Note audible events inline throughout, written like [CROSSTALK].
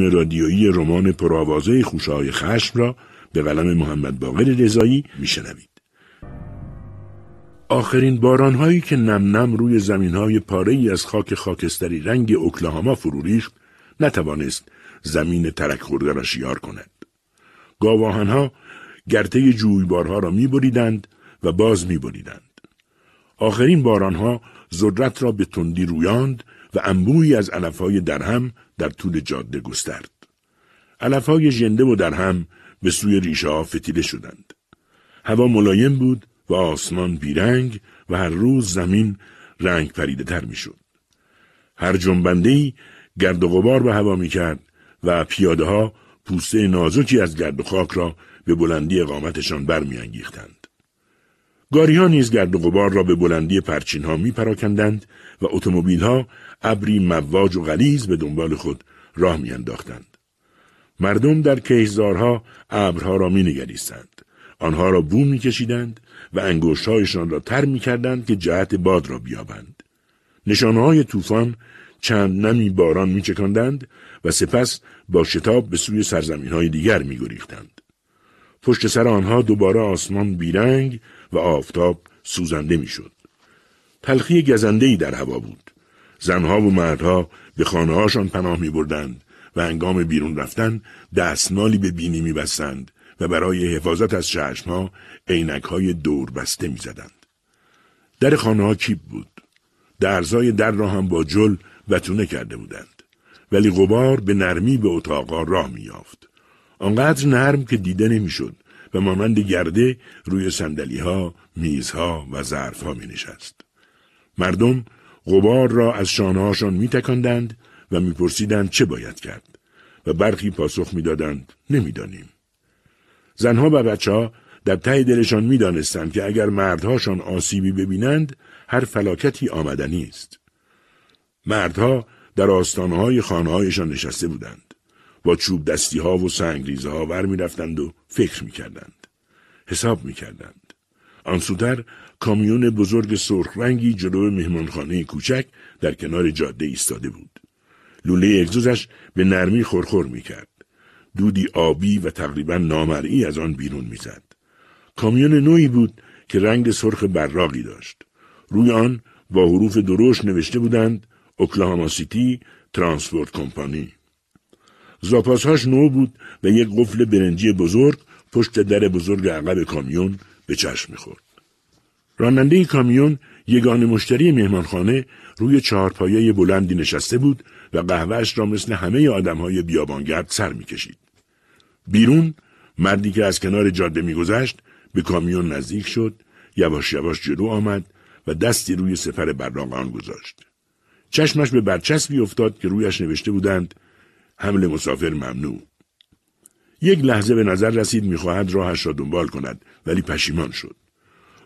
رادیویی رمان پرآوازه خوشهای خشم را به قلم محمد باقر رضایی میشنوید. آخرین بارانهایی که نم نم روی زمینهای پاره ای از خاک خاکستری رنگ اوکلاهاما فرو ریخت نتوانست زمین ترک خورده را شیار کند. گاواهنها گرته جویبارها را میبریدند و باز میبریدند. آخرین بارانها ذرت را به تندی رویاند و انبویی از علفهای درهم در طول جاده گسترد. علفهای ژنده و درهم به سوی ریشه ها فتیله شدند. هوا ملایم بود و آسمان بیرنگ و هر روز زمین رنگ پریده تر می شد. هر جنبنده ای گرد و غبار به هوا می کرد و پیاده ها پوسته نازکی از گرد و خاک را به بلندی قامتشان برمیانگیختند. گاری ها نیز گرد و غبار را به بلندی پرچین ها می پراکندند و اتومبیل ها ابری مواج و غلیز به دنبال خود راه میانداختند. مردم در کهزارها ابرها را مینگریستند. آنها را بو میکشیدند و انگشتهایشان را تر می‌کردند که جهت باد را بیابند. نشانهای طوفان چند نمی باران میچکاندند و سپس با شتاب به سوی سرزمین های دیگر میگریختند. پشت سر آنها دوباره آسمان بیرنگ و آفتاب سوزنده می‌شد. تلخی گزندهی در هوا بود. زنها و مردها به خانه هاشان پناه می بردند و انگام بیرون رفتن دستمالی به بینی می بستند و برای حفاظت از چشمها عینک های دور بسته می زدند. در خانه ها کیپ بود. درزای در را هم با جل وتونه کرده بودند. ولی غبار به نرمی به اتاقا راه می یافت. آنقدر نرم که دیده نمی‌شد و مانند گرده روی سندلی ها، میزها و ظرف ها می نشست. مردم غبار را از شانههاشان می تکندند و میپرسیدند چه باید کرد و برخی پاسخ می‌دادند نمی‌دانیم زنها و بچه ها در ته دلشان می‌دانستند که اگر مردهاشان آسیبی ببینند هر فلاکتی آمدنی است مردها در آستانهای خانههایشان نشسته بودند با چوب دستی ها و سنگریزه ها ور می رفتند و فکر می کردند. حساب می کردند. آنسوتر کامیون بزرگ سرخ رنگی جلو مهمانخانه کوچک در کنار جاده ایستاده بود. لوله اگزوزش به نرمی خورخور می کرد. دودی آبی و تقریبا نامرئی از آن بیرون می‌زد. کامیون نوعی بود که رنگ سرخ براقی داشت. روی آن با حروف درشت نوشته بودند اوکلاهاما سیتی ترانسپورت کمپانی. زاپاسهاش نو بود و یک قفل برنجی بزرگ پشت در بزرگ عقب کامیون به چشم می‌خورد. راننده کامیون یگان مشتری مهمانخانه روی چهارپایه بلندی نشسته بود و قهوهش را مثل همه آدمهای بیابانگرد سر می‌کشید. بیرون مردی که از کنار جاده میگذشت به کامیون نزدیک شد یواش یواش جلو آمد و دستی روی سفر براق گذاشت. چشمش به برچسبی افتاد که رویش نوشته بودند حمل مسافر ممنوع. یک لحظه به نظر رسید می‌خواهد راهش را دنبال کند ولی پشیمان شد.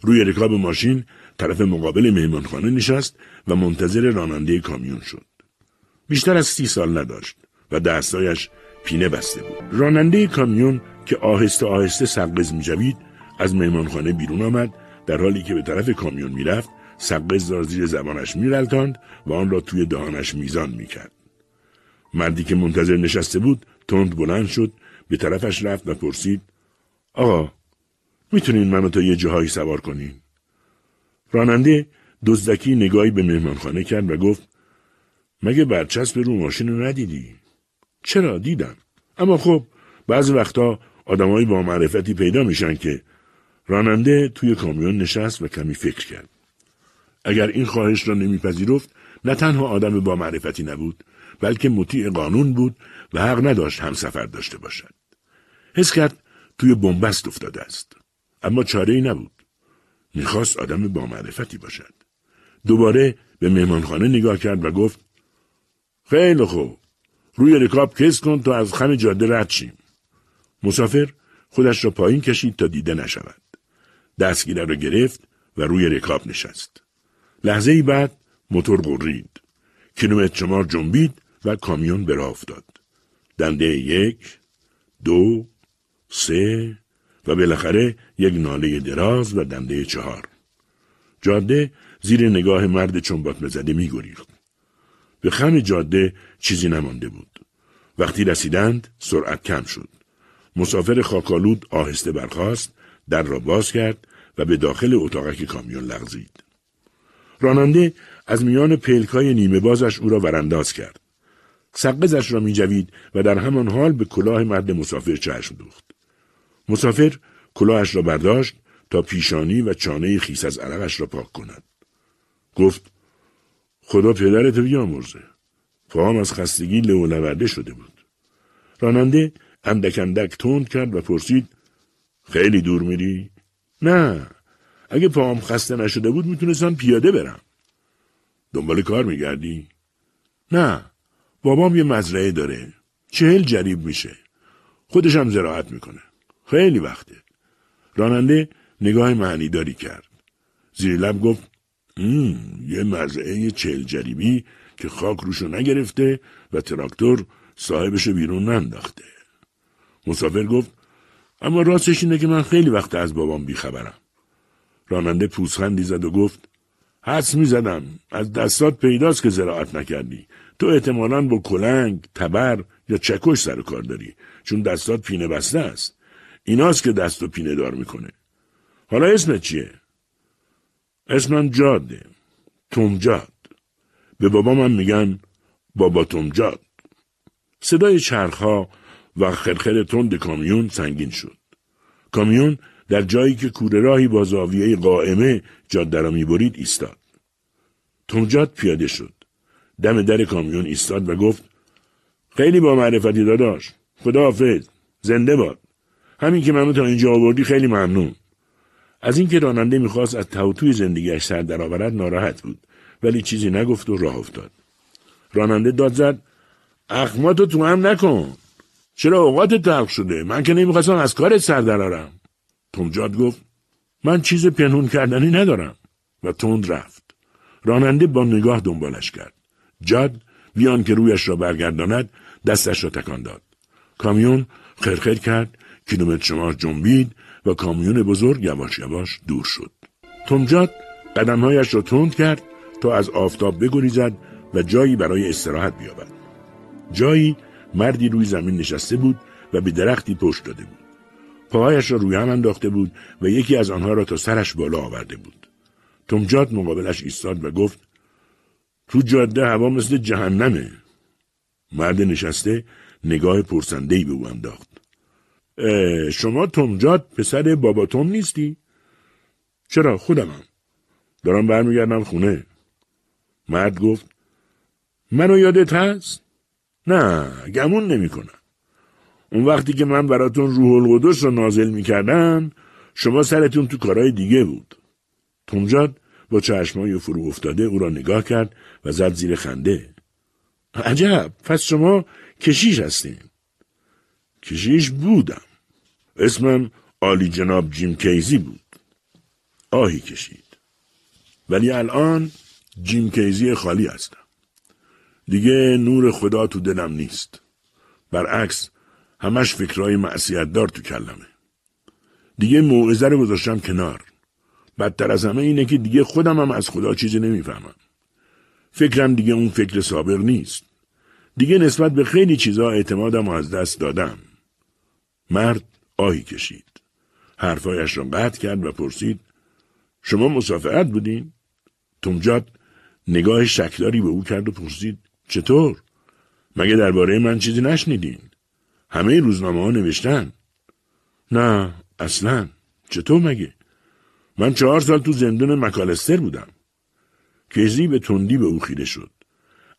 روی رکاب ماشین طرف مقابل مهمانخانه نشست و منتظر راننده کامیون شد. بیشتر از سی سال نداشت و دستایش پینه بسته بود. راننده کامیون که آهسته آهسته سقز میجوید از مهمانخانه بیرون آمد در حالی که به طرف کامیون می‌رفت سقز را زیر زبانش میرلتاند و آن را توی دهانش میزان می‌کرد. مردی که منتظر نشسته بود تند بلند شد به طرفش رفت و پرسید آقا می‌تونین منو تا یه جاهایی سوار کنین؟ راننده دزدکی نگاهی به مهمانخانه کرد و گفت مگه برچسب رو ماشین ندیدی؟ چرا دیدم اما خب بعضی وقتا آدمایی با معرفتی پیدا میشن که راننده توی کامیون نشست و کمی فکر کرد. اگر این خواهش را نمیپذیرفت نه تنها آدم با معرفتی نبود بلکه مطیع قانون بود و حق نداشت هم سفر داشته باشد. حس کرد توی بنبست افتاده است. اما چاره ای نبود. می‌خواست آدم با معرفتی باشد. دوباره به مهمانخانه نگاه کرد و گفت خیلی خوب. روی رکاب کس کن تا از خم جاده رد شیم. مسافر خودش را پایین کشید تا دیده نشود. دستگیره را گرفت و روی رکاب نشست. لحظه ای بعد موتور قرید. کیلومتر شمار جنبید و کامیون به راه افتاد. دنده یک، دو، سه و بالاخره یک ناله دراز و دنده چهار. جاده زیر نگاه مرد چنبات مزده می گریخت. به خم جاده چیزی نمانده بود. وقتی رسیدند سرعت کم شد. مسافر خاکالود آهسته برخاست، در را باز کرد و به داخل اتاقک کامیون لغزید. راننده از میان پلکای نیمه بازش او را ورانداز کرد. سقزش را می جوید و در همان حال به کلاه مرد مسافر چشم دوخت. مسافر کلاهش را برداشت تا پیشانی و چانه خیس از عرقش را پاک کند. گفت خدا پدرت بیامرزه. پاهم از خستگی لو شده بود. راننده اندک اندک تند کرد و پرسید خیلی دور میری؟ نه اگه پاهم خسته نشده بود می‌تونستم پیاده برم. دنبال کار میگردی؟ نه بابام یه مزرعه داره. چهل جریب میشه. خودش هم زراعت می‌کنه. خیلی وقته. راننده نگاه معنیداری کرد. زیر لب گفت یه مزرعه چهل جریبی که خاک روشو نگرفته و تراکتور صاحبشو بیرون ننداخته. مسافر گفت اما راستش اینه که من خیلی وقت از بابام بیخبرم. راننده پوزخندی زد و گفت حدس می‌زدم از دستات پیداست که زراعت نکردی تو احتمالا با کلنگ تبر یا چکش سر کار داری چون دستات پینه بسته است ایناست که دست و پینه دار می‌کنه. حالا اسمت چیه؟ اسمم جاده. تومجاد. به بابا من میگن بابا تومجاد. صدای چرخها و خرخر تند کامیون سنگین شد. کامیون در جایی که کوره راهی با زاویه قائمه جاده را می‌برید ایستاد. تومجاد پیاده شد. دم در کامیون ایستاد و گفت خیلی با معرفتی داداش. خدا حافظ زنده باد. همین که منو تا اینجا آوردی خیلی ممنون. از اینکه راننده می‌خواست از توتوی زندگیش سر درآورد ناراحت بود ولی چیزی نگفت و راه افتاد. راننده داد زد اخماتو تو هم نکن. چرا اوقات تلخ شده؟ من که نمی‌خواستم از کارت سر درارم تومجاد گفت من چیز پنهون کردنی ندارم. و تند رفت. راننده با نگاه دنبالش کرد. جاد بیان که رویش را برگرداند دستش را تکان داد. کامیون خرخر کرد کیلومتر شمار جنبید و کامیون بزرگ یواش یواش دور شد. تمجاد قدمهایش را تند کرد تا از آفتاب بگریزد و جایی برای استراحت بیابد. جایی مردی روی زمین نشسته بود و به درختی پشت داده بود. پاهایش را روی هم انداخته بود و یکی از آنها را تا سرش بالا آورده بود. تمجاد مقابلش ایستاد و گفت تو جاده هوا مثل جهنمه. مرد نشسته نگاه پرسندهی به او انداخت. شما تومجاد پسر بابا توم نیستی؟ چرا خودمم دارم برمیگردم خونه مرد گفت منو یادت هست؟ نه گمون نمی کنم. اون وقتی که من براتون روح القدس رو نازل می‌کردم شما سرتون تو کارهای دیگه بود. تومجاد با چشمای فرو افتاده او را نگاه کرد و زد زیر خنده. عجب پس شما کشیش هستین. کشیش بودم. اسمم آلی جناب جیم کیزی بود. آهی کشید. ولی الان جیم کیزی خالی هستم. دیگه نور خدا تو دلم نیست. برعکس همش فکرهای معصیت دار تو کلمه. دیگه موعظه رو گذاشتم کنار. بدتر از همه اینه که دیگه خودم هم از خدا چیزی نمی‌فهمم. فکرم دیگه اون فکر سابق نیست. دیگه نسبت به خیلی چیزا اعتمادم از دست دادم. مرد آهی کشید. حرفایش را قطع کرد و پرسید شما مسافرت بودین؟ تومجاد نگاه شکداری به او کرد و پرسید چطور؟ مگه درباره من چیزی نشنیدین؟ همه روزنامه ها نوشتن؟ نه اصلا چطور مگه؟ من چهار سال تو زندون مکالستر بودم. کیزی به تندی به او خیره شد.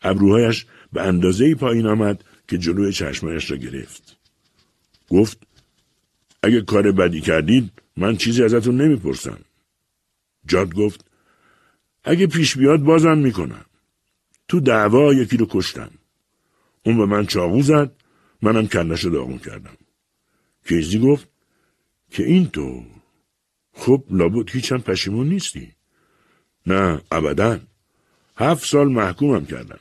ابروهایش به اندازه پایین آمد که جلوی چشمایش را گرفت. گفت اگه کار بدی کردید من چیزی ازتون نمی‌پرسم. جاد گفت اگه پیش بیاد بازم می‌کنم. تو دعوا یکی رو کشتم. اون به من چاقو زد منم کلش رو داغون کردم. کیزی گفت که این تو خب لابد هیچ هم پشیمون نیستی. نه ابدا هفت سال محکومم کردم.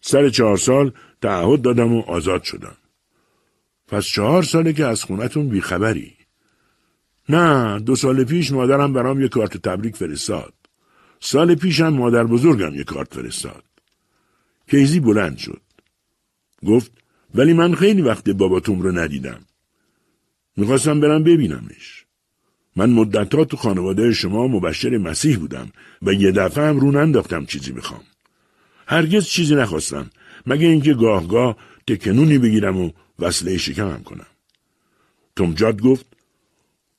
سر چهار سال تعهد دادم و آزاد شدم. پس چهار ساله که از خونتون بیخبری. نه دو سال پیش مادرم برام یه کارت تبریک فرستاد. سال پیشم مادر بزرگم یه کارت فرستاد. کیزی بلند شد. گفت ولی من خیلی وقت بابا توم رو ندیدم. می‌خواستم برم ببینمش. من مدتها تو خانواده شما مبشر مسیح بودم و یه دفعه هم رو ننداختم چیزی می‌خوام. هرگز چیزی نخواستم مگه اینکه گاه گاه تکنونی بگیرم و وصله شکمم کنم. تومجاد گفت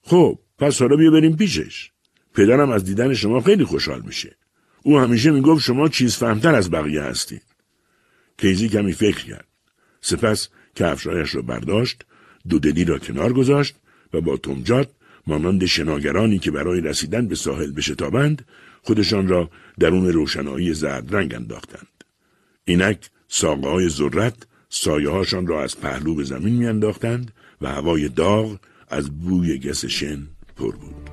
خب پس حالا بیا بریم پیشش. پدرم از دیدن شما خیلی خوشحال میشه. او همیشه می‌گفت شما چیز فهمتر از بقیه هستید. کیزی کمی فکر کرد. سپس کفشایش را برداشت، دودلی را کنار گذاشت و با تومجاد مانند شناگرانی که برای رسیدن به ساحل بشتابند خودشان را درون روشنایی زرد رنگ انداختند. اینک ساقه های ذرت سایه هاشان را از پهلو به زمین میانداختند و هوای داغ از بوی گس شن پر بود.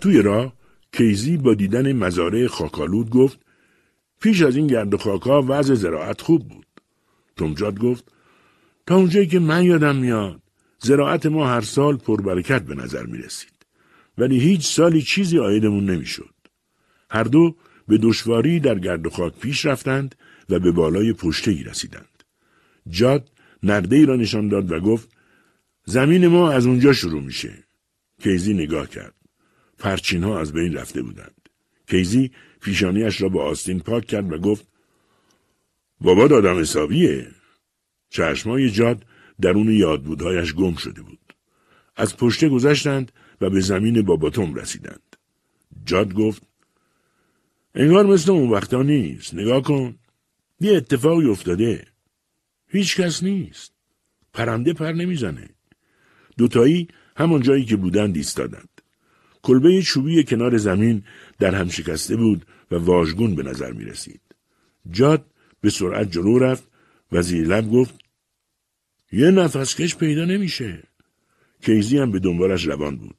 توی راه کیزی با دیدن مزارع خاکالود گفت پیش از این گرد و خاکا وضع زراعت خوب بود. تومجاد گفت تا اونجایی که من یادم میاد زراعت ما هر سال پربرکت به نظر می رسید. ولی هیچ سالی چیزی آیدمون نمی‌شد. هر دو به دشواری در گرد خاک پیش رفتند و به بالای پشته رسیدند. جاد نرده ای را نشان داد و گفت زمین ما از اونجا شروع میشه. کیزی نگاه کرد. پرچین ها از بین رفته بودند. کیزی پیشانیش را با آستین پاک کرد و گفت بابا دادم حسابیه. چشمای جاد درون یادبودهایش گم شده بود. از پشته گذشتند و به زمین باباتوم رسیدند. جاد گفت انگار مثل اون وقتا نیست. نگاه کن. یه اتفاقی افتاده. هیچ کس نیست. پرنده پر نمی‌زنه. دوتایی همون جایی که بودند ایستادند. کلبه چوبی کنار زمین در هم شکسته بود و واژگون به نظر می رسید. جاد به سرعت جلو رفت و زیر لب گفت یه نفسکش پیدا نمیشه. کیزی هم به دنبالش روان بود.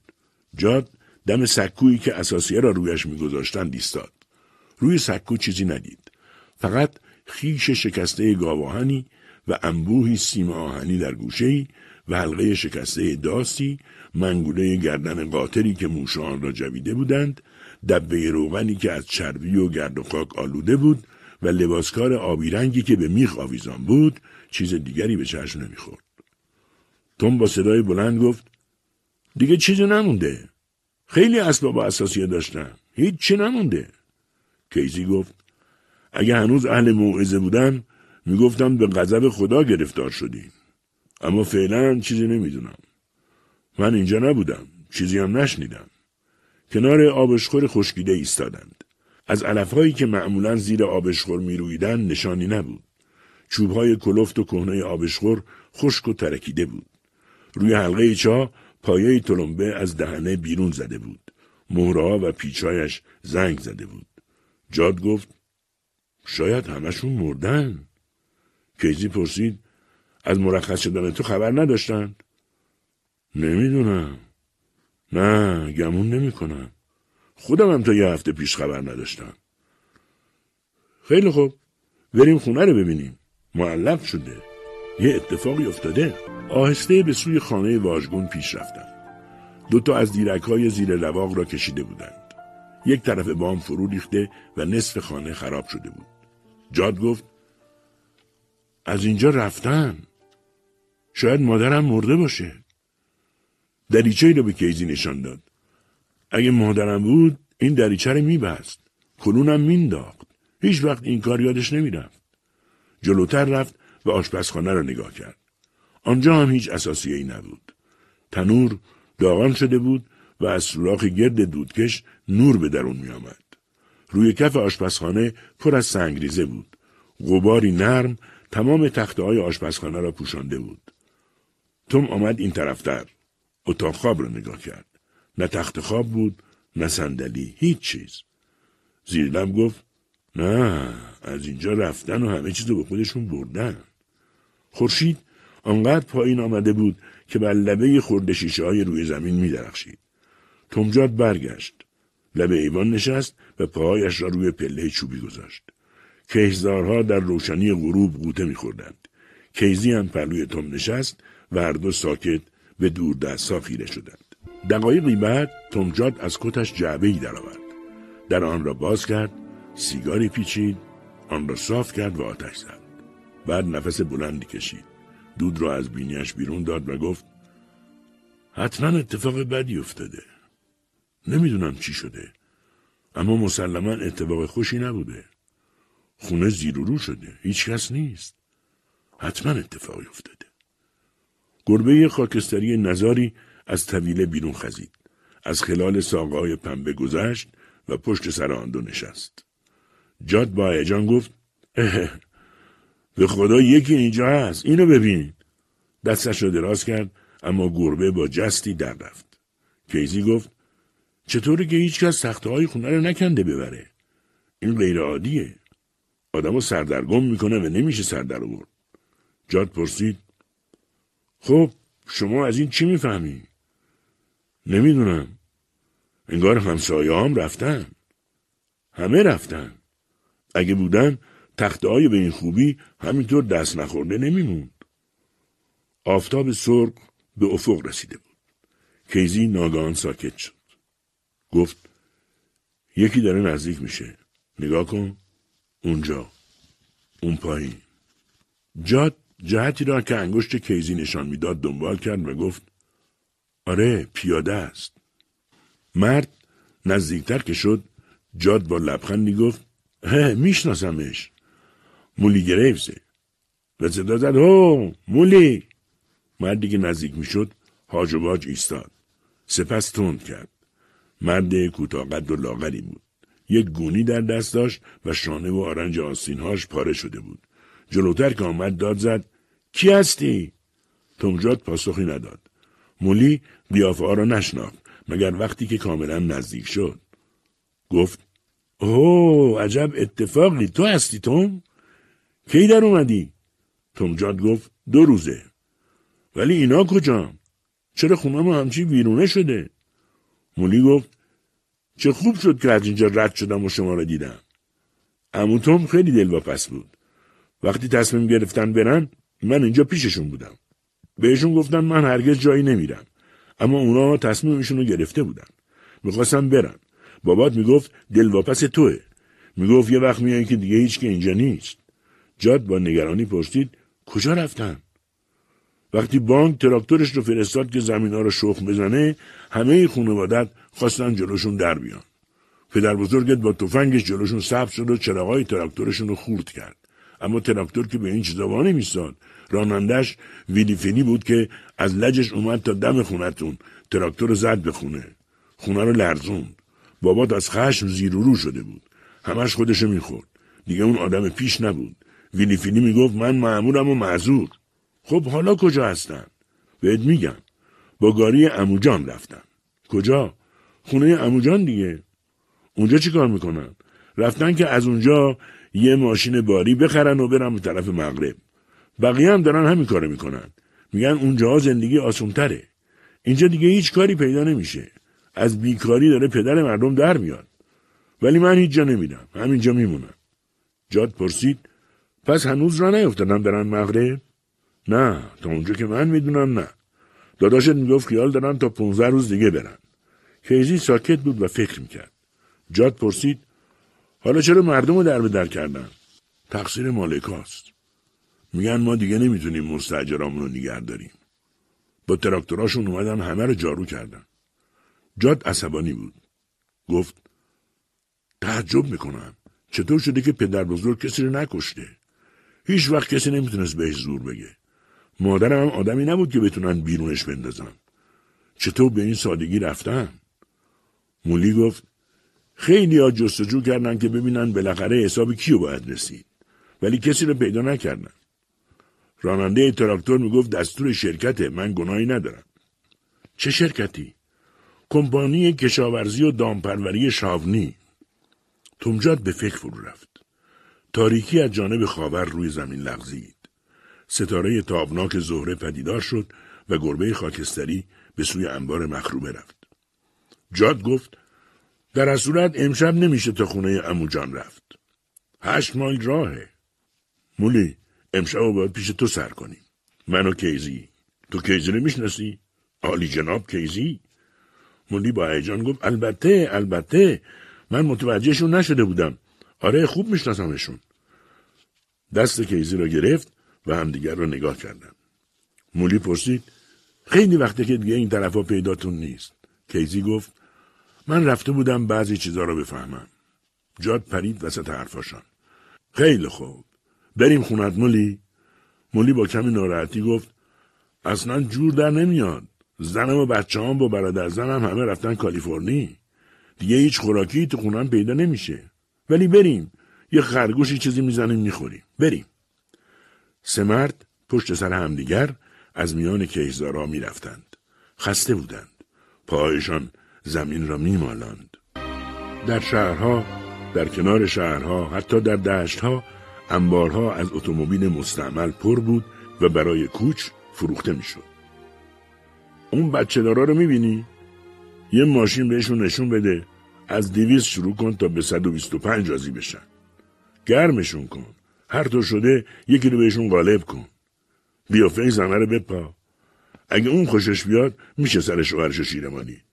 جاد دم سکویی که اساسیه را رویش میگذاشتند ایستاد. روی سکو چیزی ندید. فقط خیش شکسته گاواهنی و انبوهی سیم آهنی در گوشهی و حلقه شکسته داستی منگوله گردن قاطری که موشان را جویده بودند دبه روغنی که از چربی و گرد و خاک آلوده بود و لباسکار آبی رنگی که به میخ آویزان بود چیز دیگری به چشم نمی‌خورد. توم با صدای بلند گفت دیگه چیزی نمونده. خیلی اسباب اساسیه داشتم. هیچ چی نمونده. کیزی گفت اگه هنوز اهل موعظه بودم می‌گفتم به غضب خدا گرفتار شدیم. اما فعلا چیزی نمی‌دونم. من اینجا نبودم. چیزی هم نشنیدم. کنار آبشخور خشکیده ایستادند. از علفهایی که معمولا زیر آبشخور میرویدن نشانی نبود. چوبهای کلفت و کهنه آبشخور خشک و ترکیده بود. روی حلقه چا پایه تلمبه از دهنه بیرون زده بود. مهرها و پیچایش زنگ زده بود. جاد گفت شاید همشون مردن. کیزی پرسید از مرخص شدن تو خبر نداشتند؟ نمی‌دونم. نه گمون نمی کنم. خودم هم تا یه هفته پیش خبر نداشتم. خیلی خوب. بریم خونه رو ببینیم. معلق شده. یه اتفاقی افتاده. آهسته به سوی خانه واژگون پیش رفتند. دوتا از دیرک های زیر لواق را کشیده بودند. یک طرف بام فرو ریخته و نصف خانه خراب شده بود. جاد گفت از اینجا رفتن. شاید مادرم مرده باشه. دریچه را به کیزی نشان داد. اگه مادرم بود این دریچه رو میبست. کلونم مینداخت. هیچ وقت این کار یادش نمی‌رفت. جلوتر رفت و آشپزخانه را نگاه کرد. آنجا هم هیچ اساسیه ای نبود. تنور داغان شده بود و از سوراخ گرد دودکش نور به درون می آمد. روی کف آشپزخانه پر از سنگریزه بود. غباری نرم تمام تخته های آشپزخانه را پوشانده بود. توم آمد این طرفتر. اتاق خواب را نگاه کرد. نه تخت خواب بود نه صندلی هیچ چیز. زیر لب گفت نه از اینجا رفتن و همه چیز رو به خودشون بردن. خورشید آنقدر پایین آمده بود که بر لبه خورده شیشه های روی زمین می درخشید. تومجاد برگشت. لبه ایوان نشست و پاهایش را روی پله چوبی گذاشت. کهزارها در روشنی غروب قوطه میخوردند. کیزی هم پلوی توم نشست و هر دو ساکت به دور دست خیره شدند. دقایقی بعد تومجاد از کتش جعبه ای درآورد. در آن را باز کرد، سیگاری پیچید، آن را صاف کرد و آتش زد. بعد نفس بلندی کشید دود را از بینیش بیرون داد و گفت حتما اتفاق بدی افتاده نمی‌دونم چی شده اما مسلما اتفاق خوشی نبوده خونه زیر و رو شده. هیچ کس نیست. حتما اتفاقی افتاده. گربه خاکستری نزاری از طویله بیرون خزید. از خلال ساقه پنبه گذشت و پشت سر آن دو نشست. جاد با هیجان گفت اه به خدا یکی اینجا هست. اینو ببین. دستش را دراز کرد اما گربه با جستی در رفت. کیزی گفت چطوری که هیچکس تخته های خونه رو نکنده ببره؟ این غیر عادیه آدم سردرگم می‌کنه و نمیشه سردر آورد. جاد پرسید خب شما از این چی می‌فهمی؟ نمی‌دونم. انگار همسایه هم رفتن. همه رفتن. اگه بودن تخته های به این خوبی همینطور دست نخورده نمیموند. آفتاب سرخ به افق رسیده بود. کیزی ناگهان ساکت شد. گفت یکی داره نزدیک میشه. نگاه کن. اونجا. اون پایین. جاد جهتی را که انگشت کیزی نشان می‌داد دنبال کرد و گفت آره پیاده است. مرد نزدیکتر که شد جاد با لبخندی گفت هه میشناسمش. مولی گریوزه. و صدا زد هو مولی. مردی که نزدیک می‌شد هاج و باج ایستاد. سپس تند کرد. مرد کوتاه قد و لاغری بود. یک گونی در دست داشت و شانه و آرنج آستینهاش پاره شده بود. جلوتر که آمد داد زد کی هستی؟ تمجاد پاسخی نداد. مولی قیافه ها را نشناخت مگر وقتی که کاملا نزدیک شد. گفت اوه عجب اتفاقی تو هستی توم؟ کی در اومدی؟ تمجاد گفت دو روزه. ولی اینا کجا چرا خونه ما همچی ویرونه شده؟ مولی گفت چه خوب شد که از اینجا رد شدم و شما را دیدم. اموتوم خیلی دلواپس بود. وقتی تصمیم گرفتن برن من اینجا پیششون بودم. بهشون گفتن من هرگز جایی نمیرم. اما اونا تصمیمشون رو گرفته بودن. می‌خواستم برن. بابات می‌گفت دلواپس توه. می‌گفت یه وقت میای که دیگه هیچ که اینجا نیست. جاد با نگرانی پرسید کجا رفتن؟ وقتی بانک تراکتورش رو فرستاد که زمین ها رو شخم بزنه همه خانوادت خواستن جلوشون در بیان. پدر بزرگت با تفنگش جلوشون ثبت شد و چراغای تراکتورشون رو خورد کرد. اما تراکتور که به این چیزا وانه میستاد رانندش ویلیفینی بود که از لجش اومد تا دم خونتون تراکتور زد به خونه. خونه رو لرزوند. بابات از خشم زیر رو شده بود. همش خودشو می‌خورد. دیگه اون آدم پیش نبود. ویلیفینی می‌گفت من معمورم و معذور. خب حالا کجا هستن؟ بهت میگم. با گاری اموجان رفتن. کجا؟ خونه اموجان دیگه. اونجا چی کار می‌کنن؟ رفتن که از اونجا یه ماشین باری بخرن و برن به طرف مغرب. بقیه هم دارن همین کارو می‌کنن. میگن اونجا زندگی آسونتره. اینجا دیگه هیچ کاری پیدا نمیشه. از بیکاری داره پدر مردم در میاد. ولی من هیچ جا نمیدم همینجا میمونم. جاد پرسید پس هنوز را نیفتادن برن مغرب؟ نه تا اونجا که من می‌دونم نه. داداشت می‌گفت خیال دارن تا پونزه روز دیگه برن. کیزی ساکت بود و فکر می‌کرد. جاد پرسید حالا چرا مردم رو در به در کردن؟ تقصیر مالکاست میگن ما دیگه نمی‌تونیم مستجرامون رو نگه داریم. با تراکتوراشون اومدن همه رو جارو کردن. جاد عصبانی بود. گفت تعجب می‌کنم. چطور شده که پدر بزرگ کسی رو نکشته؟ هیچ وقت کسی نمی‌تونست بهش زور بگه. مادرم هم آدمی نبود که بتونن بیرونش بندازن. چطور به این سادگی رفتن؟ مولی گفت خیلی ها جستجو کردن که ببینن بالاخره حساب کیو باید رسید. ولی کسی رو پیدا نکردن. راننده تراکتور می‌گفت دستور شرکته من گناهی ندارم. چه شرکتی؟ کمپانی کشاورزی و دامپروری شاونی. تومجاد به فکر فرو رفت. تاریکی از جانب خاور روی زمین لغزید. ستاره تابناک زهره پدیدار شد و گربه خاکستری به سوی انبار مخروبه رفت. جاد گفت در صورت امشب نمیشه تا خونه اموجان رفت. هشت مایل راهه. مولی امشب باید پیش تو سر کنیم. منو کیزی. تو کیزی رو می‌شناسی عالی جناب کیزی. مولی با هیجان گفت البته البته. من متوجهشون نشده بودم. آره خوب میشناسمشون. دست کیزی را گرفت و همدیگر را نگاه کردند. مولی پرسید خیلی وقته که دیگه این طرفا پیداتون نیست. کیزی گفت من رفته بودم بعضی چیزا را بفهمم. جاد پرید وسط حرفاشان. خیلی خوب. بریم خونت مولی؟ مولی با کمی ناراحتی گفت اصلا جور در نمیاد. زنم و بچه هم با برادر زنم همه رفتن کالیفرنی. دیگه هیچ خوراکی تو خونم پیدا نمیشه. ولی بریم. یه خرگوشی چیزی می‌زنیم می‌خوریم. بریم. سه مرد پشت سر همدیگر از میان کیزارا می‌رفتند. خسته بودند. پاهایشان زمین را میمالاند. در شهرها، در کنار شهرها، حتی در دشتها انبارها از اتومبیل مستعمل پر بود و برای کوچ فروخته می‌شد. اون بچه دارا رو می‌بینی؟ یه ماشین بهشون نشون بده از دیویز شروع کن تا به 125 راضی بشن. گرمشون کن. هر طور شده یکی رو بهشون غالب کن. بیافه زنه رو بپا. اگه اون خوشش بیاد میشه سر شوهرش شیره مانید.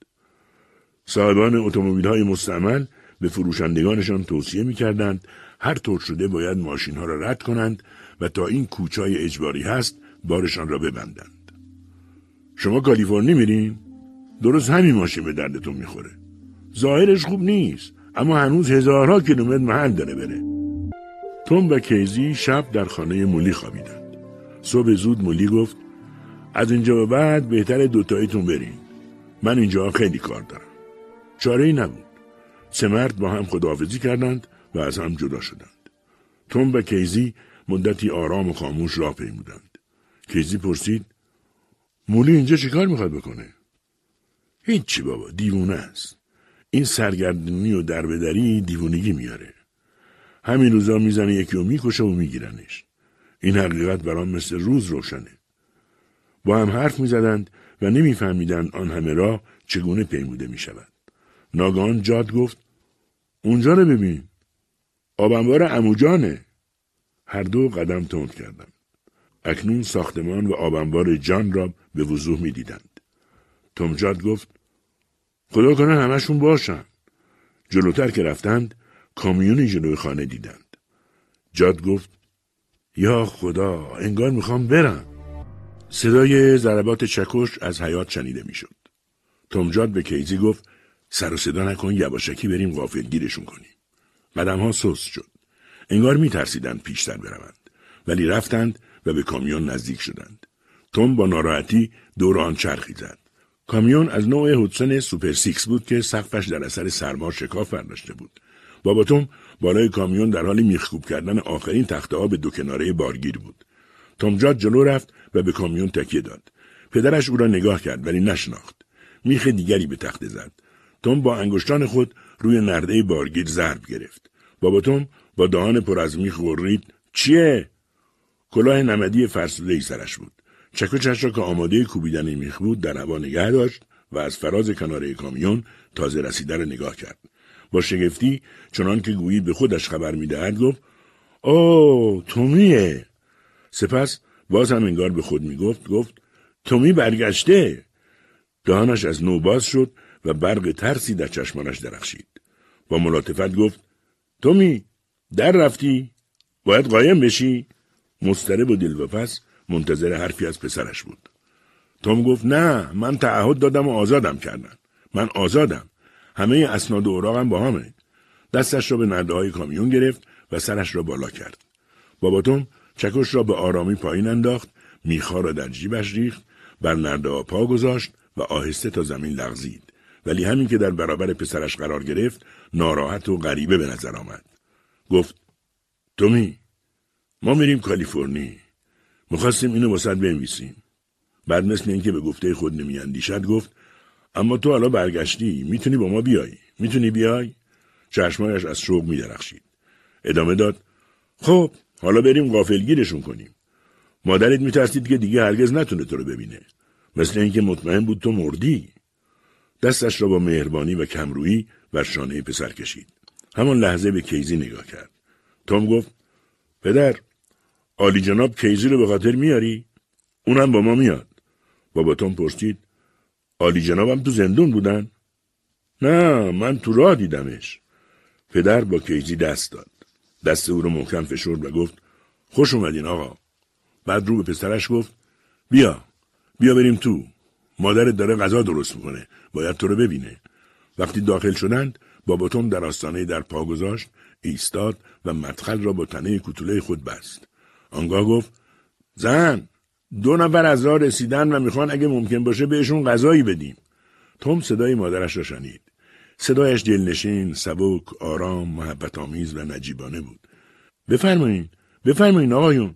صاحبان اتومبیل های مستعمل به فروشندگانشان توصیه می‌کردند هر طور شده باید ماشین ها را رد کنند و تا این کوچای اجباری هست بارشان را ببندند. شما کالیفرنی میرین؟ درست همین ماشین به دردتون می‌خوره. ظاهرش خوب نیست اما هنوز هزارها کیلومتر محل داره بره. توم و کیزی شب در خانه مولی خوابیدند. صبح زود مولی گفت از اینجا به بعد بهتر دوتاییتون برین. من اینجا خیلی کار دارم. چاره ای نبود. سه مرد با هم خداحافظی کردند و از هم جدا شدند. توم و کیزی مدتی آرام و خاموش راه پیمودند. کیزی پرسید مولی اینجا چیکار می‌خواد بکنه؟ هیچی بابا دیوونه است. این سرگردنی و دربدری دیوونگی میاره. همین روزا می‌زنه یکی رو می‌کشه و میگیرنش. این حقیقت برام مثل روز روشنه. با هم حرف می‌زدند و نمیفهمیدند آن همه را چگونه پیموده می‌شود. ناگان جاد گفت اونجا رو ببین. آبنبار اموجانه. هر دو قدم تند کردند. اکنون ساختمان و آبنبار جان را به وضوح می دیدند. جاد گفت خدا کنه همشون باشن. جلوتر که رفتند کامیونی جلوی خانه دیدند. جاد گفت یا خدا انگار می‌خوان برن. صدای ضربات چکش از حیاط شنیده می‌شد. جاد به کیزی گفت سر و صدا نکن یواشکی بریم غافلگیرشون کنیم. قدم ها سست شد. انگار میترسیدند پیشتر بروند. ولی رفتند و به کامیون نزدیک شدند. توم با ناراحتی دور آن چرخی زد. کامیون از نوع هودسون سوپر سیکس بود که سقفش در اثر سرما شکاف برداشته بود. بابا توم بالای کامیون در حال میخکوب کردن آخرین تخته به دو کناره بارگیر بود. توم جاد جلو رفت و به کامیون تکیه داد. پدرش او را نگاه کرد ولی نشناخت. میخ دیگری به تخته زد. توم با انگشتان خود روی نرده بارگیر ضرب گرفت. بابا توم با دهان پر از میخ غرید چیه؟ کلاه نمدی فرسوده سرش بود. چک و را که آماده کوبیدن میخ بود در هوا نگه داشت و از فراز کناره کامیون تازه رسیده را نگاه کرد. با شگفتی چنان که گویی به خودش خبر می‌دهد گفت او تومیه سپس باز هم انگار به خود می‌گفت گفت تومی برگشته دهانش از نو باز شد و برق ترسی در چشمانش درخشید با ملاتفت گفت تومی در رفتی؟ باید قایم بشی؟ مسترب و دلواپس منتظر حرفی از پسرش بود. توم گفت نه من تعهد دادم و آزادم کردن. من آزادم. همه اسناد و اوراقم با همه. دستش را به نرده های کامیون گرفت و سرش را بالا کرد. بابا توم چکش را به آرامی پایین انداخت میخا را در جیبش ریخت بر نرده پا گذاشت و آهسته تا زمین لغزید. ولی همین که در برابر پسرش قرار گرفت ناراحت و غریبه به نظر آمد. گفت تومی ما میریم کالیفرنی. می‌خواستیم اینو واسط بنویسیم. بعد مثل اینکه به گفته خود نمیاندیشد گفت اما تو حالا برگشتی می‌تونی با ما بیای. می‌تونی بیای؟ چشمایش از شوق میدرخشید. ادامه داد خب حالا بریم غافلگیرشون کنیم. مادرت میترسید که دیگه هرگز نتونه تو رو ببینه. مثل اینکه مطمئن بود تو مردی. دستش را با مهربانی و کمرویی بر شانه پسر کشید. همان لحظه به کیزی نگاه کرد. توم گفت پدر عالی جناب کیزی رو به خاطر میاری؟ اونم با ما میاد. بابا توم پرسید عالی جنابم تو زندون بودن؟ نه من تو راه دیدمش. پدر با کیزی دست داد. دست او رو محکم فشرد و گفت خوش اومدین آقا. بعد رو به پسرش گفت بیا بیا بریم تو. مادرت داره غذا درست می‌کنه. باید تو رو ببینه. وقتی داخل شدند باباتون در آستانه در پا گذاشت ایستاد و مدخل را با تنه کوتوله خود بست. آنگاه گفت زن دو نفر از راه رسیدن و می‌خوان اگه ممکن باشه بهشون غذایی بدیم. توم صدای مادرش را شنید. صدایش دلنشین سبک آرام محبت آمیز و نجیبانه بود. بفرمایین بفرمایین آقایون.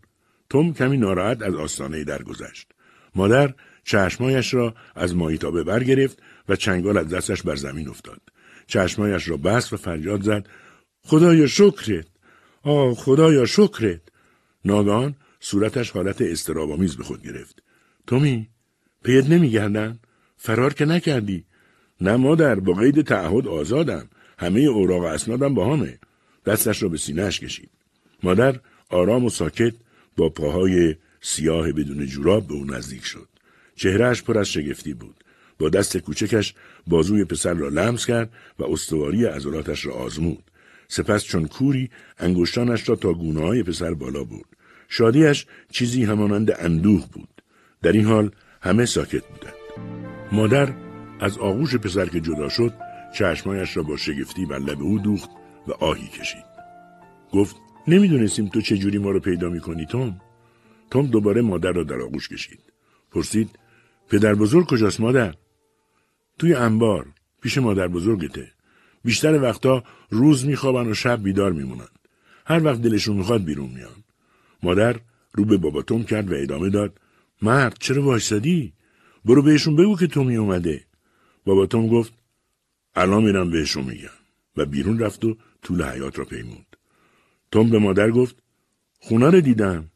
توم کمی ناراحت از آستانه درگذشت. مادر چشمایش را از ماهیتابه برگرفت و چنگال از دستش بر زمین افتاد. چشمایش را بست و فریاد زد. خدایا شکرت. آه خدایا شکرت. ناگان صورتش حالت استرابامیز به خود گرفت. تومی پیت نمیگردن فرار که نکردی؟ نه مادر با قید تعهد آزادم. همه اوراق اسنادم با همه. دستش را به سینهش کشید. مادر آرام و ساکت با پاهای سیاه بدون جوراب به او نزدیک شد. چهرهش پر از شگفتی بود. با دست کوچکش بازوی پسر را لمس کرد و استواری عضلاتش را آزمود. سپس چون کوری انگشتانش را تا گونه های پسر بالا بود شادیش چیزی همانند اندوه بود. در این حال همه ساکت بودند. مادر از آغوش پسر که جدا شد چشمایش را با شگفتی بر لب او دوخت و آهی کشید. گفت نمی‌دونستیم تو چه جوری ما رو پیدا می‌کنی توم توم دوباره مادر را در آغوش کشید. پرسید پدر بزرگ کجاست مادر؟ توی انبار پیش مادر بزرگته. بیشتر وقتا روز میخوابن و شب بیدار میمونن. هر وقت دلشون می‌خواد بیرون میان. مادر رو به بابا توم کرد و ادامه داد. مرد چرا وایسادی؟ برو بهشون بگو که تومی اومده. بابا توم گفت الان میرم بهشون میگم. و بیرون رفت و طول حیات را پیمود. توم به مادر گفت خونه رو دیدم.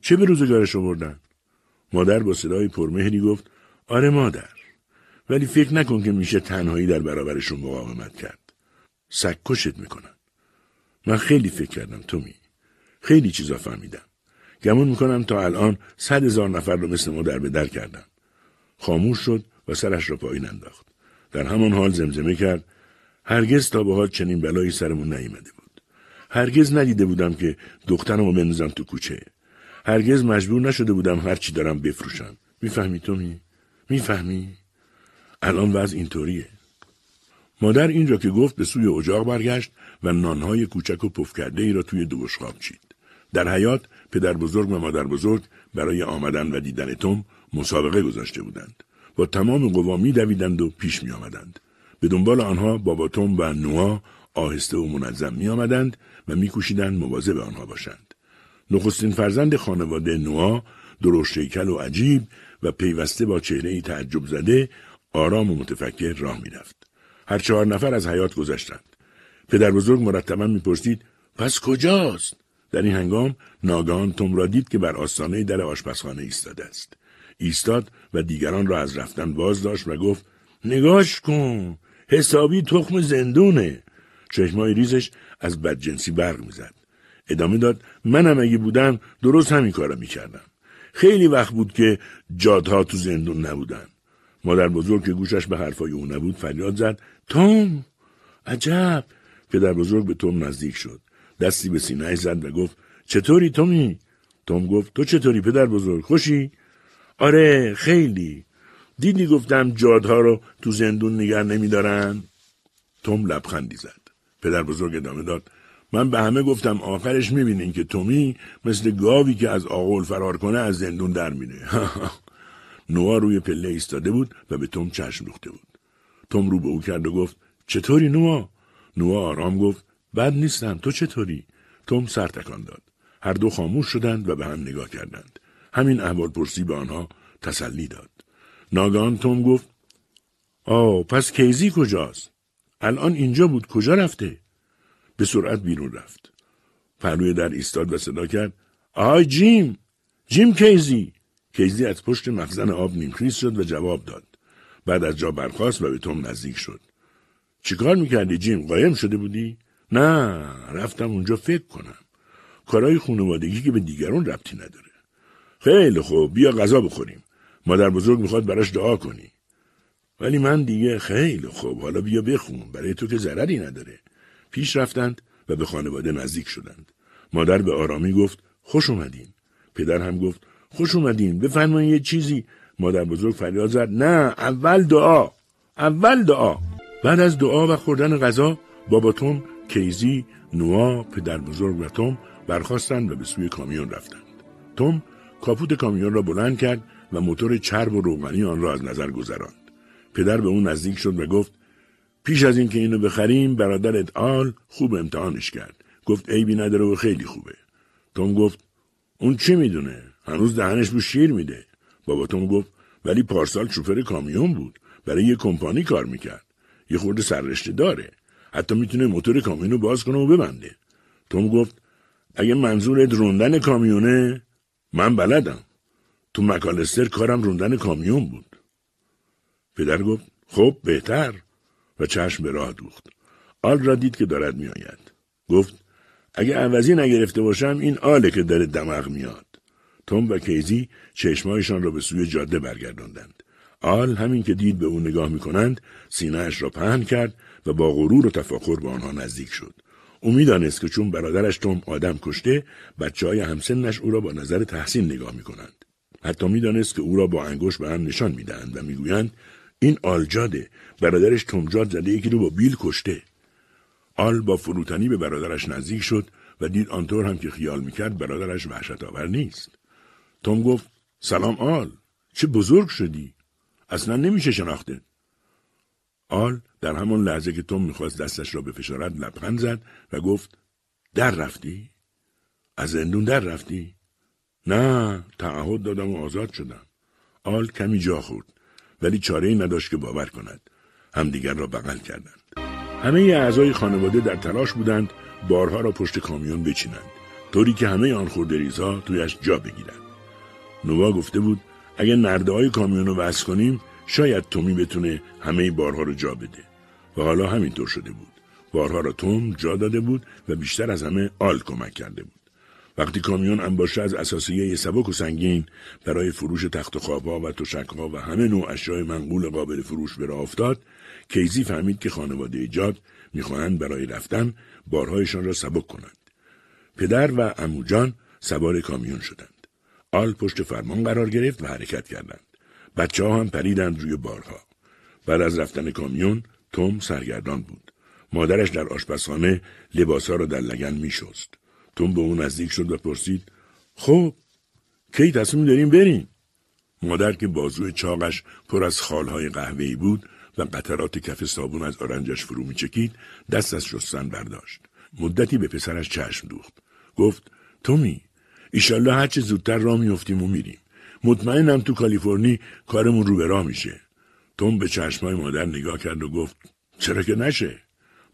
چه به روزگارش آوردن؟ مادر با صدای پرمهری گفت آره مادر ولی فکر نکن که میشه تنهایی در برابرشون مقاومت کرد. سگکشت می‌کنن من خیلی فکر کردم تومی. خیلی چیزا فهمیدم. گمون می‌کنم تا الان صد هزار نفر رو مثل مادر به در کردم. خاموش شد و سرش را پایین انداخت. در همان حال زمزمه کرد. هرگز تا به حال چنین بلایی سرمون نیامده بود. هرگز ندیده بودم که دخترمو بندازم تو کوچه. هرگز مجبور نشده بودم هرچی دارم بفروشم. می‌فهمی تومی؟ می‌فهمی؟ الان وضع اینطوریه. مادر این را که گفت به سوی اجاق برگشت و نانهای کوچک و پف کرده ای را توی دو چید. در حیات پدر بزرگ و مادر بزرگ برای آمدن و دیدن توم مسابقه گذاشته بودند. با تمام قوا می و پیش می آمدند. به دنبال آنها بابا توم و نوا آهسته و منظم می آمدند و می به آنها باشند. نخستین فرزند خانواده نوا درشت و عجیب و پیوسته با چهره ای تعجب زده آرام و متفکر راه می‌رفت. هر چهار نفر از حیات گذشتند. پدر بزرگ مرتبا می‌پرسید پس کجاست؟ در این هنگام ناگهان توم را دید که بر آستانه در آشپزخانه ایستاده است. ایستاد و دیگران را از رفتن باز داشت و گفت نگاش کن حسابی تخم زندونه چشمای ریزش از بدجنسی برق می‌زد ادامه داد منم اگه بودم درست همین کارا می‌کردم. خیلی وقت بود که جادها تو زندون نبودن. مادر بزرگ که گوشش به حرفای او نبود فریاد زد توم! عجب! پدر بزرگ به توم نزدیک شد. دستی به سینه زد و گفت چطوری تومی؟ توم گفت تو چطوری پدر بزرگ؟ خوشی؟ آره خیلی. دیدی گفتم جادها رو تو زندون نگر نمیدارن؟ توم لبخندی زد. پدر بزرگ ادامه داد من به همه گفتم آخرش می‌بینین که تومی مثل گاوی که از آقل فرار کنه از زندون در میره. [LAUGHS] نوا روی پله ایستاده بود و به توم چشم دوخته بود. توم رو به او کرد و گفت چطوری نوا نوا آرام گفت بد نیستم تو چطوری؟ توم سر تکان داد. هر دو خاموش شدند و به هم نگاه کردند. همین احوال پرسی به آنها تسلی داد. ناگان توم گفت آه پس کیزی کجاست؟ الان اینجا بود کجا رفته؟ به سرعت بیرون رفت. پهلوی در ایستاد و صدا کرد آهای جیم جیم کیزی. کیزی از پشت مخزن آب نیمخیز شد و جواب داد. بعد از جا برخاست و به توم نزدیک شد. چیکار می‌کردی جیم؟ قایم شده بودی؟ نه رفتم اونجا فکر کنم. کارهای خانوادگی که به دیگران ربطی نداره. خیلی خوب بیا غذا بخوریم. مادر بزرگ می‌خواد براش دعا کنی. ولی من دیگه خیلی خوب حالا بیا بخون. برای تو که ضرری نداره. پیش رفتند و به خانواده نزدیک شدند. مادر به آرامی گفت خوش اومدین. پدر هم گفت خوش اومدین بفرمایید یه چیزی. مادر بزرگ فریاد زد نه اول دعا اول دعا. بعد از دعا و خوردن غذا بابا توم کیزی نوا پدر بزرگ و توم برخواستند و به سوی کامیون رفتند. توم کاپوت کامیون را بلند کرد و موتور چرب و روغنی آن را از نظر گذراند. پدر به اون نزدیک شد و گفت پیش از اینکه اینو بخریم برادرت آل خوب امتحانش کرد. گفت عیبی نداره و خیلی خوبه. توم گفت اون چی می‌دونه؟ هنوز دهنش بو شیر میده. بابا توم گفت ولی پارسال شوفر کامیون بود. برای یه کمپانی کار می‌کرد. یه خورده سررشته داره. حتی می‌تونه موتور کامیون رو باز کنه و ببنده. توم گفت اگه منظورت روندن کامیونه من بلدم. تو مکالستر کارم روندن کامیون بود. پدر گفت خب بهتر. و چشم به راه دوخت. آل را دید که دارد میآید. گفت اگه عوضی نگرفته باشم این آله که داره دماغ میاد. توم و کیزی چشمایشان را به سوی جاده برگرداندند. آل همین که دید به او نگاه می‌کنند سینهاش را پهن کرد و با غرور و تفاخر به آنها نزدیک شد. او می‌دانست که چون برادرش توم آدم کشته بچه های همسنش او را با نظر تحسین نگاه می‌کنند. حتی می‌دانست که او را با انگوش به هم نشان می‌دهند و می‌گویند این آلجاده برادرش تومجاد زده یکی رو با بیل کشته آل با فروتنی به برادرش نزدیک شد و دید آنطور هم که خیال می‌کرد برادرش وحشت آور نیست توم گفت سلام آل چه بزرگ شدی اصلا نمیشه شناخته آل در همان لحظه که توم می‌خواست دستش را به فشارت لبخند زد و گفت در رفتی؟ از زندون در رفتی؟ نه تعهد دادم و آزاد شدم. آل کمی جا خورد ولی چاره ای نداشت که باور کند. همدیگر را بغل کردند. همه اعضای خانواده در تلاش بودند بارها را پشت کامیون بچینند طوری که همه آن خوردریزها تویش جا بگیرند. نوا گفته بود اگر نرده های کامیون رو وصل کنیم شاید تومی بتونه همه بارها رو جا بده و حالا همینطور شده بود بارها را توم جا داده بود و بیشتر از همه آل کمک کرده بود وقتی کامیون انباشه از اساسیه سبک و سنگین برای فروش تخت و خوابها و تشکها و همه نوع اشیاء منقول قابل فروش به راه افتاد کیزی فهمید که خانواده جاد می‌خواهند برای رفتن بارهایشان را سبک کنند پدر و اموجان سوار کامیون شدند آل پشت فرمان قرار گرفت و حرکت کردند بچه ها هم پریدند روی بارها. بعد از رفتن کامیون توم سرگردان بود. مادرش در آشپزخانه لباسها را در لگن می شست. توم به اون نزدیک شد و پرسید خب کی تصمیم داریم بریم؟ مادر که بازوی چاقش پر از خالهای قهوه‌ای بود و قطرات کف صابون از آرنجش فرو می چکید دست از شستن برداشت. مدتی به پسرش چشم دوخت. گفت تومی ایشالله هرچه زودتر را میفتیم و میریم. مطمئنم تو کالیفرنی کارمون رو به راه میشه. توم به چشمای مادر نگاه کرد و گفت چرا که نشه؟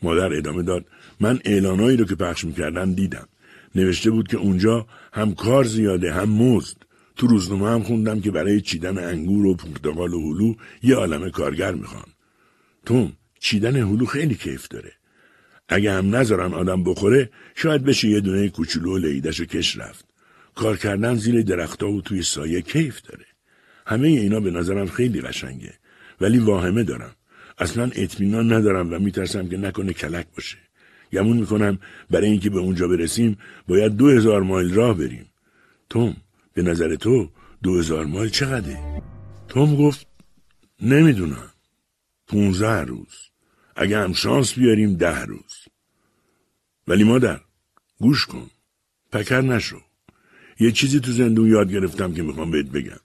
مادر ادامه داد من اعلانایی رو که پخش می‌کردن دیدم. نوشته بود که اونجا هم کار زیاده هم مزد. تو روزنامه هم خوندم که برای چیدن انگور و پرتقال و هلو یه عالم کارگر می‌خوان. توم چیدن هلو خیلی کیف داره. اگه هم نذارن آدم بخوره شاید بشه یه دونه کوچولو و لیدش و کش رفت. کار کردن زیر درختها و توی سایه کیف داره. همه اینا به نظرم خیلی قشنگه. ولی واهمه دارم. اصلا اطمینان ندارم و میترسم که نکنه کلک باشه. گمون می‌کنم برای اینکه به اونجا برسیم باید دو هزار مایل راه بریم. توم به نظر تو دو هزار مایل چقدره؟ توم گفت نمی‌دونم. پونزه روز. اگه هم شانس بیاریم ده روز. ولی مادر گوش کن. پکر نشو. یه چیزی تو زندون یاد گرفتم که می‌خوام بهت بگم.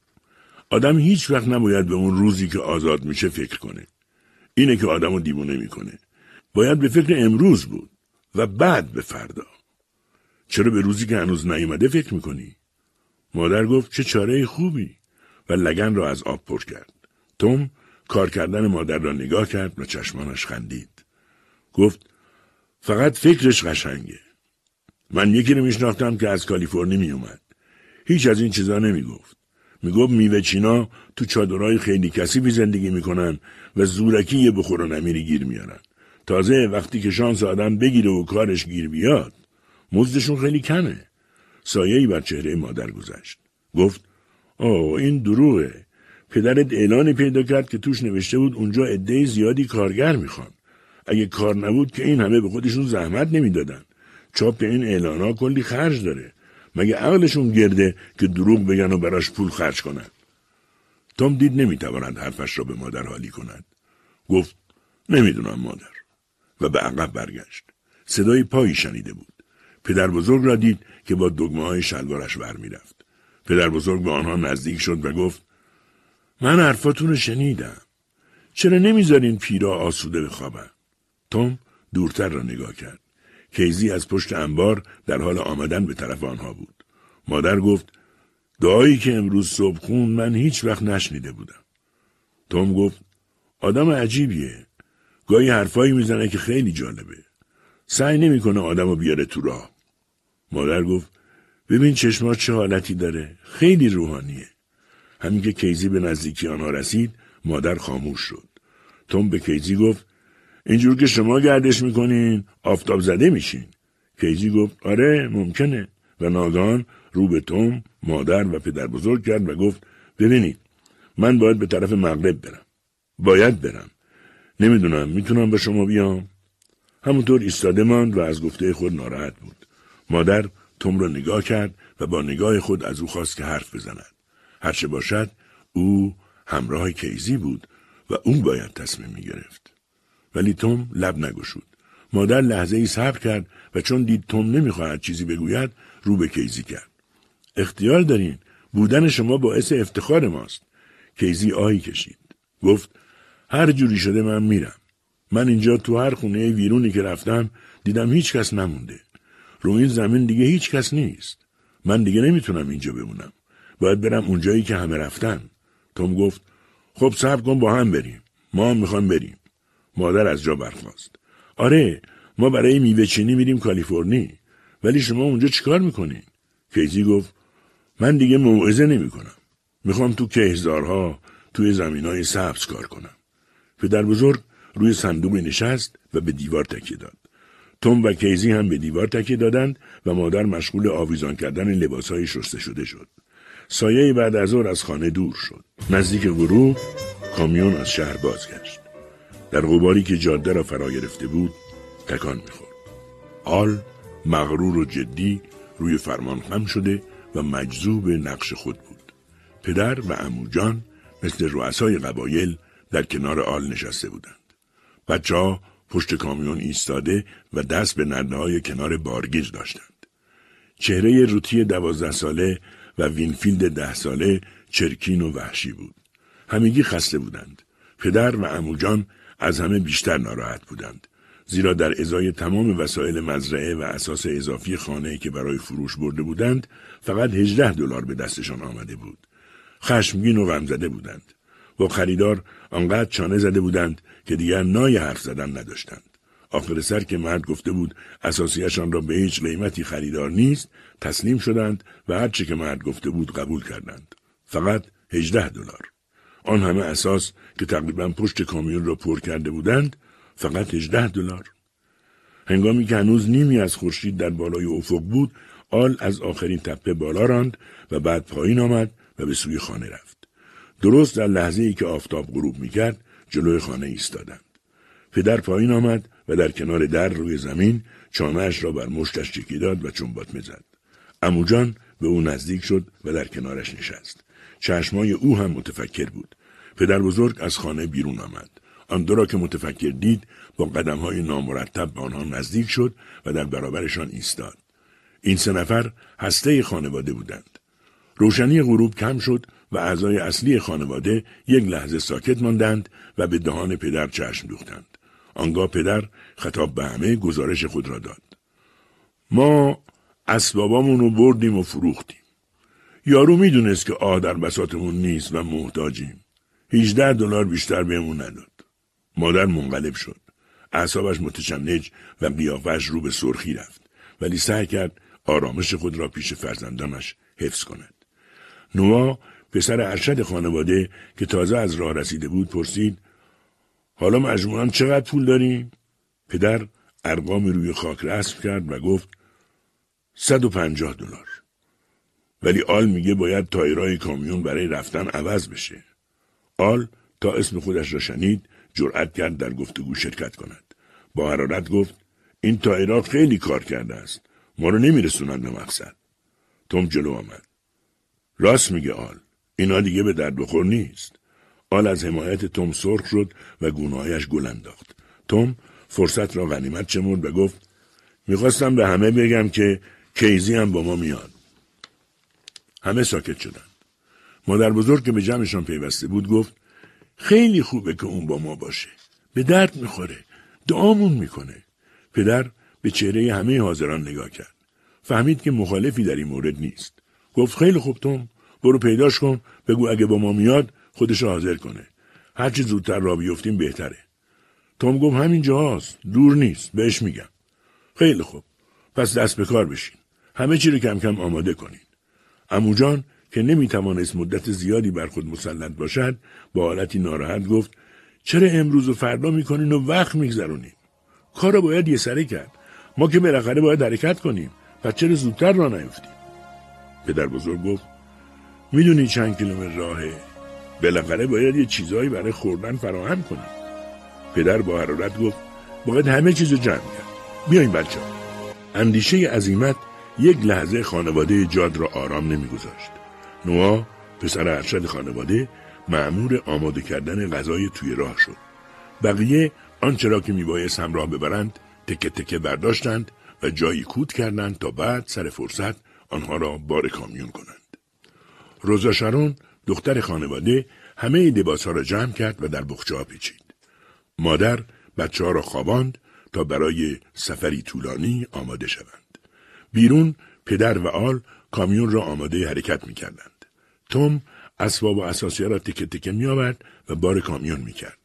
آدم هیچ وقت نباید به اون روزی که آزاد میشه فکر کنه. اینه که آدم رو دیوونه می‌کنه. باید به فکر امروز بود و بعد به فردا. چرا به روزی که هنوز نیومده فکر می‌کنی؟ مادر گفت چه چاره خوبی و لگن را از آب پر کرد. توم کار کردن مادر را نگاه کرد و چشمانش خندید. گفت فقط فکرش قشنگه. من یکی رو میشناختم که از کالیفرنی میومد. هیچ از این چیزا نمی‌گفت. می‌گفت میوه چینا تو چادرهای خیلی کثیفی زندگی می‌کنن و زورکی یه بخور و نمیری گیر میارن. تازه وقتی که شانس آدم بگیره و کارش گیر بیاد مزدشون خیلی کمه. سایه‌ای بر چهره مادر گذشت. گفت اوه این دروغه. پدرت اعلانی پیدا کرد که توش نوشته بود اونجا عده زیادی کارگر می‌خوان. اگه کار نبود که این همه به خودشون زحمت نمی‌دادن. چاپ این اعلانا کلی خرج داره. مگه عقلشون گرده که دروغ بگن و براش پول خرج کنند تام دید نمی‌تواند حرفش را به مادر حالی کند گفت نمی‌دونم مادر و به عقب برگشت. صدای پایی شنیده بود. پدر بزرگ را دید که با دگمه های شلوارش می‌رفت پدر بزرگ به آنها نزدیک شد و گفت من حرفاتون رو شنیدم. چرا نمی‌ذارین پیرا آسوده بخوابن؟ توم دورتر را نگاه کرد. کیزی از پشت انبار در حال آمدن به طرف آنها بود. مادر گفت دعایی که امروز صبح خون من هیچ وقت نشنیده بودم. توم گفت آدم عجیبیه. گاهی حرفایی می‌زنه که خیلی جالبه. سعی نمی‌کنه آدمو بیاره تو راه. مادر گفت ببین چشمات چه حالتی داره. خیلی روحانیه. همین که کیزی به نزدیکی آنها رسید مادر خاموش شد. توم به کیزی گفت اینجور که شما گردش می‌کنین آفتاب زده میشین. کیزی گفت آره ممکنه. و ناگان رو به توم مادر و پدر بزرگ کرد و گفت ببینید من باید به طرف مغرب برم. باید برم. نمی‌دونم می‌تونم به شما بیام همونطور ایستاده ماند و از گفته خود ناراحت بود مادر توم را نگاه کرد و با نگاه خود از او خواست که حرف بزند هرچه باشد او همراه کیزی بود و اون باید تصمیم می گرفت. ولی توم لب نگشود. مادر لحظه ای صبر کرد و چون دید توم نمی‌خواهد چیزی بگوید رو به کیزی کرد. اختیار دارین. بودن شما باعث افتخار ماست. کیزی آهی کشید. گفت هر جوری شده من میرم. من اینجا تو هر خونه ویرونی که رفتم دیدم هیچ کس نمونده. رو این زمین دیگه هیچ کس نیست. من دیگه نمی‌تونم اینجا بمونم. باید برم اونجایی که همه رفتن. توم گفت خب صبر کن با هم بریم. ما هم می‌خوام بریم. مادر از جا برخواست. آره ما برای میوه چینی میریم کالیفرنی. ولی شما اونجا چیکار می‌کنین؟ کیزی گفت من دیگه موعظه نمی‌کنم. می‌خوام تو کهزارها توی زمین های سبز کار کنم. پدر بزرگ روی صندوق نشست و به دیوار تکیه داد. توم و کیزی هم به دیوار تکیه دادند و مادر مشغول آویزان کردن لباسهای شسته شده شد. سایه بعد از ظهر از خانه دور شد. نزدیک غروب کامیون از شهر بازگشت. در غباری که جاده را فرا گرفته بود تکان می‌خورد. آل مغرور و جدی روی فرمان خم شده و مجذوب نقش خود بود. پدر و اموجان مثل رؤسای قبایل در کنار آل نشسته بودند. بچه ها پشت کامیون ایستاده و دست به نرده های کنار بارگیج داشتند. چهره روتی دوازده ساله و وینفیلد ده ساله چرکین و وحشی بود. همگی خسته بودند. پدر و عموجان از همه بیشتر ناراحت بودند. زیرا در ازای تمام وسایل مزرعه و اثاث اضافی خانه که برای فروش برده بودند فقط 18 دلار به دستشان آمده بود. خشمگین و غمزده بودند. با خریدار آنقدر چانه زده بودند که دیگر نای حرف زدن نداشتند. آخر سر که مرد گفته بود اساسیشان را به هیچ قیمتی خریدار نیست تسلیم شدند و هرچه که مرد گفته بود قبول کردند. فقط هجده دلار. آن همه اساس که تقریبا پشت کامیون را پر کرده بودند فقط هجده دلار. هنگامی که هنوز نیمی از خورشید در بالای افق بود آل از آخرین تپه بالا راند و بعد پایین آمد و به سوی خانه رفت. درست در لحظه ای که آفتاب غروب می‌کرد جلوی خانه ایستادند. پدر پایین آمد و در کنار در روی زمین چانهاش را بر مشتش چکی داد و چنبات زد. اموجان به او نزدیک شد و در کنارش نشست. چشمای او هم متفکر بود. پدر بزرگ از خانه بیرون آمد. آن دو را که متفکر دید با قدم های نامرتب به آنها نزدیک شد و در برابرشان ایستاد. این سه نفر هسته خانواده بودند. روشنی غروب کم شد و اعضای اصلی خانواده یک لحظه ساکت ماندند و به دهان پدر چشم دوختند. آنگاه پدر خطاب به همه گزارش خود را داد. ما اسبابامون رو بردیم و فروختیم. یارو می‌دونست که آه در بساتمون نیست و محتاجیم. 18 دلار بیشتر بهمون نداد. مادر منقلب شد. اعصابش متشنج و قیافش رو به سرخی رفت. ولی سعی کرد آرامش خود را پیش فرزندانش حفظ کند. نوا پسر ارشد خانواده که تازه از راه رسیده بود پرسید حالا مجموعا چقدر پول داریم؟ پدر ارقامی روی خاک رسم کرد و گفت صد و پنجاه دلار. ولی آل میگه باید تایرای کامیون برای رفتن عوض بشه. آل تا اسم خودش را شنید جرأت کرد در گفتگو شرکت کند. با حرارت گفت این تایرا خیلی کار کرده است. ما رو نمیرسونند به مقصد. توم جلو آمد. راست میگه آل. اینا دیگه به درد بخور نیست. آل از حمایت توم سرخ شد و گونههایش گل انداخت. توم فرصت را غنیمت چمود و گفت می‌خواستم به همه بگم که کیزی هم با ما میاد. همه ساکت شدند. مادر بزرگ که به جمعشان پیوسته بود گفت خیلی خوبه که اون با ما باشه. به درد می‌خوره. دعامون می‌کنه. پدر به چهره همه حاضران نگاه کرد. فهمید که مخالفی در این مورد نیست. گفت خیلی خوب توم برو پیداش کن بگو اگه با ما میاد خودش حاضر کنه. هرچی زودتر را بیفتیم بهتره. توم گفت همین جاست. دور نیست. بهش میگم. خیلی خوب. پس دست به کار بشین. همه چی رو کم کم آماده کنین. اموجان که نمی‌توانست مدت زیادی بر خود مسلط باشد با حالتی ناراحت گفت چرا امروز و فردا می‌کنین و وقت میگذرونیم کار رو باید یه سره کرد ما که بالاخره باید حرکت کنیم و چرا زودتر را نیفتیم پدر بزرگ گفت می‌دونی چند کیلومتر راهه؟ بالاخره باید یه چیزایی برای خوردن فراهم کنیم پدر با حرارت گفت باید همه چیز رو جمع کرد. بیاین بچه اندیشه عظیمت یک لحظه خانواده جاد را آرام نمیگذاشت. نوا پسر ارشد خانواده معمور آماده کردن غذای توی راه شد. بقیه آنچه را که میبایست همراه ببرند تکه تکه برداشتند و جایی کود کردند تا بعد سر فرصت آنها را بار کامیون کنند. روزا شرون دختر خانواده همه لباس ها را جمع کرد و در بخچه ها پیچید مادر بچه ها را خواباند تا برای سفری طولانی آماده شوند بیرون پدر و آل کامیون را آماده حرکت می کردند. توم اسباب و اساسیه را تکه تکه می آورد و بار کامیون می کرد.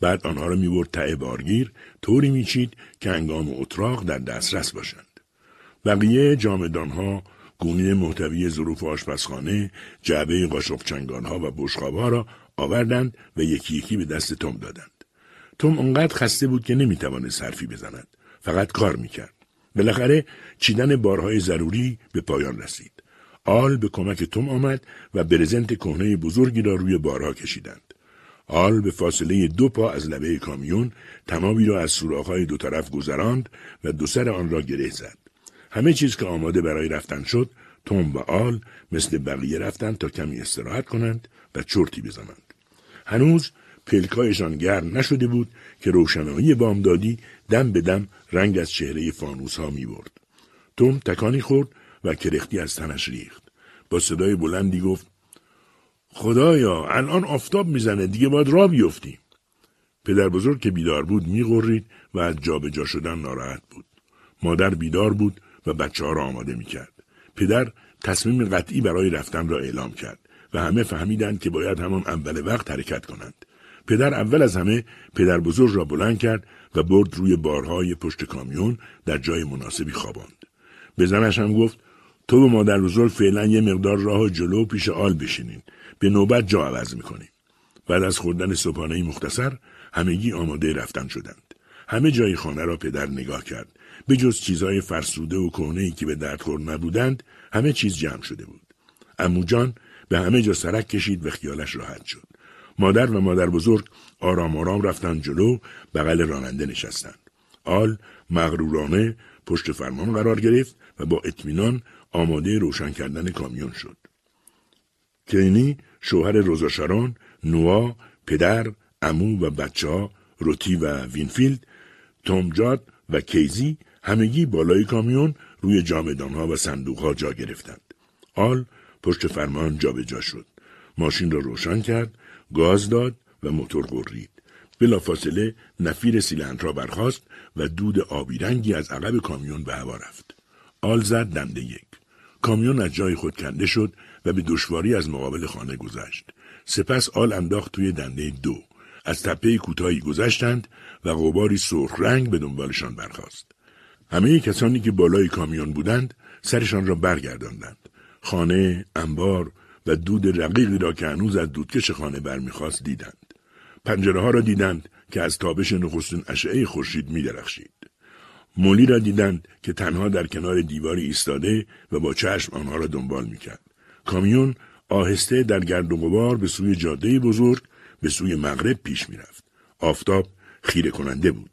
بعد آنها را می برد ته بارگیر طوری می چید که انگام اتراق در دسترس باشند. بقیه جامدانها گونه محتوی ظروف آشپزخانه، جعبه قاشق چنگانها و بشخابها را آوردند و یکی یکی به دست توم دادند. توم انقدر خسته بود که نمی توانست حرفی بزند. فقط کار می‌کرد. بالاخره چیدن بارهای ضروری به پایان رسید. آل به کمک توم آمد و برزنت کهنه بزرگی را روی بارها کشیدند. آل به فاصله دو پا از لبه کامیون تمامی را از سوراخ‌های دو طرف گذراند و دو سر آن را گره زد. همه چیز که آماده برای رفتن شد، توم و آل مثل بقیه رفتند تا کمی استراحت کنند و چرتی بزنند. هنوز پلکایشان گرم نشده بود که روشنایی بامدادی دم به دم رنگ از چهره فانوس ها می برد. توم تکانی خورد و کرختی از تنش ریخت. با صدای بلندی گفت خدایا الان آفتاب می‌زنه دیگه باید را بیفتیم. پدر بزرگ که بیدار بود میغرید و از جابجا جا شدن ناراحت بود. مادر بیدار بود و بچه ها را آماده می‌کرد. پدر تصمیم قطعی برای رفتن را اعلام کرد و همه فهمیدند که باید همان اول وقت حرکت کنند. پدر اول از همه پدر بزرگ را بلند کرد و برد روی بارهای پشت کامیون در جای مناسبی خواباند. به زنش هم گفت تو و مادر بزرگ فعلا یه مقدار راه جلو پیش آل بشینین. به نوبت جا عوض می‌کنیم. بعد از خوردن صبحانه مختصر همگی آماده رفتن شدند. همه جای خانه را پدر نگاه کرد. به جز چیزهای فرسوده و کهنه که به درد خور نبودند همه چیز جمع شده بود. عموجان به همه جا سرک کشید و خیالش راحت شد. مادر و مادر بزرگ آرام آرام رفتن جلو بغل راننده نشستند. آل مغرورانه پشت فرمان قرار گرفت و با اطمینان آماده روشن کردن کامیون شد. کینی شوهر روزاشاران، نوا، پدر، عمو و بچه ها، روتی و وینفیلد، توم جاد و کیزی همگی بالای کامیون روی ها و ها جا گرفتند. آل پشت فرمان جابجا جا شد. ماشین را روشن کرد گاز داد و موتور قرید. بلافاصله نفیر را برخاست و دود آبی رنگی از عقب کامیون به هوا رفت. آل زد دنده یک. کامیون از جای خود کنده شد و به دشواری از مقابل خانه گذشت. سپس آل انداخت توی دنده دو. از تپه کوتاهی گذشتند و غباری سرخ رنگ به دنبالشان برخاست. همه کسانی که بالای کامیون بودند سرشان را برگرداندند. خانه، انبار، و دود رقیقی را که هنوز از دودکش خانه برمیخواست دیدند. پنجره ها را دیدند که از تابش نخستین اشعه خورشید میدرخشید. مولی را دیدند که تنها در کنار دیواری ایستاده و با چشم آنها را دنبال می‌کرد. کامیون آهسته در گرد و غبار به سوی جاده بزرگ به سوی مغرب پیش می‌رفت. آفتاب خیره کننده بود.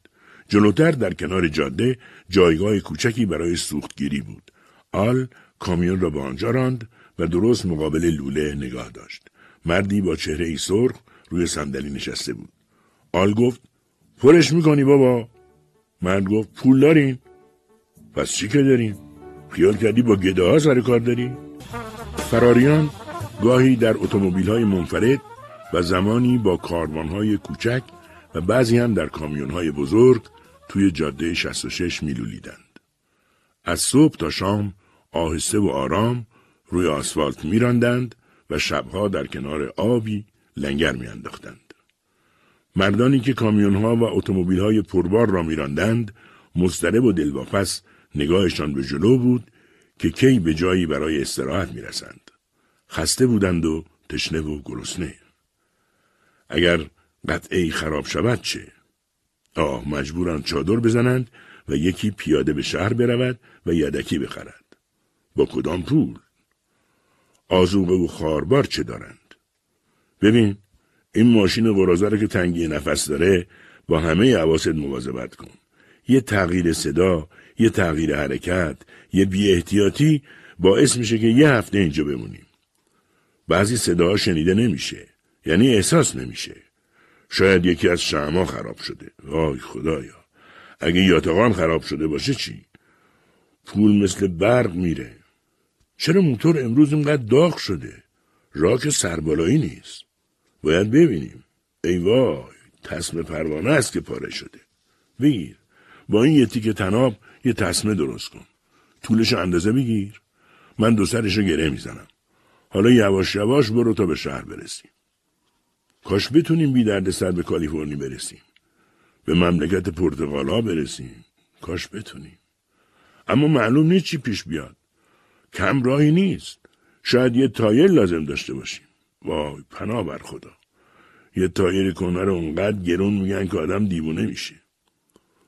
جلوتر در کنار جاده جایگاه کوچکی برای سوختگیری بود. آل کامیون را به آنجا راند و درست مقابل لوله نگاه داشت. مردی با چهره ای سرخ روی صندلی نشسته بود. آل گفت پرش می‌کنی بابا؟ مرد گفت پول دارین؟ پس چی که دارین؟ خیال کردی با گده ها سر کار داری؟ فراریان گاهی در اتومبیل های منفرد و زمانی با کاروان های کوچک و بعضی هم در کامیون های بزرگ توی جاده 66 میلولیدند. از صبح تا شام آهسته و آرام روی آسفالت میراندند و شبها در کنار آبی لنگر میانداختند. مردانی که کامیون ها و اتومبیل های پربار را میراندند مضطرب و دلواپس نگاهشان به جلو بود که کی به جایی برای استراحت می‌رسند. خسته بودند و تشنه و گرسنه. اگر قطعه خراب شود چه؟ آه مجبورند چادر بزنند و یکی پیاده به شهر برود و یدکی بخرد. با کدام پول؟ آزوقه و خاربار چه دارند؟ ببین این ماشین قرازه که تنگی نفس داره با همه عواست مواظبت کن. یه تغییر صدا، یه تغییر حرکت، یه بی احتیاطی باعث میشه که یه هفته اینجا بمونیم. بعضی صداها شنیده نمیشه. یعنی احساس نمیشه. شاید یکی از شما خراب شده. وای خدایا. اگه یاتقان خراب شده باشه چی؟ پول مثل برق میره. چرا موتور امروز اینقدر داغ شده؟ راک سربالایی نیست. باید ببینیم. ای وای تصمه پروانه است که پاره شده. بگیر. با این یه تیک تناب یه تصمه درست کن. طولش اندازه بگیر. من دو سرشو گره می‌زنم. حالا یواش یواش برو تا به شهر برسیم. کاش بتونیم بی درد سر به کالیفرنی برسیم. به مملکت پرتغال برسیم. کاش بتونیم. اما معلوم نیست چی پیش بیاد. کم راهی نیست. شاید یه تایر لازم داشته باشیم. وای پناه بر خدا. یه تایر کنر اونقدر گرون میگن که آدم دیوونه میشه.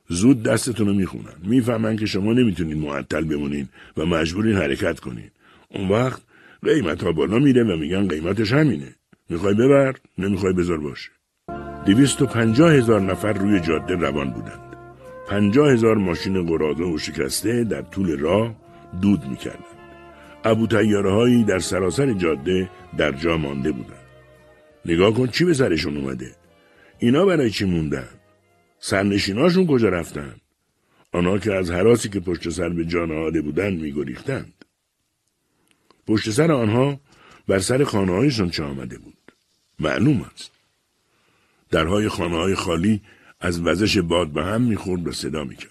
زود دستتون رو می‌خونن. می‌فهمن که شما نمی‌تونین معطل بمونین و مجبورین حرکت کنین. اون وقت قیمت ها بالا میره و میگن قیمتش همینه. می‌خوای ببر نمی‌خوای بذار باشه. دویست و پنجاه هزار نفر روی جاده روان بودند. پنجاه هزار ماشین قراضه و شکسته در طول راه دود می‌کردند. ابو تیاره هایی در سراسر جاده در جا مانده بودند. نگاه کن چی به سرشون اومده. اینا برای چی موندن؟ سرنشیناشون کجا رفتن؟ آنها که از حراسی که پشت سر به جان آده بودند میگریختند. پشت سر آنها بر سر خانه هایشان چه آمده بود؟ معلوم است. درهای خانه های خالی از وزش باد به هم می‌خورد و صدا می‌کرد.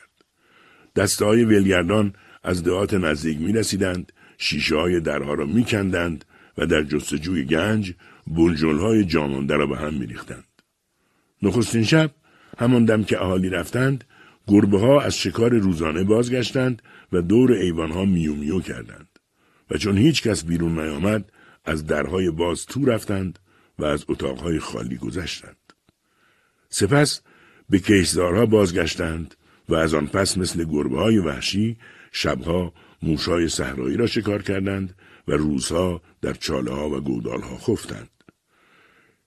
دسته های ولگردان از دهات نزدیک می رسیدند، شیشه های درها را میکندند و در جستجوی گنج بلجل های جامانده را به هم میریختند. نخستین شب همان دم که اهالی رفتند گربه ها از شکار روزانه بازگشتند و دور ایوان ها میو کردند و چون هیچ کس بیرون نیامد از درهای باز تو رفتند و از اتاقهای خالی گذشتند. سپس به کشزارها بازگشتند و از آن پس مثل گربه های وحشی شبها موشای صحرایی را شکار کردند و روزها در چاله ها و گودال ها خفتند.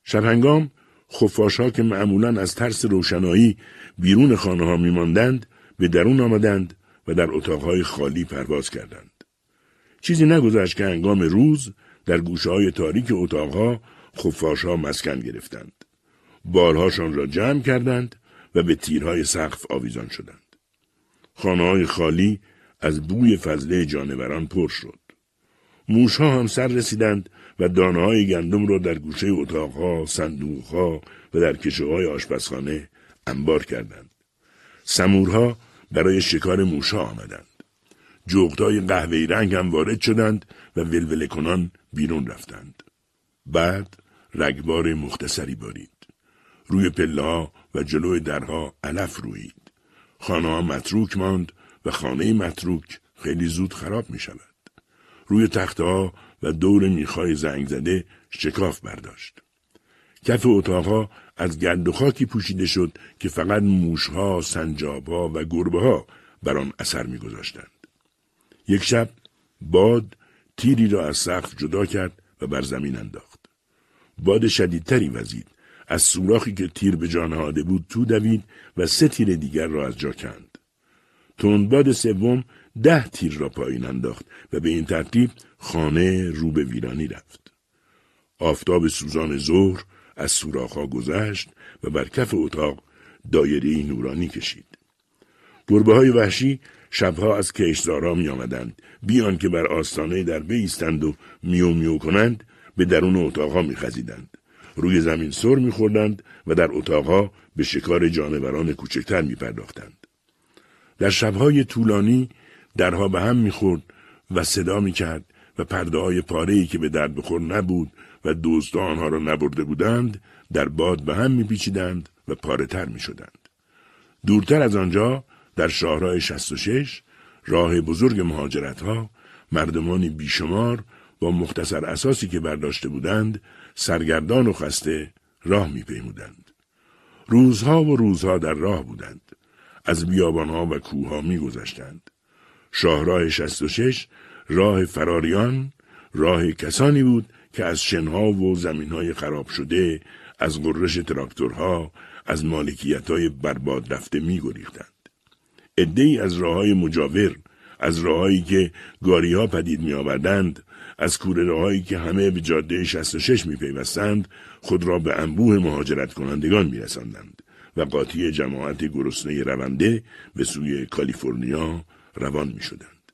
شبهنگام خفاش ها که معمولا از ترس روشنایی بیرون خانه ها میماندند به درون آمدند و در اتاقهای خالی پرواز کردند. چیزی نگذشت که هنگام روز در گوشه های تاریک اتاقها ها مسکن گرفتند. بارهاشان را جمع کردند و به تیرهای سقف آویزان شدند. خانه های خالی از بوی فضله جانوران پر شد. موشها هم سر رسیدند و دانه های گندم را در گوشه اتاقها، صندوقها و در کشه های آشپزخانه انبار کردند. سمورها برای شکار موشها آمدند. جغدهای قهوه‌ای رنگ هم وارد شدند و ولوله کنان بیرون رفتند. بعد رگبار مختصری بارید. روی پله و جلوی درها علف روید. خانه ها متروک ماند و خانه متروک خیلی زود خراب می شود. روی تختها و دور میخای زنگ زده شکاف برداشت. کف اتاقها از گند و خاکی پوشیده شد که فقط موشها، سنجابها و گربه ها بر آن اثر میگذاشتند. یک شب باد تیری را از سقف جدا کرد و بر زمین انداخت. باد شدیدتری وزید. از سوراخی که تیر به جان بود تو دوید و سه تیر دیگر را از جا کند. باد سوم ده تیر را پایین انداخت و به این ترتیب خانه رو به ویرانی رفت. آفتاب سوزان ظهر از سوراخها گذشت و بر کف اتاق دایره نورانی کشید. گربه های وحشی شبها از کشزارا می آمدند بیان که بر آستانه در بیستند و میو میو کنند به درون اتاقها می خزیدند. روی زمین سر می خوردند و در اتاقها به شکار جانوران کوچکتر می پرداختند. در شبهای طولانی درها به هم می‌خورد و صدا می‌کرد و پرده های پاره ای که به درد بخور نبود و دزد آنها را نبرده بودند در باد به هم میپیچیدند و پاره تر می‌شدند. دورتر از آنجا در شاهراه 66 راه بزرگ مهاجرت ها مردمانی بیشمار با مختصر اساسی که برداشته بودند سرگردان و خسته راه میپیمودند. روزها و روزها در راه بودند. از بیابانها و کوهها میگذشتند. شاهراه 66 راه فراریان راه کسانی بود که از شنها و زمینهای خراب شده از قررش تراکتورها از مالکیتهای برباد رفته می گریختند. ای از راه های مجاور از راههایی که گاری ها پدید می آوردند از کوره راههایی که همه به جاده 66 می پیوستند خود را به انبوه مهاجرت کنندگان می رسندند و قاطی جماعت گرسنه رونده به سوی کالیفرنیا روان می شدند.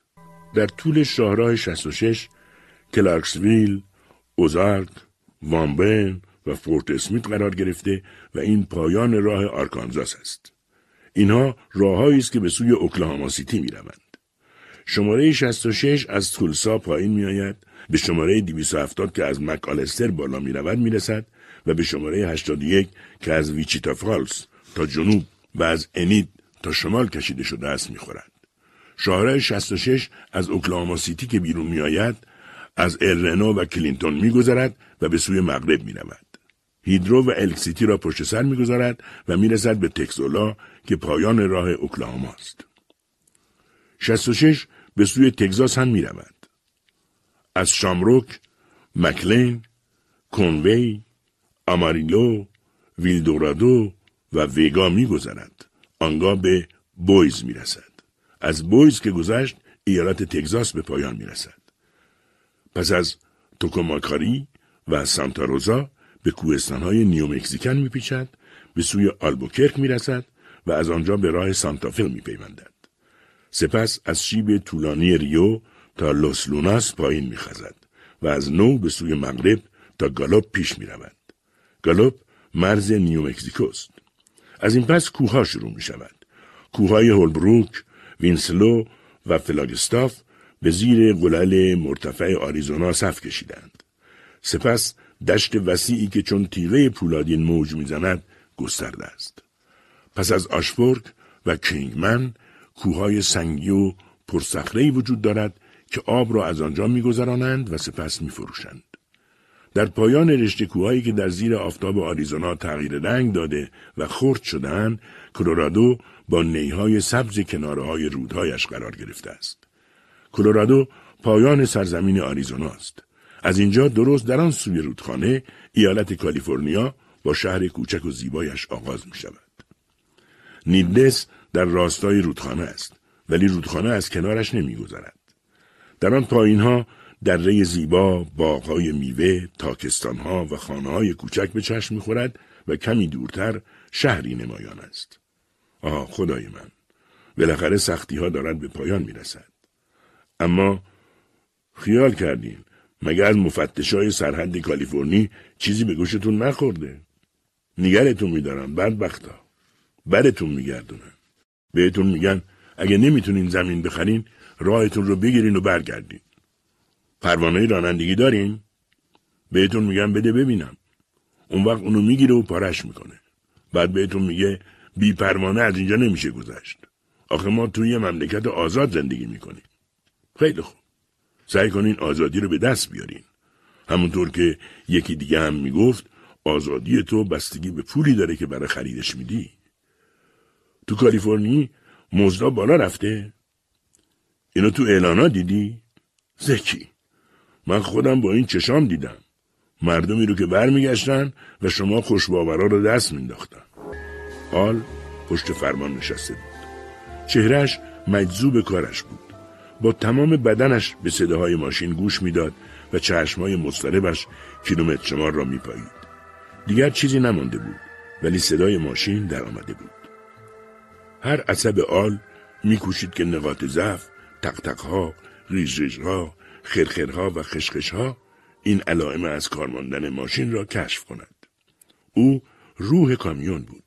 در طول شاهراه 66 کلارکسویل، اوزارک، وان بورن و فورت اسمیت قرار گرفته و این پایان راه آرکانزاس است. اینها راههایی است که به سوی اوکلاهاما سیتی می روند. شماره 66 از تولسا پایین می آید به شماره 270 که از مکالستر بالا می رود می رسد و به شماره 81 که از ویچیتا فالس تا جنوب و از انید تا شمال کشیده شده است می خورد. شاهراه 66 از اوکلاهاما سیتی که بیرون می آید از الرنو و کلینتون می گذرد و به سوی مغرب می رود. هیدرو و الک سیتی را پشت سر می گذارد و می رسد به تکسولا که پایان راه اوکلاهاما است. 66 به سوی تگزاس هم می رود. از شامروک، مکلین، کنوی، آماریلو، ویلدورادو و ویگا می گذرد. آنگاه به بویز می رسد. از بویز که گذشت ایالت تگزاس به پایان می رسد. پس از توکوماکاری و سانتا روزا به کوهستانهای نیو مکزیکن می پیچد، به سوی آلبوکرک می رسد و از آنجا به راه سانتافه می پیوندد. سپس از شیب طولانی ریو تا لوس لوناس پایین می خزد و از نو به سوی مغرب تا گالوب پیش می رود. گالوب مرز نیو مکزیکوست. از این پس کوهها شروع می شود. کوههای هولبروک، وینسلو و فلاگستاف به زیر قلل مرتفع آریزونا صف کشیدند. سپس دشت وسیعی که چون تیغه پولادین موج می‌زند گسترده است. پس از آشفورک و کینگمن کوههای سنگی و پرصخرهای وجود دارد که آب را از آنجا میگذرانند و سپس میفروشند. در پایان رشته کوههایی که در زیر آفتاب آریزونا تغییر رنگ داده و خرد شدهاند کلرادو با نیهای سبز کناره های رودهایش قرار گرفته است. کلرادو پایان سرزمین آریزونا است. از اینجا درست در آن سوی رودخانه ایالت کالیفرنیا با شهر کوچک و زیبایش آغاز می شود. نیدلس در راستای رودخانه است ولی رودخانه از کنارش نمیگذرد. در آن پایین ها دره زیبا، باغهای میوه، تاکستانها و خانه های کوچک به چشم می‌خورد و کمی دورتر شهری نمایان است. آه خدای من بالاخره سختی ها دارد به پایان می رسد. اما خیال کردین مگر از مفتش های سرحد کالیفرنی چیزی به گوشتون نخورده نگرتون میدارن بدبختا برتون میگردونن بهتون میگن اگه نمی‌تونین زمین بخرین راهتون رو بگیرین و برگردین پروانه رانندگی دارین بهتون میگن بده ببینم اون وقت اونو می‌گیره و پارش می‌کنه بعد بهتون میگه بی پروانه از اینجا نمیشه گذشت. آخه ما توی مملکت آزاد زندگی می‌کنیم. خیلی خوب. سعی کنین آزادی رو به دست بیارین. همونطور که یکی دیگه هم می‌گفت آزادی تو بستگی به پولی داره که برای خریدش میدی. تو کالیفرنی مزدا بالا رفته؟ اینو تو اعلانا دیدی؟ زکی. من خودم با این چشام دیدم. مردمی رو که برمیگشتن و شما خوشباورا رو دست مینداختن. حال پشت فرمان نشسته بود. چهرش مجذوب کارش بود. با تمام بدنش به صداهای ماشین گوش می‌داد و چشمهای مضطربش کیلومتر شمار را میپایید دیگر چیزی نمانده بود ولی صدای ماشین در آمده بود هر عصب آل میکوشید که نقاط ضعف تقتقها ریزریزها خرخرها و خشخشها این علائم از کارماندن ماشین را کشف کند. او روح کامیون بود.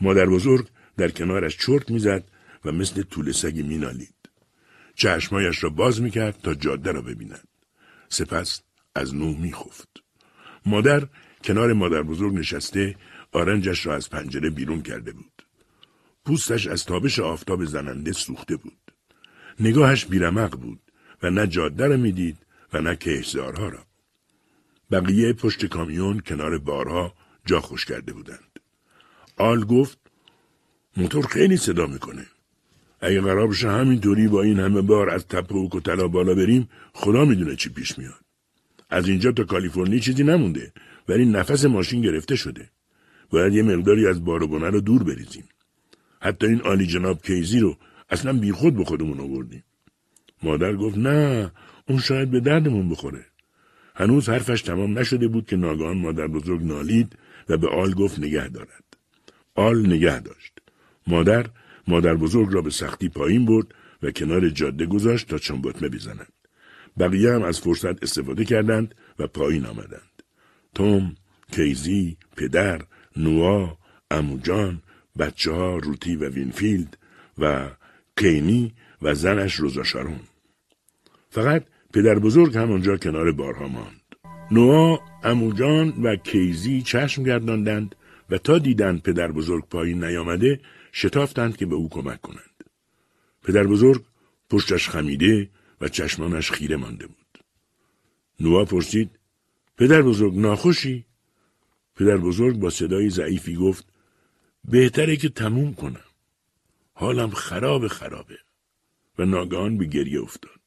مادر بزرگ در کنارش چرت می‌زد و مثل طول سگی مینالید. چشمایش را باز می‌کرد تا جاده را ببیند. سپس از نو میخفت. مادر کنار مادر بزرگ نشسته آرنجش را از پنجره بیرون کرده بود. پوستش از تابش آفتاب زننده سوخته بود. نگاهش بیرمق بود و نه جاده را می‌دید و نه کهشزارها را. بقیه پشت کامیون کنار بارها جا خوش کرده بودند. آل گفت موتور خیلی صدا می‌کنه. اگه قرار بشه همینطوری با این همه بار از تپه و کتلا بالا بریم خدا می‌دونه چی پیش میاد. از اینجا تا کالیفرنیا چیزی نمونده ولی نفس ماشین گرفته شده. باید یه مقداری از بار و رو دور بریزیم. حتی این عالی جناب کیزی رو اصلا بیخود به خودمون آوردیم مادر گفت نه اون شاید به دردمون بخوره هنوز حرفش تمام نشده بود که ناگهان مادر بزرگ نالید و به آل گفت نگه دارد آل نگه داشت مادر مادر بزرگ را به سختی پایین برد و کنار جاده گذاشت تا چنباتمه بزنه. بقیه هم از فرصت استفاده کردند و پایین آمدند. توم، کیزی، پدر، نوا، عموجان، بچه ها روتی و وینفیلد و کینی و زنش روزا شارون. فقط پدر بزرگ همانجا کنار بارها ماند. نوا، اموجان و کیزی چشم گرداندند و تا دیدند پدر بزرگ پایین نیامده شتافتند که به او کمک کنند. پدر بزرگ پشتش خمیده و چشمانش خیره مانده بود. نوا پرسید پدر بزرگ ناخوشی؟ پدر بزرگ با صدای ضعیفی گفت بهتره که تموم کنم. حالم خراب خرابه و ناگهان به گریه افتاد.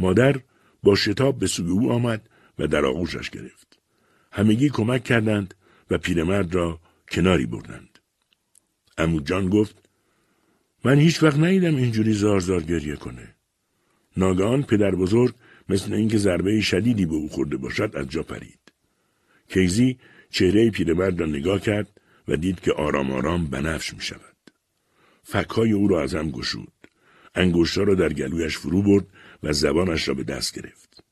مادر با شتاب به سوی او آمد و در آغوشش گرفت. همگی کمک کردند و پیرمرد را کناری بردند. امو جان گفت من هیچ وقت ندیدم اینجوری زار زار گریه کنه. ناگهان پدر بزرگ مثل اینکه ضربه شدیدی به او خورده باشد از جا پرید. کیزی چهره پیرمرد را نگاه کرد و دید که آرام آرام بنفش می شود. فکهای او را از هم گشود. انگشتا را در گلویش فرو برد و زبانش را به دست گرفت.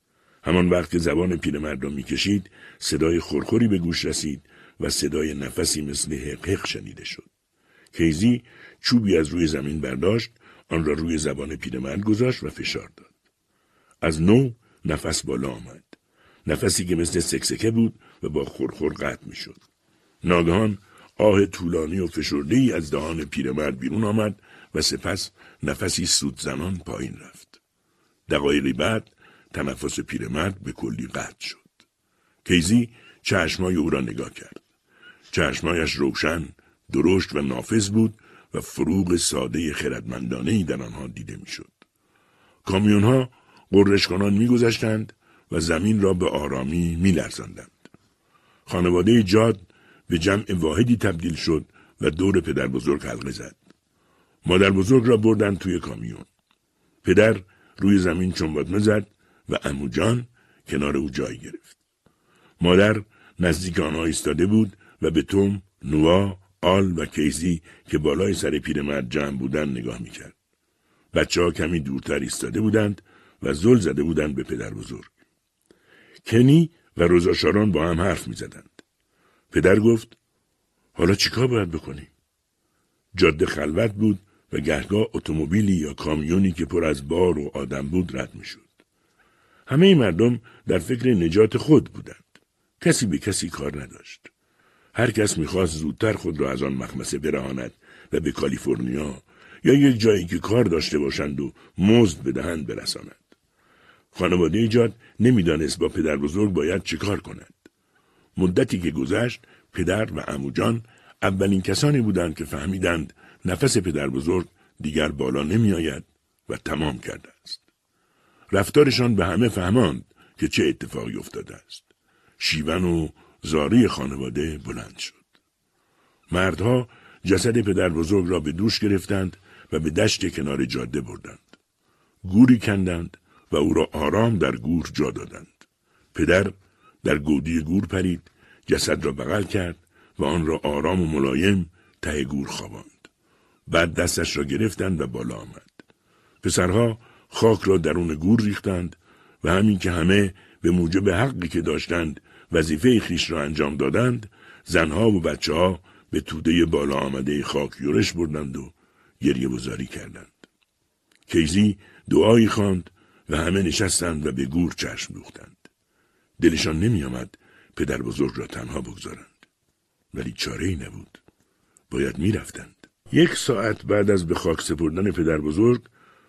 همان وقت که زبان پیرمرد را می‌کشید صدای خورخوری به گوش رسید و صدای نفسی مثل حقحق شنیده شد. کیزی چوبی از روی زمین برداشت آن را روی زبان پیرمرد گذاشت و فشار داد از نو نفس بالا آمد نفسی که مثل سکسکه بود و با خورخور قطع می‌شد ناگهان آه طولانی و فشرده از دهان پیرمرد بیرون آمد و سپس نفسی سود زنان پایین رفت دقایقی بعد تنفس پیرمرد به کلی قطع شد کیزی چشمای او را نگاه کرد چشمایش روشن درشت و نافذ بود و فروغ ساده خردمندانه در آنها دیده می‌شد. کامیون ها قررش کنان میگذشتند و زمین را به آرامی میلرزاندند. خانواده جاد به جمع واحدی تبدیل شد و دور پدر بزرگ حلقه زد. مادر بزرگ را بردند توی کامیون. پدر روی زمین چنباتمه زد و اموجان کنار او جای گرفت. مادر نزدیک آنها ایستاده بود و به توم، نوا، آل و کیزی که بالای سر پیرمرد جمع بودن نگاه می‌کرد. بچه ها کمی دورتر ایستاده بودند و زل زده بودند به پدر بزرگ. کنی و روزاشاران با هم حرف می‌زدند. پدر گفت حالا چیکار باید بکنیم؟ جاده خلوت بود و گهگاه اتومبیلی یا کامیونی که پر از بار و آدم بود رد می‌شد. همه مردم در فکر نجات خود بودند. کسی به کسی کار نداشت. هر کس می‌خواست زودتر خود را از آن مخمسه برهاند و به کالیفرنیا یا یک جایی که کار داشته باشند و مزد بدهند برساند. خانواده ایجاد نمی‌دانست با پدر بزرگ باید چه کار کند. مدتی که گذشت پدر و اموجان اولین کسانی بودند که فهمیدند نفس پدر بزرگ دیگر بالا نمی آید و تمام کرده است. رفتارشان به همه فهماند که چه اتفاقی افتاده است. شیون و زاری خانواده بلند شد. مردها جسد پدر بزرگ را به دوش گرفتند و به دشت کنار جاده بردند. گوری کندند و او را آرام در گور جا دادند. پدر در گودی گور پرید، جسد را بغل کرد و آن را آرام و ملایم ته گور خواباند. بعد دستش را گرفتند و بالا آمد. پسرها خاک را درون گور ریختند و همین که همه به موجب حقی که داشتند وظیفه خیش را انجام دادند زنها و بچه ها به توده بالا آمده خاک یورش بردند و گریه بزاری کردند. کیزی دعایی خواند و همه نشستند و به گور چشم دوختند. دلشان نمی آمد پدر بزرگ را تنها بگذارند. ولی چاره ای نبود. باید می رفتند. یک ساعت بعد از به خاک سپردن پدر بزرگ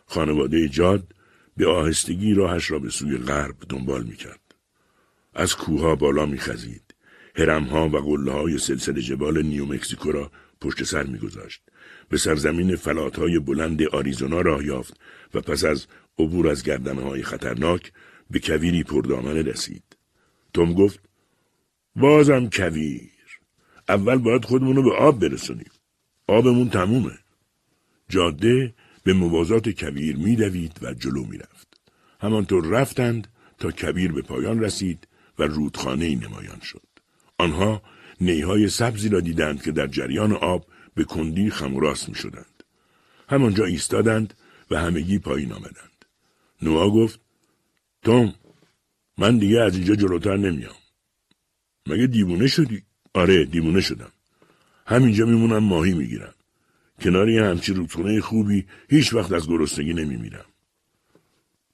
خانواده جاد به آهستگی راهش را به سوی غرب دنبال می کرد. از کوها بالا می خزید. هرمها و قله های سلسله جبال نیو مکزیکو را پشت سر میگذاشت به سرزمین فلات های بلند آریزونا راه یافت و پس از عبور از گردنه های خطرناک به کویری پردامنه رسید. توم گفت بازم کویر. اول باید خودمون رو به آب برسونیم. آبمون تمومه. جاده به موازات کویر میدوید و جلو می‌رفت. همانطور رفتند تا کویر به پایان رسید و رودخانه نمایان شد. آنها نیهای سبزی را دیدند که در جریان آب به کندی خم می شدند. همانجا ایستادند و همگی پایین آمدند. نوا گفت توم من دیگه از اینجا جلوتر نمیام. مگه دیوونه شدی؟ آره دیوونه شدم. همینجا میمونم ماهی می‌گیرم. کنار یه همچی رودخونه خوبی هیچ وقت از گرسنگی نمیمیرم.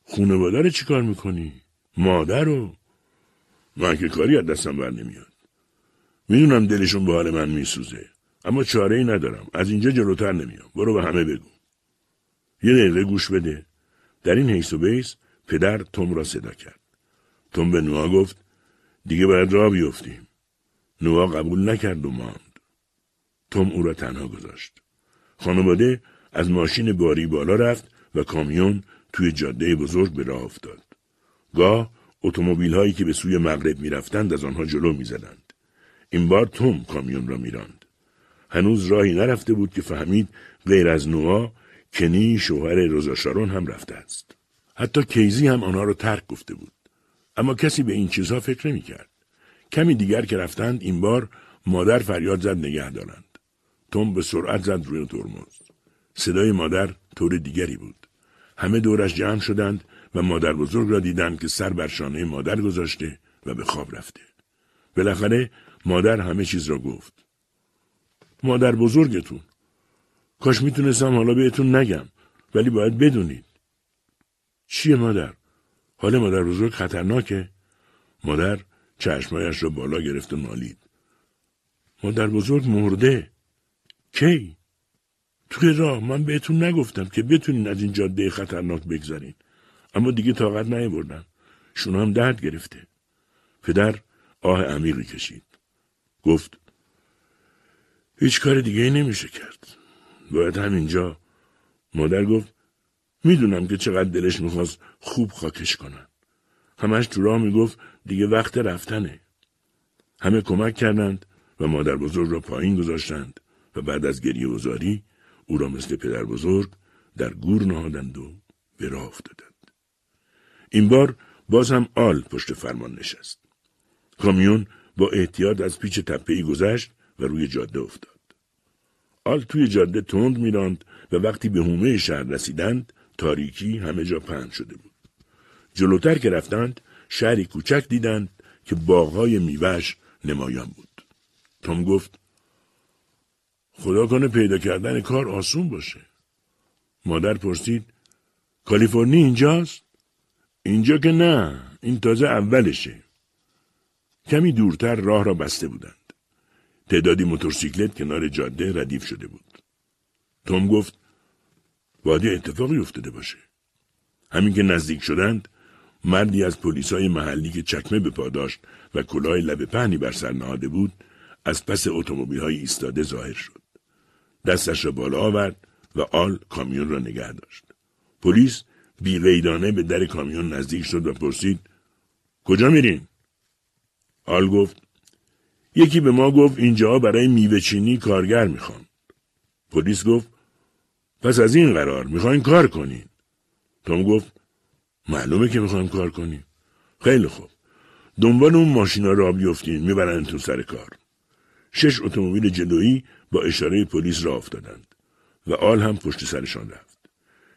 خونواده رو چیکار می‌کنی؟ مادر رو؟ من که کاری از دستم بر نمیاد. می‌دونم دلشون به حال من میسوزه. اما چاره ای ندارم. از اینجا جلوتر نمیام. برو به همه بگو. یه دقیقه گوش بده. در این حیث و بیس پدر توم را صدا کرد. توم به نوا گفت دیگه باید راه بیفتیم. نوا قبول نکرد و ماند. توم او را تنها گذاشت. خانواده از ماشین باری بالا رفت و کامیون توی جاده بزرگ به راه افتاد. گاه اتومبیل هایی که به سوی مغرب می‌رفتند از آنها جلو می‌زدند. این بار توم کامیون را میراند. هنوز راهی نرفته بود که فهمید غیر از نوا کنی شوهر روزاشارون هم رفته است. حتی کیزی هم آنها را ترک گفته بود. اما کسی به این چیزها فکر نمی کرد. کمی دیگر که رفتند این بار مادر فریاد زد نگه دارند. توم به سرعت زد روی ترمز. صدای مادر طور دیگری بود. همه دورش جمع شدند و مادر بزرگ را دیدند که سر بر شانه مادر گذاشته و به خواب رفته. بالاخره مادر همه چیز را گفت. مادر بزرگتون. کاش می‌تونستم حالا بهتون نگم ولی باید بدونید. چیه مادر؟ حال مادر بزرگ خطرناکه؟ مادر چشمایش را بالا گرفت و نالید. مادر بزرگ مرده. کی؟ توی راه من بهتون نگفتم که بتونین از این جاده خطرناک بگذارین. اما دیگه طاقت. شما هم درد گرفته. پدر آه عمیقی کشید. گفت هیچ کار دیگه نمیشه کرد. باید همینجا. مادر گفت می‌دونم که چقدر دلش می‌خواست خوب خاکش کنن. همش تو راه می‌گفت دیگه وقت رفتنه. همه کمک کردند و مادر بزرگ را پایین گذاشتند و بعد از گریه وزاری او را مثل پدر بزرگ در گور نهادند و به راه افتادند. این بار باز هم آل پشت فرمان نشست. کامیون با احتیاط از پیچ تپه گذشت و روی جاده افتاد. آل توی جاده تند میراند و وقتی به حومه شهر رسیدند تاریکی همه جا پهن شده بود. جلوتر که رفتند شهری کوچک دیدند که باغهای میوهش نمایان بود. توم گفت خدا کنه پیدا کردن کار آسون باشه. مادر پرسید کالیفرنی اینجاست؟ اینجا که نه این تازه اولشه. کمی دورتر راه را بسته بودند. تعدادی موتورسیکلت کنار جاده ردیف شده بود. توم گفت باید اتفاقی افتاده باشه. همین که نزدیک شدند مردی از پلیسای محلی که چکمه به پا داشت و کلاه لبه پهنی بر سر نهاده بود از پس اتومبیل های ایستاده ظاهر شد. دستش را بالا آورد و آل کامیون را نگه داشت. پلیس بیقیدانه به در کامیون نزدیک شد و پرسید کجا میرین؟ آل گفت یکی به ما گفت اینجا برای میوه چینی کارگر می‌خوان. پلیس گفت پس از این قرار می‌خواین کار کنین. توم گفت معلومه که می‌خوایم کار کنیم. خیلی خوب. دنبال اون ماشینا را بیفتین می‌برن تو سر کار. شش اتومبیل جلویی با اشاره پلیس را افتادند و آل هم پشت سرشان رفت.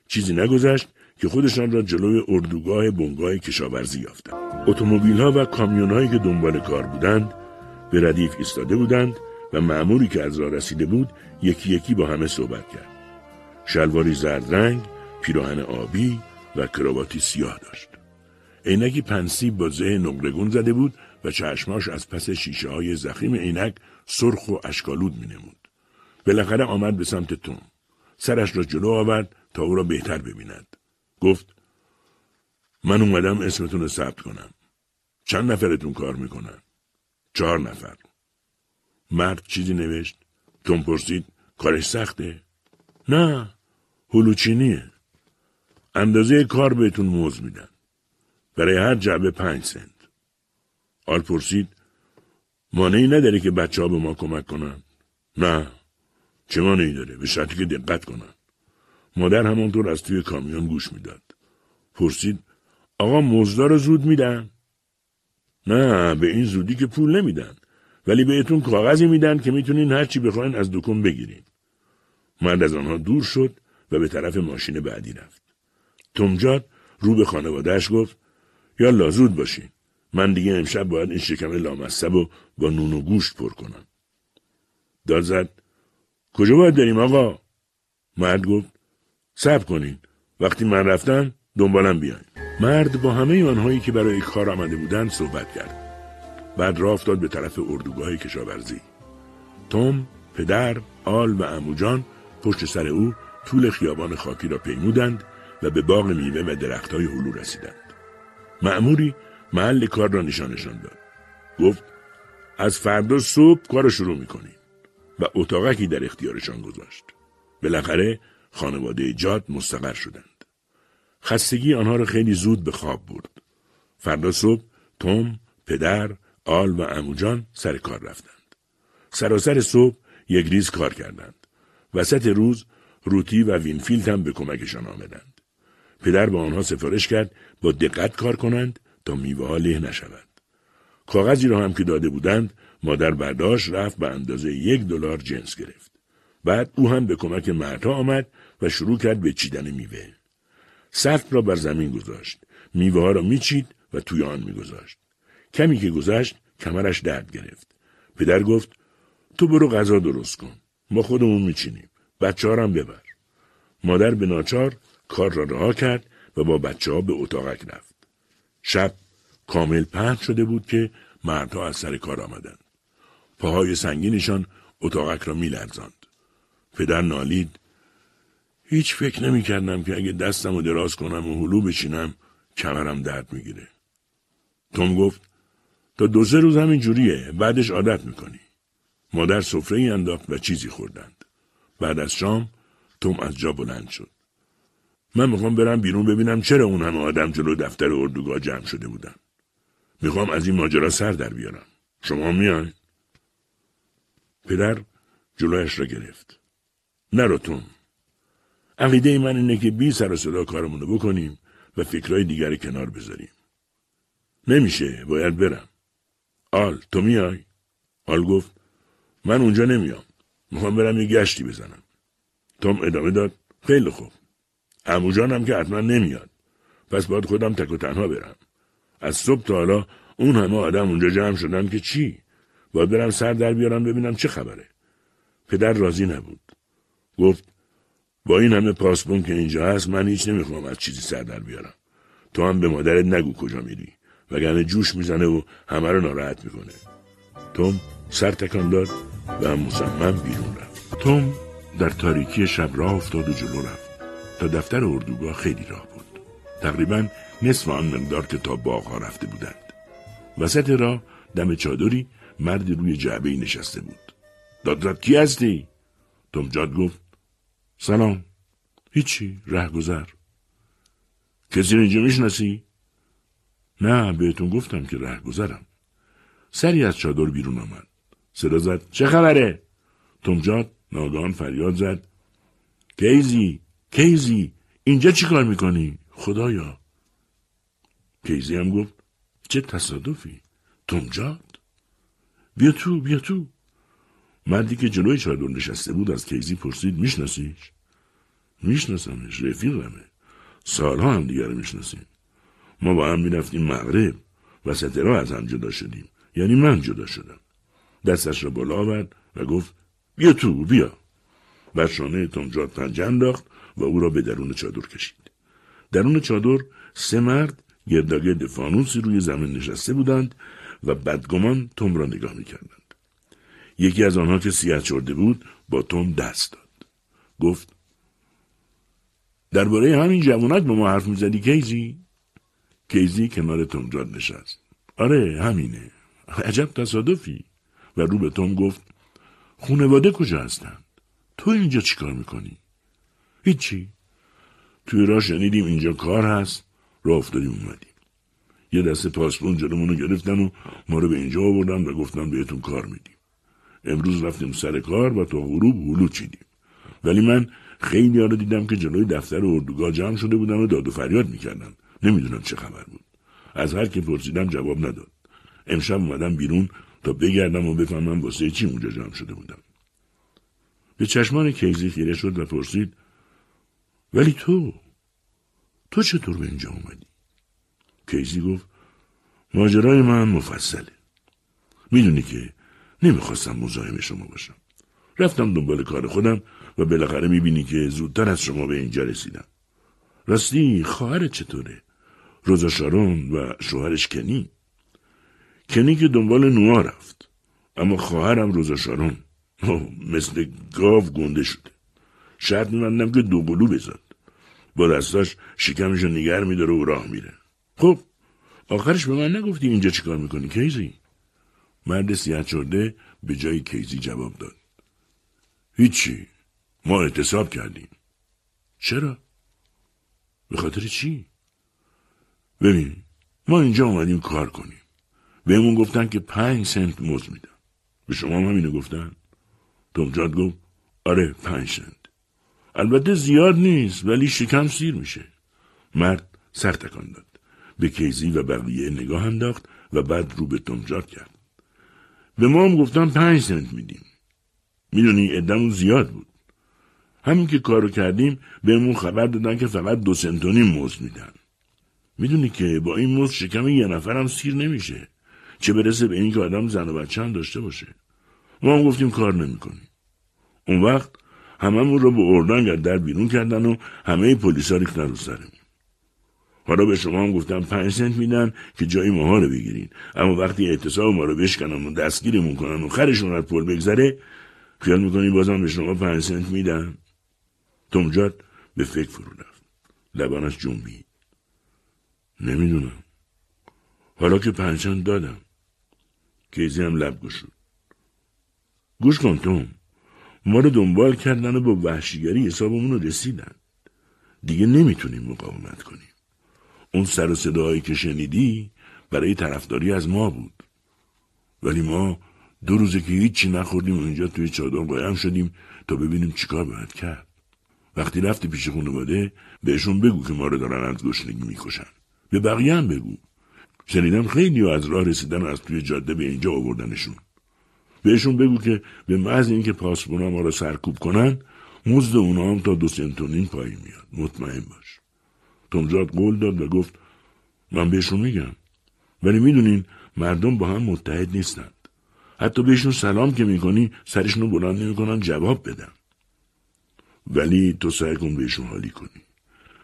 چیزی نگذشت که خودشان را جلوی اردوگاه بنگاه کشاورزی یافتند. اتومبیل ها و کامیون هایی که دنبال کار بودند به ردیف ایستاده بودند و معمولی که از راه رسیده بود یکی یکی با همه صحبت کرد. شلواری زرد رنگ پیراهن آبی و کراواتی سیاه داشت عینکی پنسی با زه نقرگون زده بود و چشماش از پس شیشه های زخیم عینک سرخ و اشکالود می نمود. بالاخره آمد به سمت توم. سرش را جلو آورد تا او را بهتر ببیند. گفت من اومدم اسمتون رو ثبت کنم. چند نفرتون کار می‌کنن؟ چهار نفر. مرد چیزی نوشت. توم پرسید کارش سخته؟ نه. هلوچینیه. اندازه کار بهتون موز میدن. برای هر جعبه پنج سنت. آل پرسید مانعی نداره که بچه ها به ما کمک کنن؟ نه. چه مانعی داره؟ به شرطی که دقت کنن. مادر همانطور از توی کامیون گوش می‌داد. پرسید آقا مزدا رو زود میدن؟ نه به این زودی که پول نمیدن. ولی بهتون کاغذی میدن که می‌تونین هرچی بخواین از دکون بگیرین. مرد از آنها دور شد و به طرف ماشین بعدی رفت. تومجاد رو به خانوادهش گفت یا لازود باشین. من دیگه امشب باید این شکم لامصب و با نون و گوشت پر کنم. داد زد. کجا باید بریم آقا؟ مرد گفت صبر کنین. وقتی من رفتم دنبالم بیاین. مرد با همه آنهایی که برای کار آمده بودند صحبت کرد. بعد راه افتاد به طرف اردوگاه کشاورزی. توم، پدر، آل و اموجان پشت سر او طول خیابان خاکی را پیمودند و به باغ میوه و درختهای هلو رسیدند. معموری محل کار را نشانشان داد. گفت از فردا صبح کار شروع می‌کنیم و اتاقکی در اختیارشان گذاشت. بالاخره خانواده جاد مستقر شدند. خستگی آنها را خیلی زود به خواب برد. فردا صبح توم، پدر، آل و عموجان سر کار رفتند. سراسر صبح یک ریز کار کردند. وسط روز روتی و وینفیلد هم به کمکشان آمدند. پدر به آنها سفارش کرد با دقت کار کنند تا میوه ها له نشود. کاغذی را هم که داده بودند مادر برداشت رفت به اندازه یک دلار جنس گرفت. بعد او هم به کمک مردها آمد و شروع کرد به چیدن میوه. سفت را بر زمین گذاشت. میوه ها را میچید و توی آن میگذاشت. کمی که گذشت کمرش درد گرفت. پدر گفت تو برو غذا درست کن. ما خودمون میچینیم. بچه هم ببر. مادر به ناچار کار را رها کرد و با بچه ها به اتاقک رفت. شب کامل پهن شده بود که مردها از سر کار آمدند. پاهای سنگینشان اتاقک را میلرزاند. پدر نالید هیچ فکر نمی کردم که اگه دستم رو دراز کنم و هلو بچینم کمرم درد می‌گیره. توم گفت تا دو سه روز همین جوریه بعدش عادت می‌کنی. مادر سفره ای انداخت و چیزی خوردند. بعد از شام توم از جا بلند شد. من می‌خوام برم بیرون ببینم چرا اون همه آدم جلو دفتر اردوگاه جمع شده بودن. می‌خوام از این ماجرا سر در بیارم. شما میان؟ پدر جلویش را گرفت. نرو توم. عقیده من اینه که بی سر و صدا کارمونو بکنیم و فکرهای دیگر کنار بذاریم. نمیشه باید برم. آل تو میای؟ آل گفت من اونجا نمیام. می‌خوام برم یه گشتی بزنم. توم ادامه داد خیلی خوب. اموجانم که حتما نمیاد. پس باید خودم تک و تنها برم. از صبح تا حالا اون همه آدم اونجا جمع شدن که چی؟ باید برم سر در بیارم ببینم چه خبره. پدر راضی نبود. گفت با این همه پاسبون که اینجا هست من هیچ نمی‌خوام از چیزی سر در بیارم. تو هم به مادرت نگو کجا میری. وگرنه جوش می‌زنه و همه رو ناراحت می‌کنه. توم سر تکان داد و مصمم بیرون رفت. توم در تاریکی شب راه افتاد و جلو رفت. تا دفتر اردوگاه خیلی راه بود. تقریبا نصف آن مقدار که تا باغ رفته بودند. وسط راه دم چادری مردی روی جعبه نشسته بود. دادرد کی هستی؟ جاد گفت سلام. هیچی گذر کسی اینجا می‌شناسی؟ نه بهتون گفتم که گذرم سری از چادر بیرون آمد. صدا زد. چه خبره؟ تومجاد ناگهان فریاد زد. کیزی کیزی اینجا چی کار می‌کنی؟ خدایا. کیزی هم گفت چه تصادفی؟ تمجاد بیا تو بیا تو. مردی که جلوی چادر نشسته بود از کیزی پرسید میشناسیش؟ میشناسمش رفیقمه. سالها هم دیگر می‌شناسیم. ما با هم می‌رفتیم مغرب و سترا از هم جدا شدیم. یعنی من جدا شدم. دستش را بالا آورد و گفت بیا تو بیا. بر شانه تمجاد پنجه انداخت و او را به درون چادر کشید. درون چادر سه مرد گرداگرد فانوسی روی زمین نشسته بودند و بدگمان تم را نگاه می‌کردند. یکی از آنها که سیاه چرده بود با تم دست داد. گفت درباره همین جوانک با ما حرف می‌زدی کیزی؟ کیزی کنار تمجاد نشست. آره همینه. عجب تصادفی. و رو به توم گفت خونواده کجا هستند تو اینجا چیکار می‌کنی؟ هیچی. توی راه شنیدیم اینجا کار هست. راه افتادیم اومدیم. یه دسته پاسپون جلومونو گرفتن و ما رو به اینجا آوردن و گفتن بهتون کار میدیم. امروز رفتیم سر کار و تا غروب هلو چیدیم. ولی من خیلی رو دیدم که جلوی دفتر اردوگاه جمع شده بودن و داد و فریاد می‌کردن. نمی‌دونم چه خبر بود. از هر که پرسیدم جواب نداد. امشب اومدم بیرون تا بگردم و بفهمم واسه چی اونجا جمع شده بودم. به چشمان کیزی خیره شد و پرسید ولی تو تو چطور به اینجا اومدی؟ کیزی گفت ماجرای من مفصله. می‌دونی که نمی‌خواستم مزاحم شما باشم. رفتم دنبال کار خودم و بالاخره می‌بینی که زودتر از شما به اینجا رسیدم. راستی خواهرت چطوره؟ روزا شارون و شوهرش کنی؟ کنی که دنبال نوها رفت. اما خواهرم روزا شارون. مثل گاو گنده شده. شرط میمندم که دو قلو بزد با دستاش شکمشو نگر میداره و راه میره. خب آخرش به من نگفتی اینجا چیکار می‌کنی کیزی؟ مرد سیاه چرده به جای کیزی جواب داد. هیچی. ما اعتصاب کردیم. چرا؟ به خاطر چی؟ ببین ما اینجا اومدیم کار کنیم. بهمون گفتن که پنج سنت موز میدن به شما هم همینو گفتن. تومجاد گفت آره پنج سنت. البته زیاد نیست ولی شکم سیر میشه. مرد سر تکان داد. به کیزی و بقیه نگاه انداخت و بعد رو به تومجاد کرد. به ما هم گفتن پنج سنت میدیم. می‌دونی ادمون زیاد بود. همین که کارو کردیم بهمون خبر دادن که فقط دو سنتونی موز میدن. می‌دونی که با این موز شکم یه نفرم سیر نمیشه. چه برسه به اینکه آدم زن و بچه هم داشته باشه؟ ما هم گفتیم کار نمی‌کنیم. اون وقت هممون رو به اردنگ در بیرون کردن و همه پلیسا ریختن رو سرمون. حالا به شما هم گفتم پنج سنت میدن که جای ماها رو بگیرین. اما وقتی اعتصاب ما رو بشکنن و دستگیرمون کنن و خرشون از پل بگذره خیال می‌کنی بازم به شما پنج سنت میدن؟ تومجاد به فکر فرو رفت. لبانش جنبید. نمی‌دونم. حالا که پنجان دادم. کیزی هم لب گشود. گوش کن توم ما رو دنبال کردن و با وحشیگری حسابمون رو رسیدن. دیگه نمی‌تونیم مقاومت کنیم. اون سر و صداهایی که شنیدی برای طرفداری از ما بود. ولی ما دو روزه که هیچی نخوردیم و اینجا توی چادر قایم شدیم تا ببینیم چیکار باید کرد. وقتی رفتی پیش خانواده بهشون بگو که ما رو دارن از گشنگی می‌کشن. به بقیه هم بگو. شنیدم خیلی از راه رسیدن از توی جاده به اینجا آوردنشون. بهشون بگو که به محض اینکه پاسپورنا ما رو سرکوب کنن مزد اونا هم تا دو سنتونین پایین میاد. مطمئن باش. تمجاد قول داد و گفت من بهشون میگم. ولی می‌دونین مردم با هم متحد نیستند. حتی بهشون سلام که می‌کنی سرشون رو بلند نمی‌کنن جواب بدن. ولی تو سعی کن بهشون حالی کنی.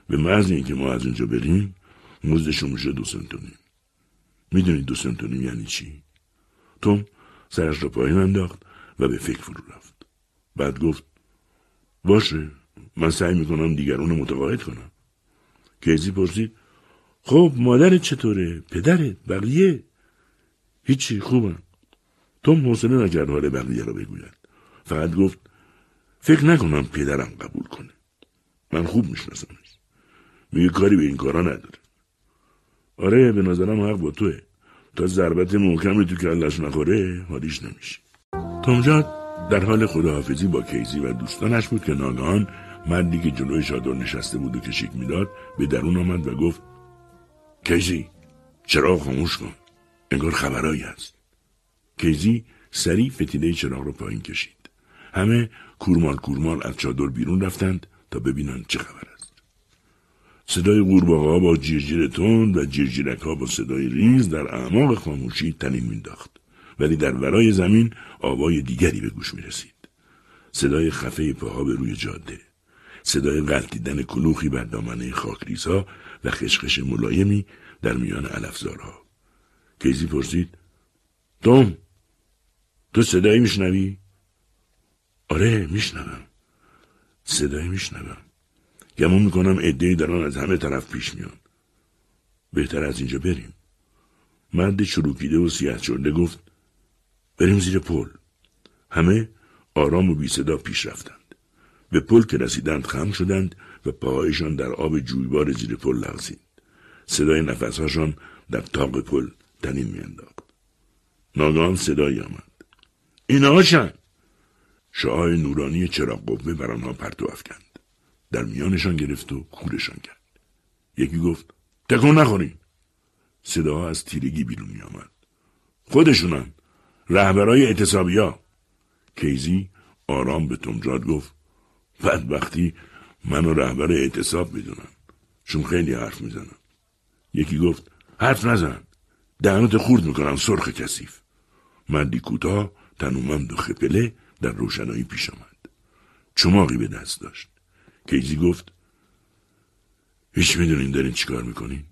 به محض اینکه ما از اینجا بریم مزدشون میشه دو سنتونین می‌دونی دو سنتونیم یعنی چی؟ توم سرش را پایین انداخت و به فکر فرو رفت. بعد گفت باشه من سعی می‌کنم دیگران متقاعد کنم. کیزی پرسید خب مادرت چطوره؟ پدرت؟ بقیه؟ هیچی خوبم. توم حوصله نکرد حال بقیه را بگوید. فقط گفت فکر نکنم پدرم قبول کنه. من خوب میشناسمش. میگه کاری به این کارا نداره. آره به نظرم حق با توه. تا ضربت محکمی تو کلش نخوره حالیش نمیشه. تومجاد در حال خداحافظی با کیزی و دوستانش بود که ناگهان مردی که جلوی چادر نشسته بود و کشیک می‌داد به درون آمد و گفت کیزی چراغ خاموش کن؟ انگار خبرایی است کیزی سریع فتیله چراغ رو پایین کشید. همه کورمال کورمال از چادر بیرون رفتند تا ببینند چه خبر صدای قورباغه با جیرجیر تند و جیرجیرک با صدای ریز در اعماق خاموشی تنین مینداخت ولی در ورای زمین آوای دیگری به گوش می رسید. صدای خفه پاها به روی جاده. صدای غلطیدن کلوخی بر دامنه خاکریزها و خشخش ملایمی در میان علفزارها. کیزی پرسید دوم تو صدایی میشنوی؟ آره میشنوم. صدایی میشنوم. گمون می‌کنم عدهای در آن از همه طرف پیش میان. بهتر از اینجا بریم. مرد چروکیده و سیاه شده گفت بریم زیر پل. همه آرام و بی صدا پیش رفتند. به پل که رسیدند خم شدند و پاهایشان در آب جویبار زیر پل لغزید. صدای نفسهاشان در تاق پل تنین میانداخت. ناگهان صدایی آمد. اینا چند شعاع نورانی چراغ قوه بر آنها پرتو افکند. در میانشان گرفت و کورشان کرد. یکی گفت تکون نخورین. صداها از تیرگی بیرون می آمد خودشونن رهبرای اعتصابیا کیزی آرام به تمجاد گفت بدبختی منو رهبر اعتصاب می‌دونم چون خیلی حرف می‌زنم یکی گفت حرف نزن. دهنت خورد می‌کنم سرخ کثیف. مردی کوتاه تنومند و خپله در روشنایی پیش آمد. چماقی به دست داشت. کیزی گفت هیچ می‌دونین دارین چیکار می‌کنین؟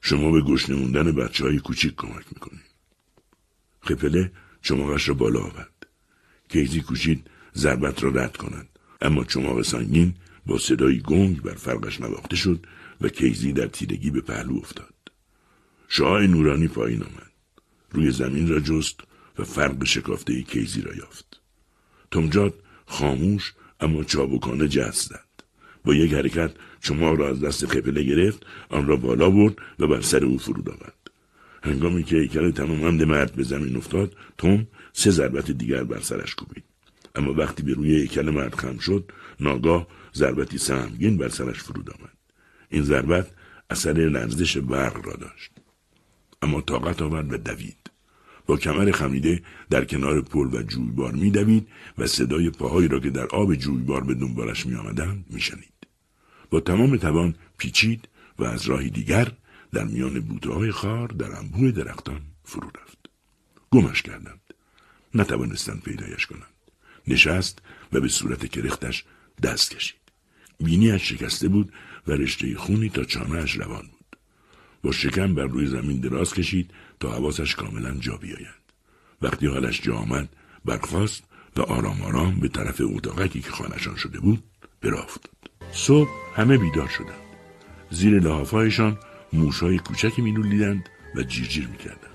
شما به گشنه موندن بچه های کوچیک کمک می‌کنین. خپله چماقش را بالا آورد. کیزی کوشید ضربت را رد کند. اما چماق سنگین با صدایی گنگ بر فرقش نواخته شد و کیزی در تیرگی به پهلو افتاد. شعاع نورانی پایین آمد. روی زمین را جست و فرق شکافته کیزی را یافت. تمجاد خاموش اما چابکانه جست زد با یک حرکت چماق را از دست خپله گرفت آن را بالا برد و بر سر او فرود آورد. هنگامی که هیکل تمامند مرد به زمین افتاد توم سه ضربت دیگر بر سرش کوبید. اما وقتی به روی هیکل مرد خم شد ناگاه ضربتی سهمگین بر سرش فرود آمد. این ضربت اثر لرزش برق را داشت. اما طاقت آورد و دوید. با کمر خمیده در کنار پل و جویبار میدوید و صدای پاهایی را که در آب جویبار به دنبالش می آمدند می شنید. با تمام توان پیچید و از راهی دیگر در میان بوته خار در انبوه درختان فرو رفت. گمش کردند. نتوانستند پیدایش کنند. نشست و به صورت کرختش دست کشید. بینیش شکسته بود و رشته خونی تا چانهاش روان بود. با شکم بر روی زمین دراز کشید تا حواسش کاملا جا بیاید. وقتی حالش جا آمد برخواست و آرام آرام به طرف اتاقکی که خانهشان شده بود برافتاد. صبح همه بیدار شدند. زیر لحافهایشان موشهای کوچکی میلولیدند و جیرجیر می‌کردند.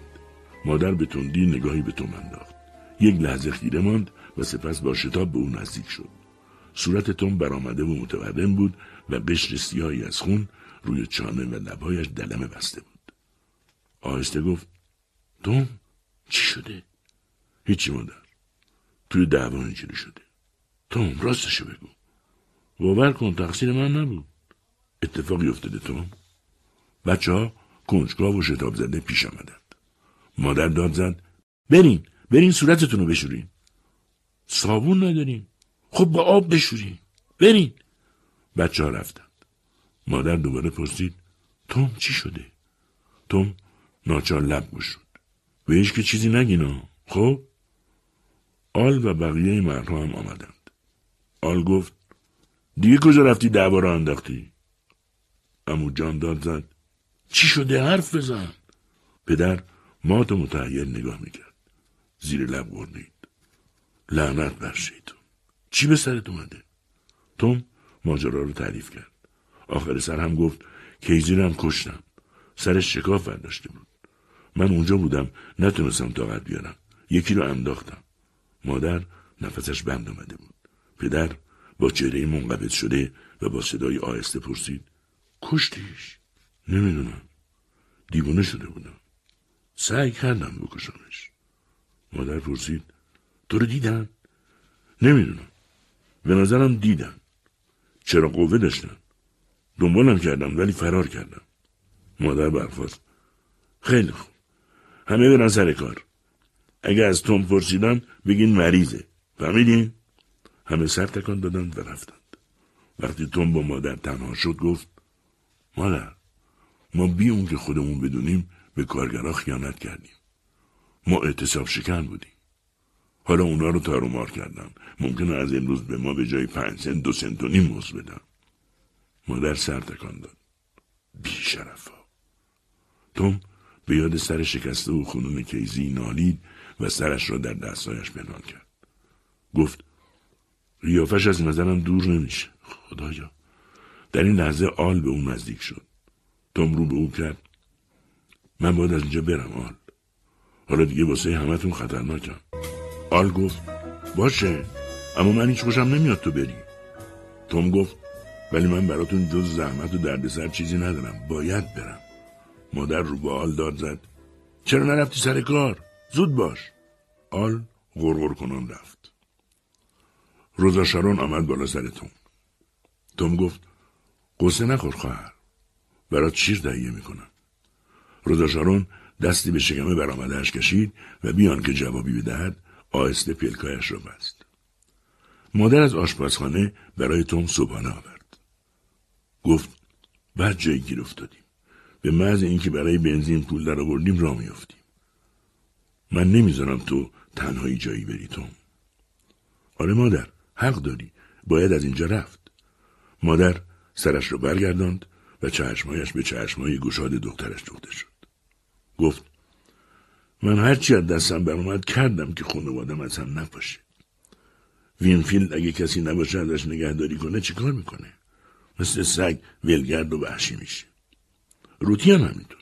مادر به تندی نگاهی به توم انداخت. یک لحظه خیره ماند و سپس با شتاب به او نزدیک شد. صورت توم برآمده و متورم بود و قشر سیاهی از خون روی چانه و لبهایش دلمه بسته بود. آهسته گفت توم چی شده؟ هیچی مادر. توی دعوا اینجوری شده. توم راستشو بگو. باور کن تقصیر من نبود. اتفاقی افتاده توم. بچه ها کنجکاو و شتاب زده پیش آمدند. مادر داد زد برین برین صورتتون رو بشورین. صابون نداریم. خب با آب بشورین. برین. بچه ها رفتند. مادر دوباره پرسید توم چی شده؟ توم ناچار لب گشود. بهش که چیزی نگینا. خب؟ آل و بقیه مردها هم آمدند. آل گفت دیگه کجا رفتی دعوا را انداختی؟ امو جان داد زد چی شده حرف بزن پدر مات و متحیر نگاه می‌کرد زیر لب گردید لعنت بر شیطون چی به سرت اومده توم ماجرا رو تعریف کرد آخر سر هم گفت کیزی هم کشتم سرش شکاف برداشته بود من اونجا بودم نتونستم طاقت بیارم. یکی رو انداختم. مادر نفسش بند آمده بود. پدر با چهره منقبض شده و با صدای آهسته پرسید کشتیش؟ نمی‌دونم. دیوونه شده بودم. سعی کردم بکشمش. مادر پرسید تو رو دیدن؟ نمی‌دونم. به نظرم دیدن. چرا قوه داشتن؟ دنبالم کردم ولی فرار کردم. مادر برخواست خیلی خوب. همه برن سر کار. اگه از توم پرسیدن بگین مریضه. فهمیدین؟ همه سر تکان دادند و رفتند. وقتی توم با مادر تنها شد گفت مادر ما بی اون که خودمون بدونیم به کارگرها خیانت کردیم. ما اعتصاب شکن بودیم. حالا اونا رو تارومار کردن ممکنه از امروز به ما به جای پنج سنت دو سنت و نیم بدن. مادر سر تکان داد. بی شرفا توم به یاد سر شکسته و خونون کیزی نالید و سرش را در دستایش پنهان کرد. گفت ریافش از نظرم دور نمیشه خدایا. در این لحظه آل به اون نزدیک شد. توم رو به او کرد من باید از اینجا برم آل. حالا دیگه واسه همتون خطرناکم آل گفت باشه اما من هیچ خوشم نمیاد تو بری. توم گفت ولی من براتون جز زحمت و دردسر چیزی ندارم باید برم. مادر رو به آل داد زد. چرا نرفتی سر کار؟ زود باش. آل غرغر کنان رفت. روزا شارون آمد بالا سر توم. توم گفت قصه نخور خواهر. برات شیر تهیه می‌کنم. روزا شارون دستی به شکمه برآمدهاش کشید و بیان که جوابی بدهد آهسته پلکایش را بست. مادر از آشپزخانه برای توم صبحانه آورد. گفت بعد جایی گیر افتادیم. به محض اینکه برای بنزین پول در آوردیم را میافتیم. من نمی‌ذارم تو تنهایی جایی بری توم. آره مادر حق داری. باید از اینجا رفت. مادر سرش رو برگرداند و چشمایش به چشمای گشاد دخترش دوخته شد. گفت من هرچی از دستم برآمد کردم که خانوادم از هم نپاشه. وینفیلد اگه کسی نباشه ازش نگهداری کنه چیکار می‌کنه؟ مثل سگ ولگرد و وحشی میشه. روتی هم همینطور.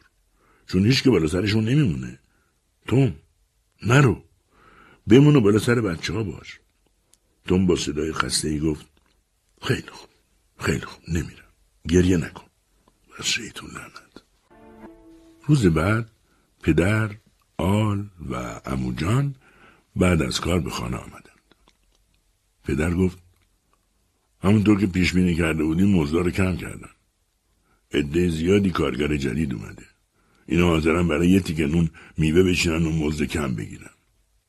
چون هیچ که بالا سرشون نمیمونه. توم نرو. بمونو بالا سر بچه ها باش. توم با صدای خسته ای گفت خیلی خوب خیلی خوب نمیرم. گریه نکن. و شیطون لعنت. روز بعد پدر آل و اموجان بعد از کار به خانه آمدند. پدر گفت همونطور که پیش بینی کرده بودیم رو کم کردن. عده زیادی کارگر جدید اومده. اینا حاضرن برای یه تیکه نون میوه بشینن و مزد کم بگیرن.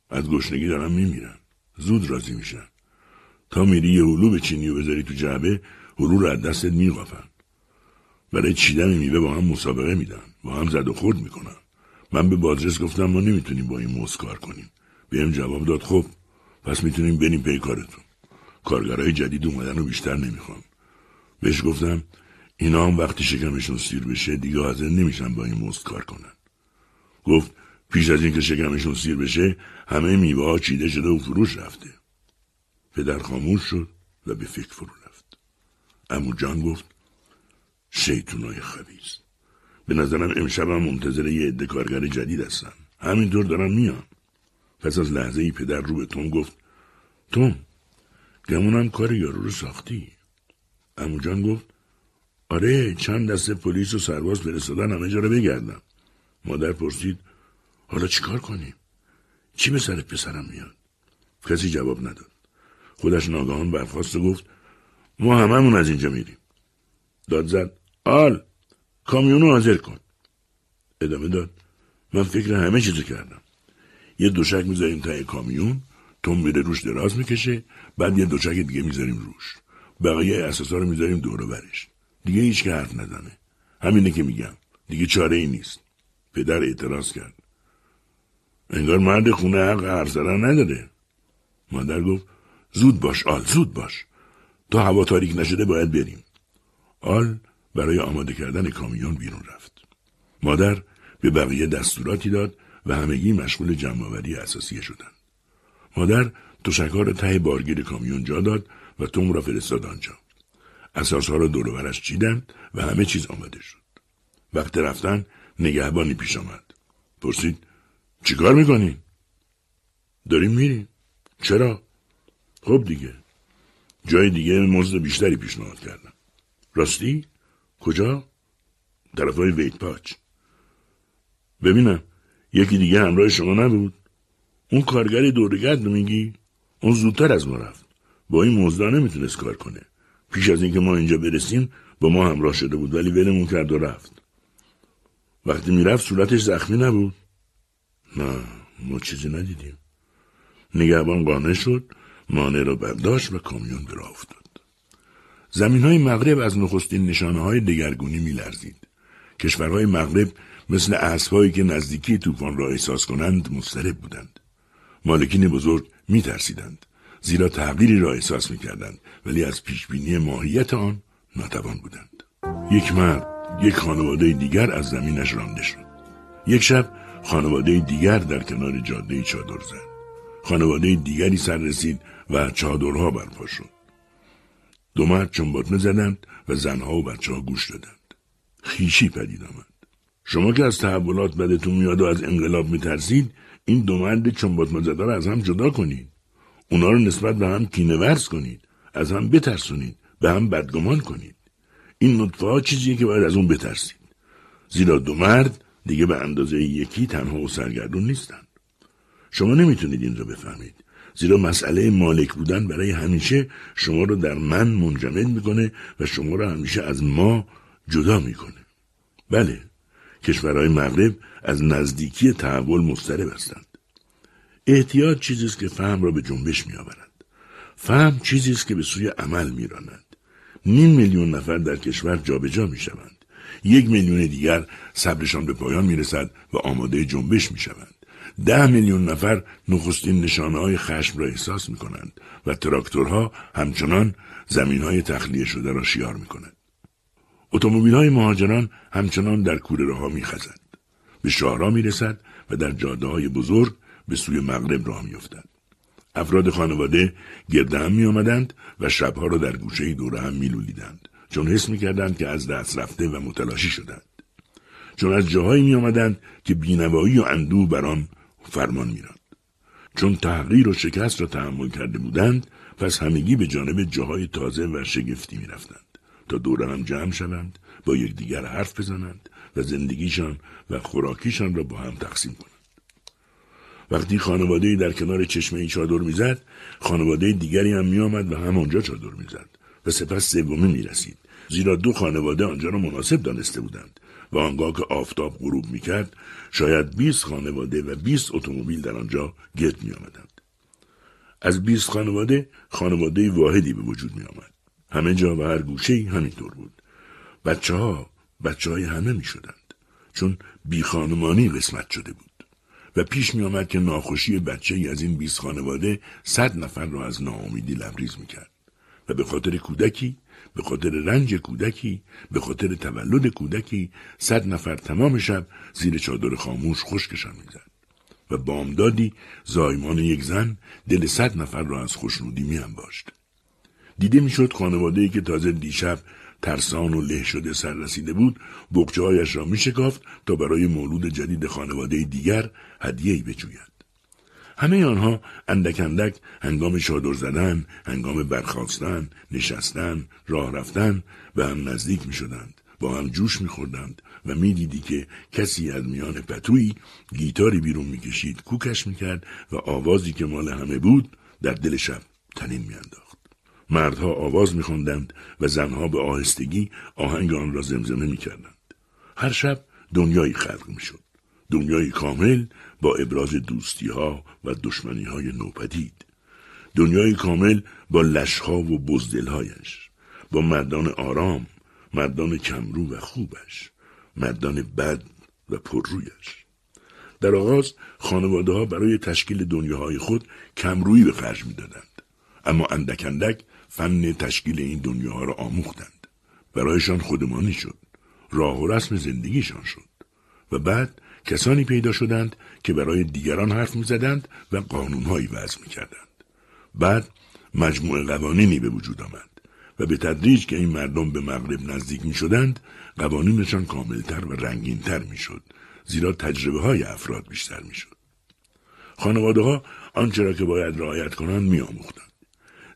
از گشنگی دارن میمیرن. زود راضی میشن. تا میری یه هلو بچینی و بذاری تو جعبه هلو رو از دستت میقافن. برای چیدن میوه با هم مسابقه میدن. با هم زد و خورد می‌کنن. من به بازرس گفتم ما نمی‌تونیم با این موز کار کنیم. بهم جواب داد خب پس می‌تونیم بریم پی کارتون. کارگرای جدید اومدن و بیشتر نمی‌خوان. بهش گفتم اینا هم وقتی شکمشون سیر بشه دیگه حاضر نمیشن با این مزد کار کنن. گفت پیش از اینکه شکمشون سیر بشه همه میوه ها چیده شده و فروش رفته. پدر خاموش شد و به فکر فرو رفت. امو جان گفت شیطونای خبیز به نظرم امشبم منتظر یه عده کارگر جدید هستم همینطور دارم میان. پس از لحظه ای پدر رو به توم گفت توم گمونم کار یارو رو ساختی. امو جان گفت آره چند دسته پلیس و سرباز فرستادن همه جا رو بگردم. مادر پرسید حالا چیکار کنیم چی به سر پسرم میاد؟ کسی جواب نداد. خودش ناگهان برخواست و گفت ما هممون از اینجا میریم. داد زد آل کامیونو حاضر کن. ادامه داد من فکر همه چیزو کردم. یه دوشک می‌ذاریم تای کامیون توم میره روش دراز می‌کشه بعد یه دوشک دیگه می‌ذاریم روش. بقیه اساسا رو می‌ذاریم دور برش. دیگه هیچ که حرف نزنه. همینه که میگم. دیگه چاره ای نیست. پدر اعتراض کرد. انگار مرد خونه حق زدن نداره. مادر گفت زود باش آل زود باش. تا هوا تاریک نشده باید بریم. آل برای آماده کردن کامیون بیرون رفت. مادر به بقیه دستوراتی داد و همگی مشغول جمعآوری اساسیه شدند مادر تشکار ته بارگیر کامیون جا داد و توم را فرستاد آنجا. اساسها را دور برش چیدند و همه چیز آماده شد. وقت رفتن نگهبانی پیش آمد. پرسید چیکار می‌کنی؟ داریم میریم. چرا؟ خب دیگه. جای دیگه مزد بیشتری پیشنهاد کردم. راستی؟ کجا؟ طرف های ویت پاچ. ببینم یکی دیگه همراه شما نبود؟ اون کارگر دورگرد میگی؟ اون زودتر از ما رفت. با این مزدا نمی‌تونست کار کنه. پیش از اینکه ما اینجا برسیم با ما همراه شده بود ولی ولمون کرد و رفت. وقتی می‌رفت صورتش زخمی نبود. نه ما چیزی ندیدیم. نگهبان قانع شد مانع را برداشت و کامیون به راه افتاد. زمین مغرب از نخستین نشانه های دگرگونی میلرزید. کشورهای مغرب مثل اسبهایی که نزدیکی طوفان را احساس کنند مضطرب بودند. مالکین بزرگ میترسیدند. زیرا تغییری را احساس می‌کردند ولی از پیشبینی ماهیت آن ناتوان بودند. یک مرد یک خانواده دیگر از زمینش رانده شد. یک شب خانواده دیگر در کنار جاده چادر زد. خانواده دیگری سر رسید و چادرها برپا شد. دو مرد چنباتمه زدند و زنها و بچه ها گوش دادند. خیشی پدید آمد. شما که از تحولات بدتون میاد و از انقلاب میترسید این دو مرد چنباتمه زده را از هم جدا کنید. اونا رو نسبت به هم کینه ورز کنید از هم بترسونید به هم بدگمان کنید. این نطفه ها چیزیه که باید از اون بترسید. زیرا دو مرد دیگه به اندازه یکی تنها و سرگردون نیستند. شما نمی‌تونید این رو بفهمید. زیرا مسئله مالک بودن برای همیشه شما رو در من منجمد می‌کنه و شما رو همیشه از ما جدا می‌کنه. بله کشورهای مغرب از نزدیکی تحول مضطرب هستند. احتیاط چیزی است که فهم را به جنبش میآورد فهم چیزی است که به سوی عمل میراند نیم میلیون نفر در کشور جابجا می‌شوند یک میلیون دیگر صبرشان به پایان می‌رسد و آماده جنبش می‌شوند ده میلیون نفر نخستین نشانه های خشم را احساس می کنند و تراکتورها همچنان زمین های تخلیه شده را شیار می کنند. اتومبیل های مهاجران همچنان در کوره راه می خزند. به شهرها می رسد و در جاده های بزرگ به سوی مغرب راه می افتد. افراد خانواده گرده هم می آمدند و شبها را در گوشه دوره هم می. چون حس می کردند که از دست رفته و متلاشی شدند. چون از جاهایی می آمدند که بینوایی و اندوه بر آن فرمان میراند چون تغییر و شکست را تحمل کرده بودند پس همگی به جانب جاهای تازه و شگفتی می‌رفتند تا دور هم جمع شوند با یکدیگر حرف بزنند و زندگیشان و خوراکیشان را با هم تقسیم کنند وقتی خانواده در کنار چشمه چادر می‌زد خانواده دیگری هم میآمد و هم آنجا چادر می‌زد و سپس سومی می‌رسید زیرا دو خانواده آنجا را مناسب دانسته بودند و آنگاه که آفتاب غروب می‌کرد شاید 20 خانواده و 20 اتومبیل در آنجا گرد می آمدند. از 20 خانواده خانواده واحدی به وجود می آمد. همه جا و هر گوشه همینطور بود. بچه ها بچه های همه می شدند. چون بی خانمانی قسمت شده بود. و پیش می آمد که ناخوشی بچه ای از این 20 خانواده صد نفر را از ناامیدی لبریز می کرد. و به خاطر کودکی به خاطر رنج کودکی به خاطر تولد کودکی صد نفر تمام شب زیر چادر خاموش خشکشان می‌زد و بامدادی زایمان یک زن دل صد نفر را از خوشنودی می باشد. دیده می‌شد خانواده که تازه دیشب ترسان و له شده سر رسیده بود بکچه هایش را شکافت تا برای مولود جدید خانواده دیگر هدیه‌ای بجوید. همه آنها اندک اندک هنگام چادر زدن، هنگام برخواستن، نشستن، راه رفتن به هم نزدیک می شدند. با هم جوش می خوردند و می دیدی که کسی از میان پتویی گیتاری بیرون می کشید کوکش می کرد و آوازی که مال همه بود در دل شب تنین می انداخت. مردها آواز می خوندند و زنها به آهستگی آهنگ آن را زمزمه می کردند. هر شب دنیایی خلق می شد. دنیای کامل با ابراز دوستی ها و دشمنی های نوپدید دنیای کامل با لشها و بزدلهایش با مردان آرام مردان کمرو و خوبش مردان بد و پررویش در آغاز خانواده ها برای تشکیل دنیاهای خود کمرویی به خرج می‌دادند اما اندک اندک فن تشکیل این دنیاها را آموختند. برایشان خودمانی شد. راه و رسم زندگیشان شد. و بعد کسانی پیدا شدند که برای دیگران حرف می‌زدند و قانونهایی وضع می‌کردند. بعد مجموع قوانینی به وجود آمد و به تدریج که این مردم به مغرب نزدیک می شدند قوانینشان کاملتر و رنگینتر می زیرا تجربه های افراد بیشتر می شد. خانواده ها آنچه را که باید رعایت کنند می آموختند.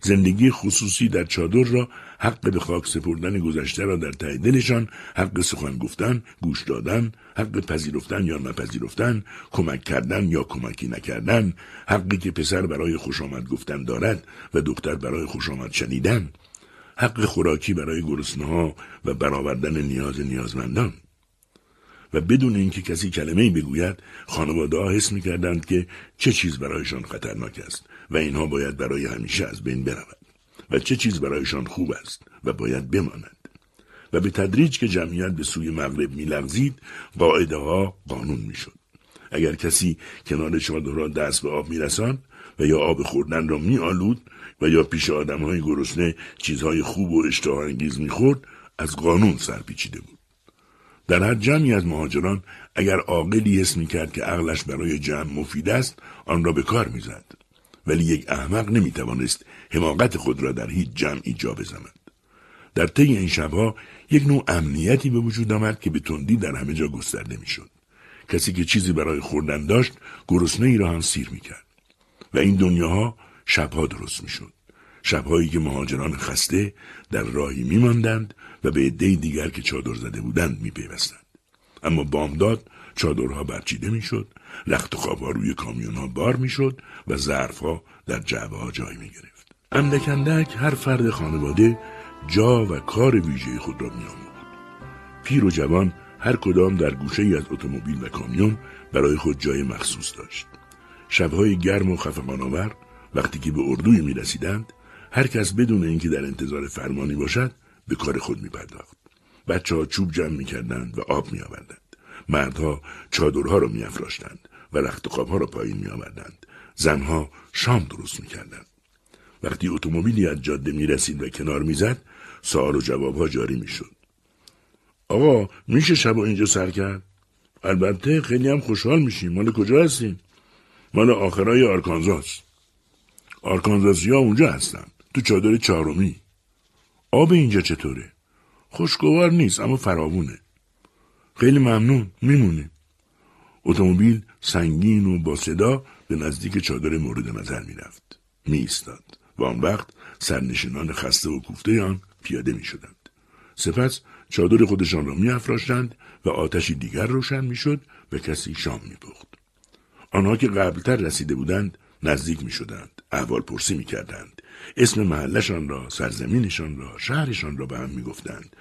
زندگی خصوصی در چادر را حق به خاک سپردن گذشته را در ته دلشان حق سخن گفتن گوش دادن حق پذیرفتن یا نپذیرفتن کمک کردن یا کمکی نکردن حقی که پسر برای خوش آمد گفتن دارد و دختر برای خوش آمد شنیدن حق خوراکی برای گرسنه و برآوردن نیاز نیازمندان. و بدون اینکه کسی کلمه ای بگوید خانواده ها حس می‌کردند که چه چیز برایشان خطرناک است. و اینها باید برای همیشه از بین برود. و چه چیز برایشان خوب است و باید بماند. و به تدریج که جمعیت به سوی مغرب میلغزید قاعده ها قانون می‌شد. اگر کسی کنار چادرها دست به آب میرساند و یا آب خوردن را میآلود و یا پیش آدم های گرسنه چیزهای خوب و اشتها انگیز می‌خورد از قانون سرپیچیده بود. در هر جمعی از مهاجران اگر عاقلی حس می‌کرد که عقلش برای جمع مفید است آن را به کار می‌زد. ولی یک احمق نمی‌توانست حماقت خود را در هیچ جمعی جا بزند. در طی این شبها یک نوع امنیتی به وجود آمد که به تندی در همه جا گسترده می‌شد. کسی که چیزی برای خوردن داشت گرسنه ای را هم سیر می‌کرد. و این دنیاها شبها درست می‌شد. شبهایی که مهاجران خسته در راهی میماندند و به عده دیگر که چادر زده بودند میپیوستند. اما بامداد چادرها برچیده می‌شد لخت خوابها روی کامیونها بار می‌شد و ظرفها در جعبه ها جای می‌گرفت اندک هر فرد خانواده جا و کار ویژه خود را میآموخت پیر و جوان هر کدام در گوشه ای از اتومبیل و کامیون برای خود جای مخصوص داشت شبهای گرم و خفقان آور وقتی که به اردوی می رسیدند هر کس بدون اینکه در انتظار فرمانی باشد به کار خود می پرداخت. بچه ها چوب جمع می کردند و آب می آوردند. مردها چادرها را می افراشتند و رخت خوابها را پایین می آوردند. زنها شام درست می کردند. وقتی اتومبیلی از جاده می رسید و کنار می زد سوال و جوابها جاری می شد. آقا میشه شب اینجا سر کرد؟ البته خیلی هم خوشحال میشیم مال کجا هستیم؟ مال آخرای آرکانزاس آرکانزاسی ها اونجا هستن تو چادر چهارمی آب اینجا چطوره؟ خوشگوار نیست اما فراوونه خیلی ممنون میمونه اتومبیل سنگین و با صدا به نزدیک چادر مورد نظر می ایستاد و آن وقت سرنشینان خسته و کوفته آن پیاده می شدند. سپس چادر خودشان را می افراشتند و آتشی دیگر روشن می شد و کسی شام می پخت. آنها که قبلتر رسیده بودند نزدیک می شدند. احوال پرسی می کردند. اسم محلشان را، سرزمینشان را، شهرشان را به هم می گفتند.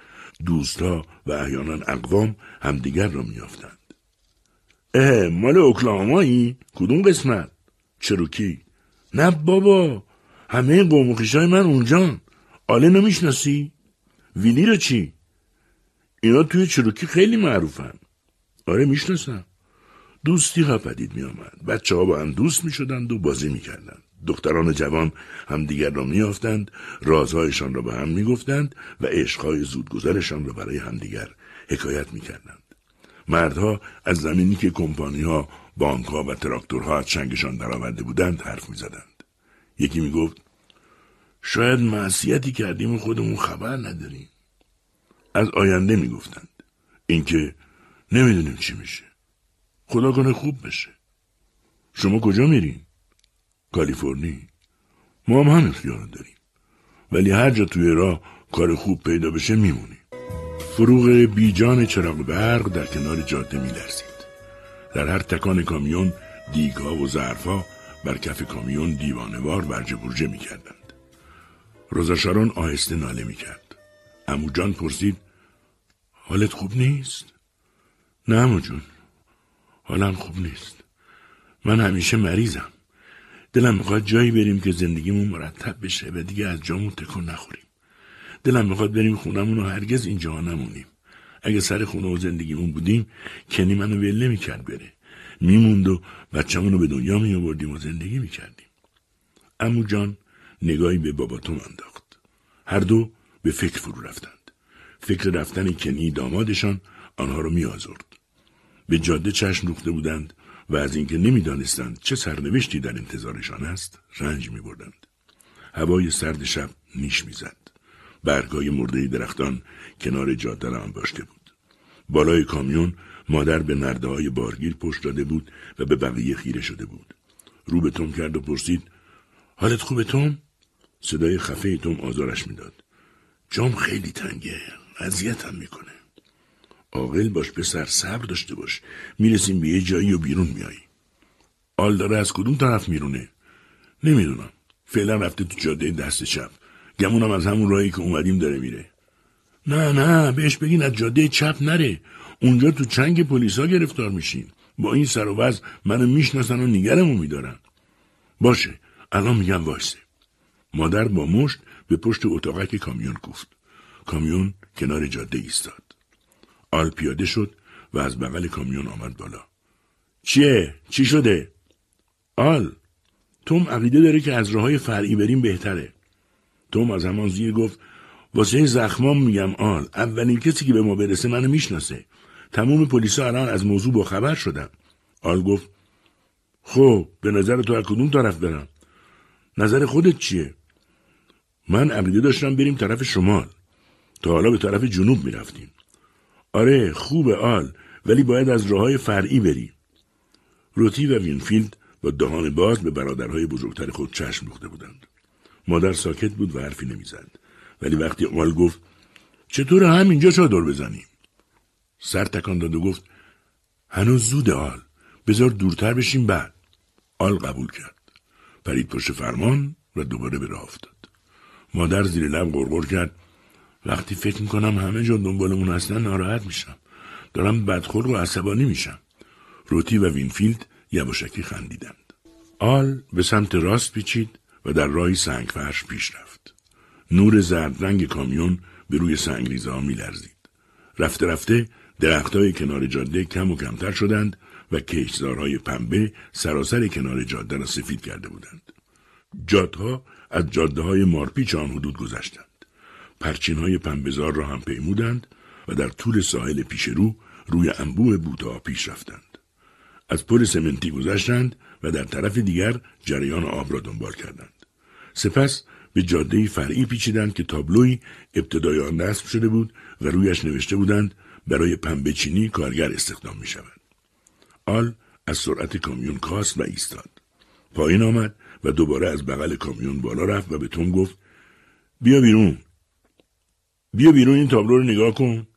دوستها و احیانا اقوام همدیگر را میافتند. اه مال اوکلاهامایی؟ کدوم قسمت؟ چروکی نه بابا همه قوم و من اونجان آله نمی‌شناسی؟ ویلی را چی؟ اینا توی چروکی خیلی معروفن. آره می‌شناسم. دوستی ها پدید می آمد. بچه ها با هم دوست می شدند و بازی می کردند. دختران جوان همدیگر را میافتند رازهایشان را به هم می‌گفتند و عشقهای زودگذرشان را برای همدیگر حکایت می‌کردند. مردها از زمینی که کمپانی ها بانک ها و تراکتورها از چنگشان درآورده بودند حرف می‌زدند. یکی می‌گفت شاید معصیتی کردیم و خودمون خبر نداریم. از آینده می‌گفتند اینکه نمی‌دونیم چی میشه. خدا کنه خوب بشه. شما کجا میرین? کالیفرنی. ما هم همین خیال داریم. ولی هر جا توی راه کار خوب پیدا بشه میمونیم. فروغ بیجان چراغ برق در کنار جاده میلرزید. در هر تکان کامیون دیگها و ظرفها بر کف کامیون دیوانوار برجه برجه می‌کردند. روزاشارون آهسته ناله می‌کرد. امو جان پرسید حالت خوب نیست؟ نه امو جون حالم خوب نیست. من همیشه مریضم. دلم می‌خواد جایی بریم که زندگیمون مرتب بشه و دیگه از جامون تکون نخوریم. دلم می‌خواد بریم خونمون و هرگز اینجا نمونیم. اگه سر خونه و زندگیمون بودیم کنی منو ول نمی‌کرد بره. میموند و بچه‌مون رو به دنیا می آوردیم و زندگی می‌کردیم. امو جان نگاهی به باباتون انداخت. هر دو به فکر فرو رفتند. فکر رفتن کنی دامادشان آنها رو میآزرد. به جاده چشم دوخته بودند و از اینکه نمی‌دانستند چه سرنوشتی در انتظارشان است رنج می بردند. هوای سرد شب نیش می‌زد. برگای مرده درختان کنار جاده را باشته بود. بالای کامیون مادر به نرده های بارگیر پشت داده بود و به بقیه خیره شده بود. رو به توم کرد و پرسید حالت خوبه توم؟ صدای خفه توم آزارش می‌داد. جام خیلی تنگه. اذیتم می‌کنه. عاقل باش پسر صبر داشته باش می‌رسیم به یه جایی و بیرون میایی آل داره از کدوم طرف میرونه نمی‌دونم فعلا رفته تو جاده دست چپ گمونم از همون راهی که اومدیم داره میره. نه نه بهش بگین از جاده چپ نره. اونجا تو چنگ پلیسا گرفتار میشین. با این سر و وز منو می‌شناسن و نگرمو میدارن. باشه الان میگم وایسه. مادر با مشت به پشت اتاقک کامیون کوفت کامیون کنار جاده ایستاد. آل پیاده شد و از بغل کامیون آمد بالا. چیه؟ چی شده؟ آل توم عقیده داره که از راه فرعی بریم بهتره. توم از همان زیر گفت واسه زخمام میگم آل اولین کسی که به ما برسه منو می‌شناسه. تمام پلیسا الان از موضوع با خبر شدن. آل گفت خب به نظر تو از کدوم طرف برم؟ نظر خودت چیه? من عقیده داشتم بریم طرف شمال. تا حالا به طرف جنوب می‌رفتیم. آره خوبه آل ولی باید از راه فرعی بری. روتی و وینفیلد با دهان باز به برادرهای بزرگتر خود چشم دوخته بودند. مادر ساکت بود و حرفی نمی‌زد. ولی وقتی آل گفت چطور همینجا چادر بزنیم. سر تکان داد و گفت هنوز زوده آل بذار دورتر بشیم بعد. آل قبول کرد. پرید پشت فرمان و دوباره به راه افتاد. مادر زیر لب غرغر کرد وقتی فکر می‌کنم همه جا دنبالمون هستن ناراحت میشم. دارم بدخلق و عصبانی میشم. روتی و وینفیلد یواشکی خندیدند. آل به سمت راست پیچید و در راهی سنگ فرش پیش رفت نور زرد رنگ کامیون به روی سنگریزه ها میلرزید رفته رفته درختهای کنار جاده کم و کمتر شدند و کشزارهای پنبه سراسر کنار جاده را سفید کرده بودند. جادها از جاده های مارپیچ آن حدود گذشتند. پرچین های پنبهزار را هم پیمودند و در طول ساحل پیش رو روی انبوه بوتا پیش رفتند. از پل سمنتی گذشتند و در طرف دیگر جریان آب را دنبال کردند. سپس به جاده فرعی پیچیدند که تابلوی ابتدای آن نصب شده بود و رویش نوشته بودند برای پنبه چینی کارگر استخدام می شود. آل از سرعت کامیون کاست و ایستاد. پایین آمد و دوباره از بغل کامیون بالا رفت و به توم گفت بیا بیرون. بیا بیرون این تابلو رو نگاه کن.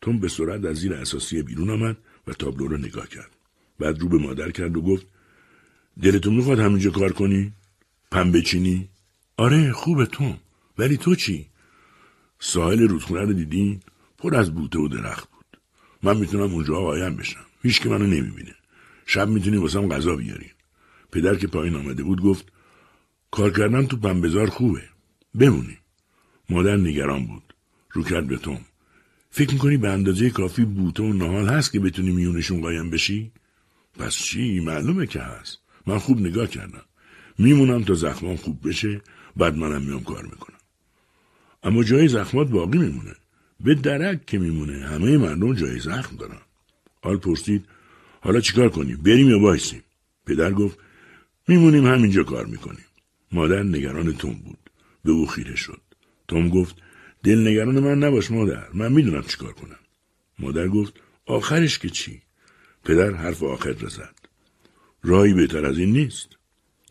توم به سرعت از زیر اساسی بیرون آمد و تابلو رو نگاه کرد. بعد رو به مادر کرد و گفت دلتون می‌خواد همینجا کار کنی؟ پنبه چینی؟ آره خوبه توم. ولی تو چی؟ ساحل رودخونه رو دیدین؟ پر از بوته و درخت بود. من می‌تونم اونجا قایم بشم. هیچ که منو نمی‌بینه. شب می‌تونی واسم غذا بیارین. پدر که پایین آمده بود گفت کار کردن تو پنبزار خوبه. بمونی. مادر نگران بود. رو کرد به توم. فکر می‌کنی به اندازه کافی بوته و نهال هست که بتونی میونشون قایم بشی؟ پس چی؟ معلومه که هست. من خوب نگاه کردم. میمونم تا زخمام خوب بشه بعد منم میام کار می‌کنم. اما جای زخمات باقی میمونه. به درک که میمونه همه مردم جای زخم دارن. آل پرسید حالا چیکار کنیم بریم یا وایسیم پدر گفت میمونیم همینجا کار می‌کنیم مادر نگران توم بود به او خیره شد توم گفت دل نگران من نباش مادر من می‌دونم چیکار کنم مادر گفت آخرش که چی پدر حرف آخر را زد راهی بهتر از این نیست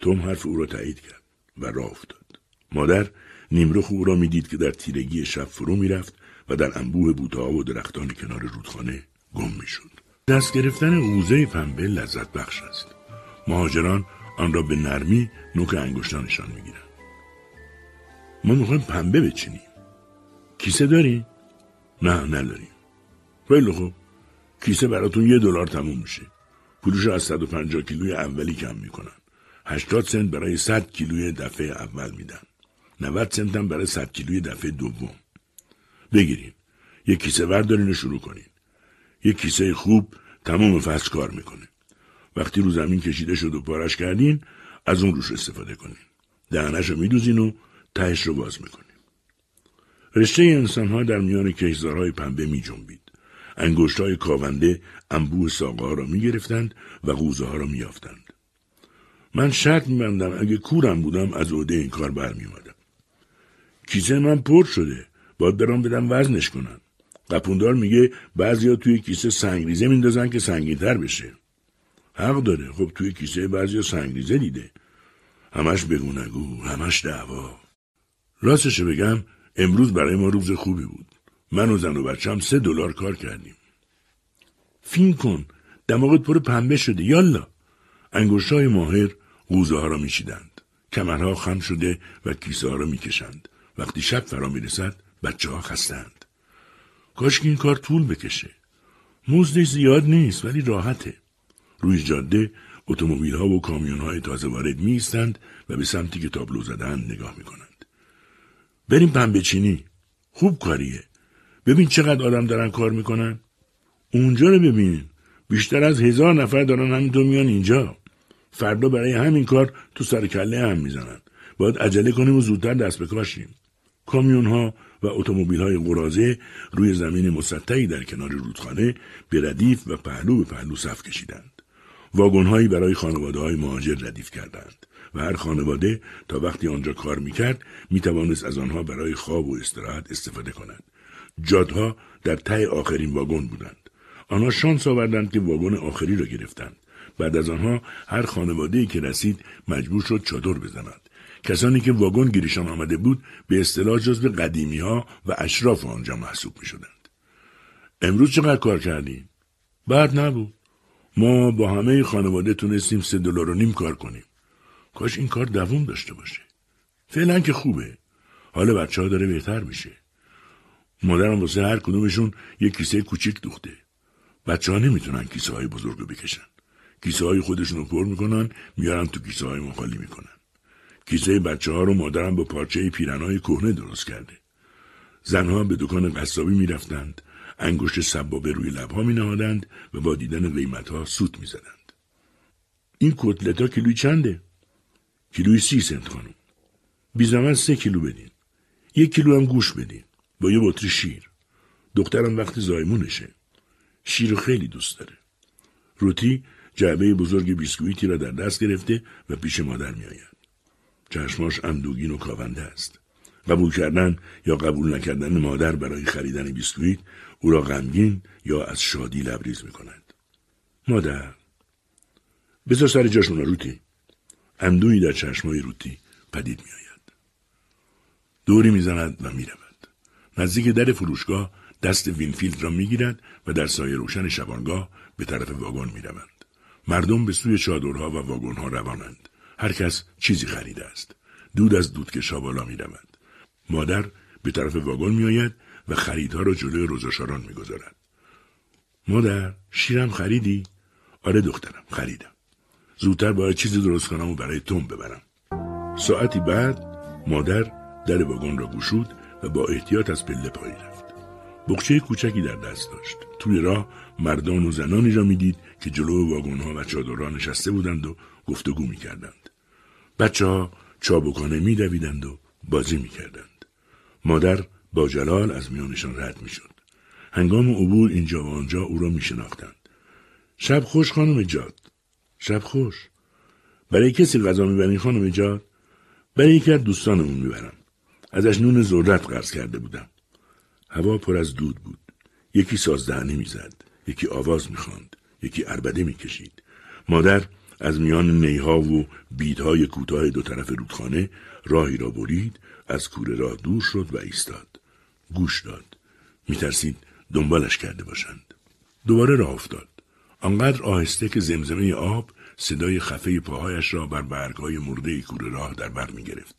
توم حرف او را تایید کرد و راه افتاد مادر نیمرخ او را می‌دید که در تیرگی شب فرو می‌رفت و در انبوه بوتها و درختان کنار رودخانه گم می‌شد دست گرفتن اوزه پنبه لذت بخش است. مهاجران آن را به نرمی نوک انگشتانشان می‌گیرند. ما می‌خوایم پنبه بچینیم. کیسه داری؟ نه نداریم. خیلی خوب. کیسه براتون یه دلار تموم میشه. پولش از 150 کیلوی اولی کم می‌کنن. 80 سنت برای 100 کیلوی دفعه اول میدن. 90 سنت هم برای 100 کیلوی دفعه دوم. بگیریم. یه کیسه وردارین و شروع کنین. یک کیسه خوب تمام فصل کار می‌کنه. وقتی رو زمین کشیده شد و پارش کردین از اون روش استفاده کنین. دهنش رو میدوزین و تهش رو باز می‌کنین. رشته انسان ها در میان کشزارهای پنبه می جنبید. انگشت های کاونده انبوه ساقه ها را می گرفتند و قوزه ها را می یافتند. من شرط می بندم اگه کورم بودم از عهده این کار برمی اومدم. کیسه من پر شده. باید برام بدم وزنش کنم. قپوندار میگه بعضیا توی کیسه سنگریزه میندازن که سنگینتر بشه. حق داره خب توی کیسه بعضیا سنگریزه دیده. همش بگو نگو همش دعوا. راستش بگم امروز برای ما روز خوبی بود. من و زن و بچم سه دلار کار کردیم. فین کن دماغت پر پنبه شده یالا. های ماهر قوزه ها را میشیدند. کمرها خم شده و کیسه ها را می‌کشند. وقتی شب فرا می‌رسد بچه ها خستند. کاش این کار طول بکشه. مزدش زیاد نیست ولی راحته. روی جاده اتومبیل ها و کامیون های تازه وارد می و به سمتی که تابلو زدن نگاه می کنند. بریم پنبه چینی. خوب کاریه. ببین چقدر آدم دارن کار می‌کنن. اونجا رو ببین. بیشتر از هزار نفر دارن همینطور میان اینجا. فردا برای همین کار تو سر کله هم می‌زنن. باید عجله کنیم و زودتر دست بکاشیم. کامیون ها و اتومبیل های قرازه روی زمین مسطحی در کنار رودخانه به ردیف و پهلو به پهلو صف کشیدند. واگن هایی برای خانواده های مهاجر ردیف کردند و هر خانواده تا وقتی آنجا کار می‌کرد می‌توانست از آنها برای خواب و استراحت استفاده کند. جادها در ته آخرین واگن بودند. آنها شانس آوردند که واگن آخری را گرفتند. بعد از آنها هر خانواده که رسید مجبور شد چادر بزند. کسانی که واگن گیرشان آمده بود به اصطلاح جزو قدیمی ها و اشراف آنجا محسوب می شدند. امروز چقدر کار کردیم؟ بعد نبود. ما با همه خانواده تونستیم سه دلار و نیم کار کنیم. کاش این کار دووم داشته باشه. فعلا که خوبه. حالا بچه ها داره بهتر میشه. مادرم واسه هر کدومشون یک کیسه کوچیک دوخته. بچه ها نمی‌تونن کیسه های بزرگ رو بکشن. کیسه های خودشون رو پر می‌کنن میارن تو کیسه های مخالی می‌کنن. کیسه بچه ها رو مادرم با پارچه های کهنه درست کرده. زنها به دکان قصابی می‌رفتند انگشت سبابه روی لبها می نهادند و با دیدن قیمت ها سوت می زدند. این کتلت ها کیلوی چنده؟ کیلوی سی سنت خانم. بی سه کیلو بدین. یک کیلو هم گوش بدین. با یه بطری شیر. دخترم وقتی زایمونشه. شیر خیلی دوست داره. روتی جعبه بزرگ بیسکویتی را در دست گرفته و پیش مادر می آید. چشماش اندوهگین و کاونده است. قبول کردن یا قبول نکردن مادر برای خریدن بیسکویت او را غمگین یا از شادی لبریز می کند. مادر بذار سر جاشون روتی اندوهی در چشمای روتی پدید می آید. دوری می‌زند و می رود. نزدیک در فروشگاه دست وینفیلد را می گیرد و در سایه روشن شبانگاه به طرف واگن می روند. مردم به سوی چادرها و واگنها روانند. هر کس چیزی خریده است. دود از دودکش بالا می رود. مادر به طرف واگن می آید و خریدها را جلوی روزاشاران می گذارد. مادر شیرم خریدی؟ آره دخترم خریدم. زودتر باید چیزی درست کنم و برای توم ببرم. ساعتی بعد مادر در واگن را گشود و با احتیاط از پله پایی رفت. بخچه کوچکی در دست داشت. توی راه مردان و زنانی را می‌دید که جلو واگن ها و چادرها نشسته بودند و گفتگو می‌کردند. بچه ها چابکانه میدویدند و بازی می‌کردند. مادر با جلال از میانشان رد می‌شد. هنگام عبور اینجا و آنجا او را میشناختند. شب خوش خانم جاد. شب خوش. برای کسی غذا می‌برین خانم جاد؟ برای یکی از دوستانمون می‌برم. ازش نون ذرت قرض کرده بودم. هوا پر از دود بود. یکی سازدهنه می‌زد. یکی آواز می‌خواند. یکی اربده می‌کشید. مادر از میان نیها و بیدهای کوتاه دو طرف رودخانه راهی را برید از کوره راه دور شد و ایستاد. گوش داد. میترسید دنبالش کرده باشند. دوباره راه افتاد. آنقدر آهسته که زمزمه آب صدای خفه پاهایش را بر برگهای مرده کور راه در بر می گرفت.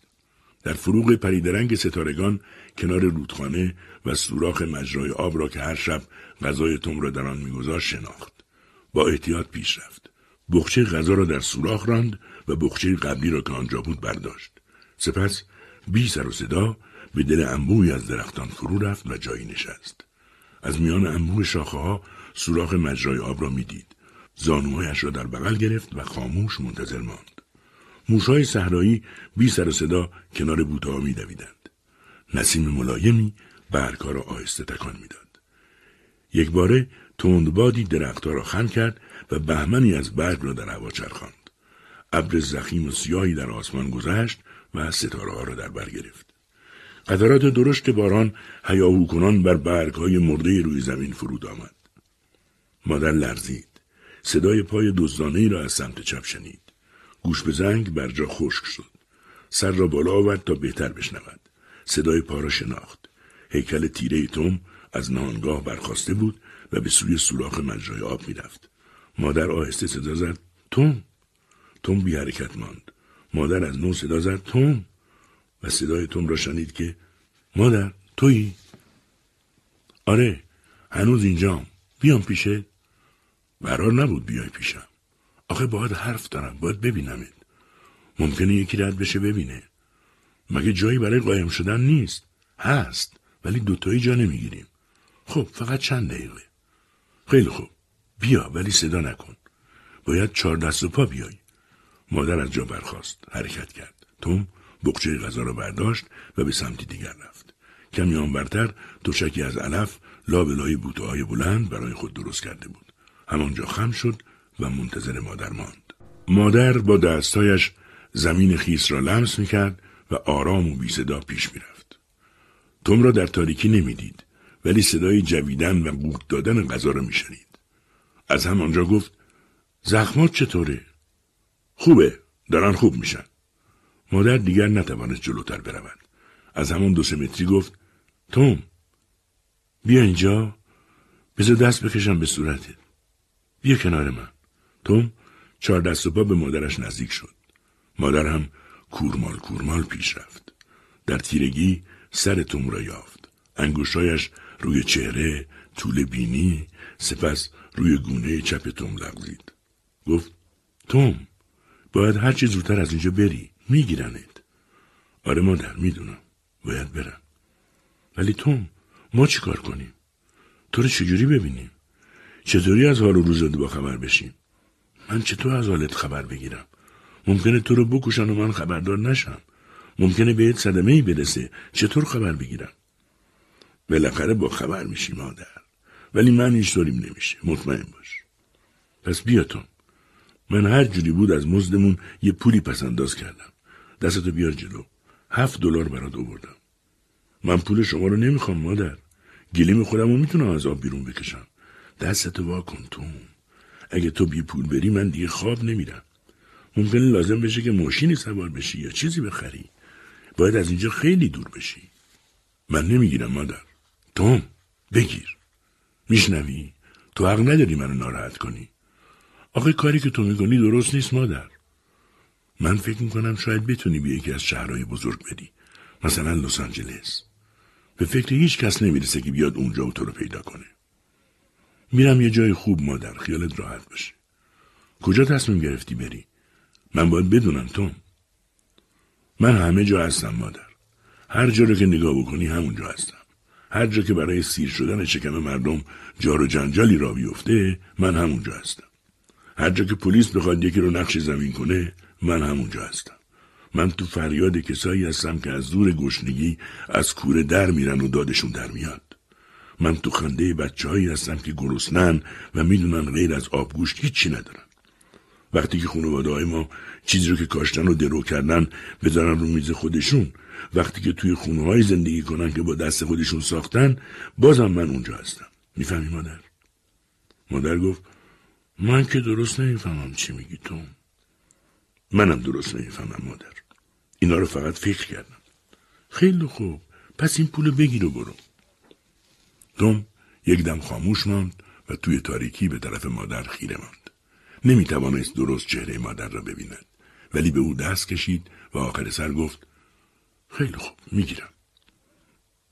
در فروغ پریدرنگ ستارگان کنار رودخانه و سوراخ مجرای آب را که هر شب غذای تم را در آن میگذاشت شناخت. با احتیاط پیش رفت. بخچه غذا را در سوراخ راند و بخچه قبلی را که آنجا بود برداشت. سپس بی سر و صدا به دل انبوی از درختان فرو رفت و جایی نشست. از میان انبوه شاخه ها سوراخ مجرای آب را می‌دید. زانوهایش را در بغل گرفت و خاموش منتظر ماند. موشهای صحرایی بی سر و صدا کنار بوتهها میدویدند. نسیم ملایمی برگها را آهسته تکان می‌داد. یک باره تندبادی درختها را خم کرد و بهمنی از برگ را در هوا چرخاند. ابر زخیم و سیاهی در آسمان گذشت و ستاره ها را در بر گرفت. قطرات درشت باران هیاهو کنان بر برگ های مرده روی زمین فرود آمد. مادر لرزید. صدای پای دزدانه را از سمت چپ شنید. گوش به زنگ بر جا خشک شد. سر را بالا آورد تا بهتر بشنود. صدای پا را شناخت. هیکل تیره توم از نهانگاه برخواسته بود و به سوی سوراخ مجرای آب می‌رفت. مادر آهسته صدا زد توم. توم بی حرکت ماند. مادر از نو صدا زد توم. و صدای توم را شنید که مادر تویی؟ آره هنوز اینجام بیام پیشه؟ قرار نبود بیای پیشم آخه باید حرف دارم باید ببینمت ممکنه یکی رد بشه ببینه مگه جایی برای قایم شدن نیست؟ هست ولی دوتایی جا نمی‌گیریم. خب فقط چند دقیقه. خیلی خوب. بیا ولی صدا نکن. باید چهار دست و پا بیای. مادر از جا برخاست. حرکت کرد. توم بقچه غذا را برداشت و به سمتی دیگر رفت. کمی آنورتر تشکی از علف لابلای بوته های بلند برای خود درست کرده بود. همانجا خم شد و منتظر مادر ماند. مادر با دستایش زمین خیس را لمس می‌کرد و آرام و بی صدا پیش می‌رفت. توم را در تاریکی نمی‌دید ولی صدای جویدن و قورت دادن غذا را میشنید. از همانجا گفت زخمات چطوره؟ خوبه دارن خوب میشن. مادر دیگر نتوانست جلوتر برود از همان دو متری گفت توم بیا اینجا بذار دست بکشم به صورتت. بیا کنار من. توم چهار دست و پا به مادرش نزدیک شد. مادر هم کورمال کورمال پیش رفت. در تیرگی سر توم را یافت. انگوشایش روی چهره طول بینی سپس روی گونه چپ توم لغزید. گفت توم باید هرچی زودتر از اینجا بری. میگیرنت. آره مادر می‌دونم. باید برم. ولی توم ما چی کار کنیم؟ تو رو چجوری ببینیم؟ چطوری از حال و روزت با خبر بشیم؟ من چطور از حالت خبر بگیرم؟ ممکنه تو رو بکشن و من خبردار نشم. ممکنه بهت صدمه ای برسه. چطور خبر بگیرم؟ بالاخره با خبر میشی مادر. ولی من هیچ طوریم نمیشه. مطمئن باش. پس بیا تو من هر جوری بود از مزدمون یه پولی پس انداز کردم. دستتو بیار جلو. هفت دلار برات آوردم. من پول شما رو نمی‌خوام مادر. گلیم خودم رو می‌تونم از آب بیرون بکشم. دستتو وا کن تو اگه تو بی پول بری من دیگه خواب نمیرم. ممکنه لازم بشه که ماشینی سوار بشی یا چیزی بخری. باید از اینجا خیلی دور بشی. من نمی‌گیرم مادر. توم بگیر. میشنوی؟ تو حق نداری منو ناراحت کنی. آخه کاری که تو می‌کنی درست نیست مادر. من فکر می‌کنم شاید بتونی به یکی از شهرهای بزرگ بدی. مثلا لس آنجلس. به فکر هیچ کس نمی‌رسه که بیاد اونجا و تو رو پیدا کنه. میرم یه جای خوب مادر. خیالت راحت باشه. کجا تصمیم گرفتی بری؟ من باید بدونم تو من همه جا هستم مادر. هر جا رو که نگاه بکنی همونجا هستم. هر جا که برای سیر شدن شکم مردم جار و جنجالی را بیفته من همونجا هستم. هر جا که پلیس بخواد یکی رو نقش زمین کنه من همونجا هستم. من تو فریاد کسایی هستم که از زور گشنگی از کوره در میرن و دادشون در میاد. من تو خنده بچه هایی هستم که گرسنن و می‌دونن غیر از آبگوشت هیچی ندارن. وقتی که خانواده های ما چیزی رو که کاشتن و درو کردن بذارن رو میز خودشون وقتی که توی خونه های زندگی کنن که با دست خودشون ساختن بازم من اونجا هستم. می‌فهمی مادر؟ مادر گفت من که درست نمی‌فهمم چی میگی تو. منم درست نمی‌فهمم مادر. اینا رو فقط فکر کردم. خیلی خوب. پس این پول بگیر و برو. توم یک دم خاموش ماند و توی تاریکی به طرف مادر خیره ماند. نمی توانست درست چهره مادر را ببیند. ولی به او دست کشید و آخر سر گفت خیلی خوب می‌گیرم.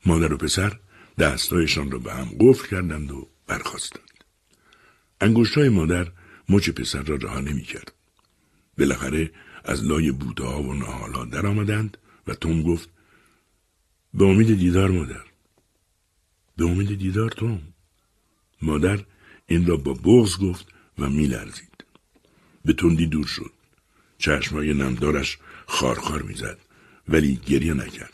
مادر و پسر دستایشان را به هم قفل کردند و برخواستند انگشتای مادر مچ پسر را رها نمی‌کرد. بالاخره از لای بوده ها و در آمدند و توم گفت به امید دیدار مادر. به امید دیدار توم. مادر این را با بغز گفت و میلرزید. به تندی دور شد. چشمای نمدارش خارخار می‌زد ولی گریه نکرد.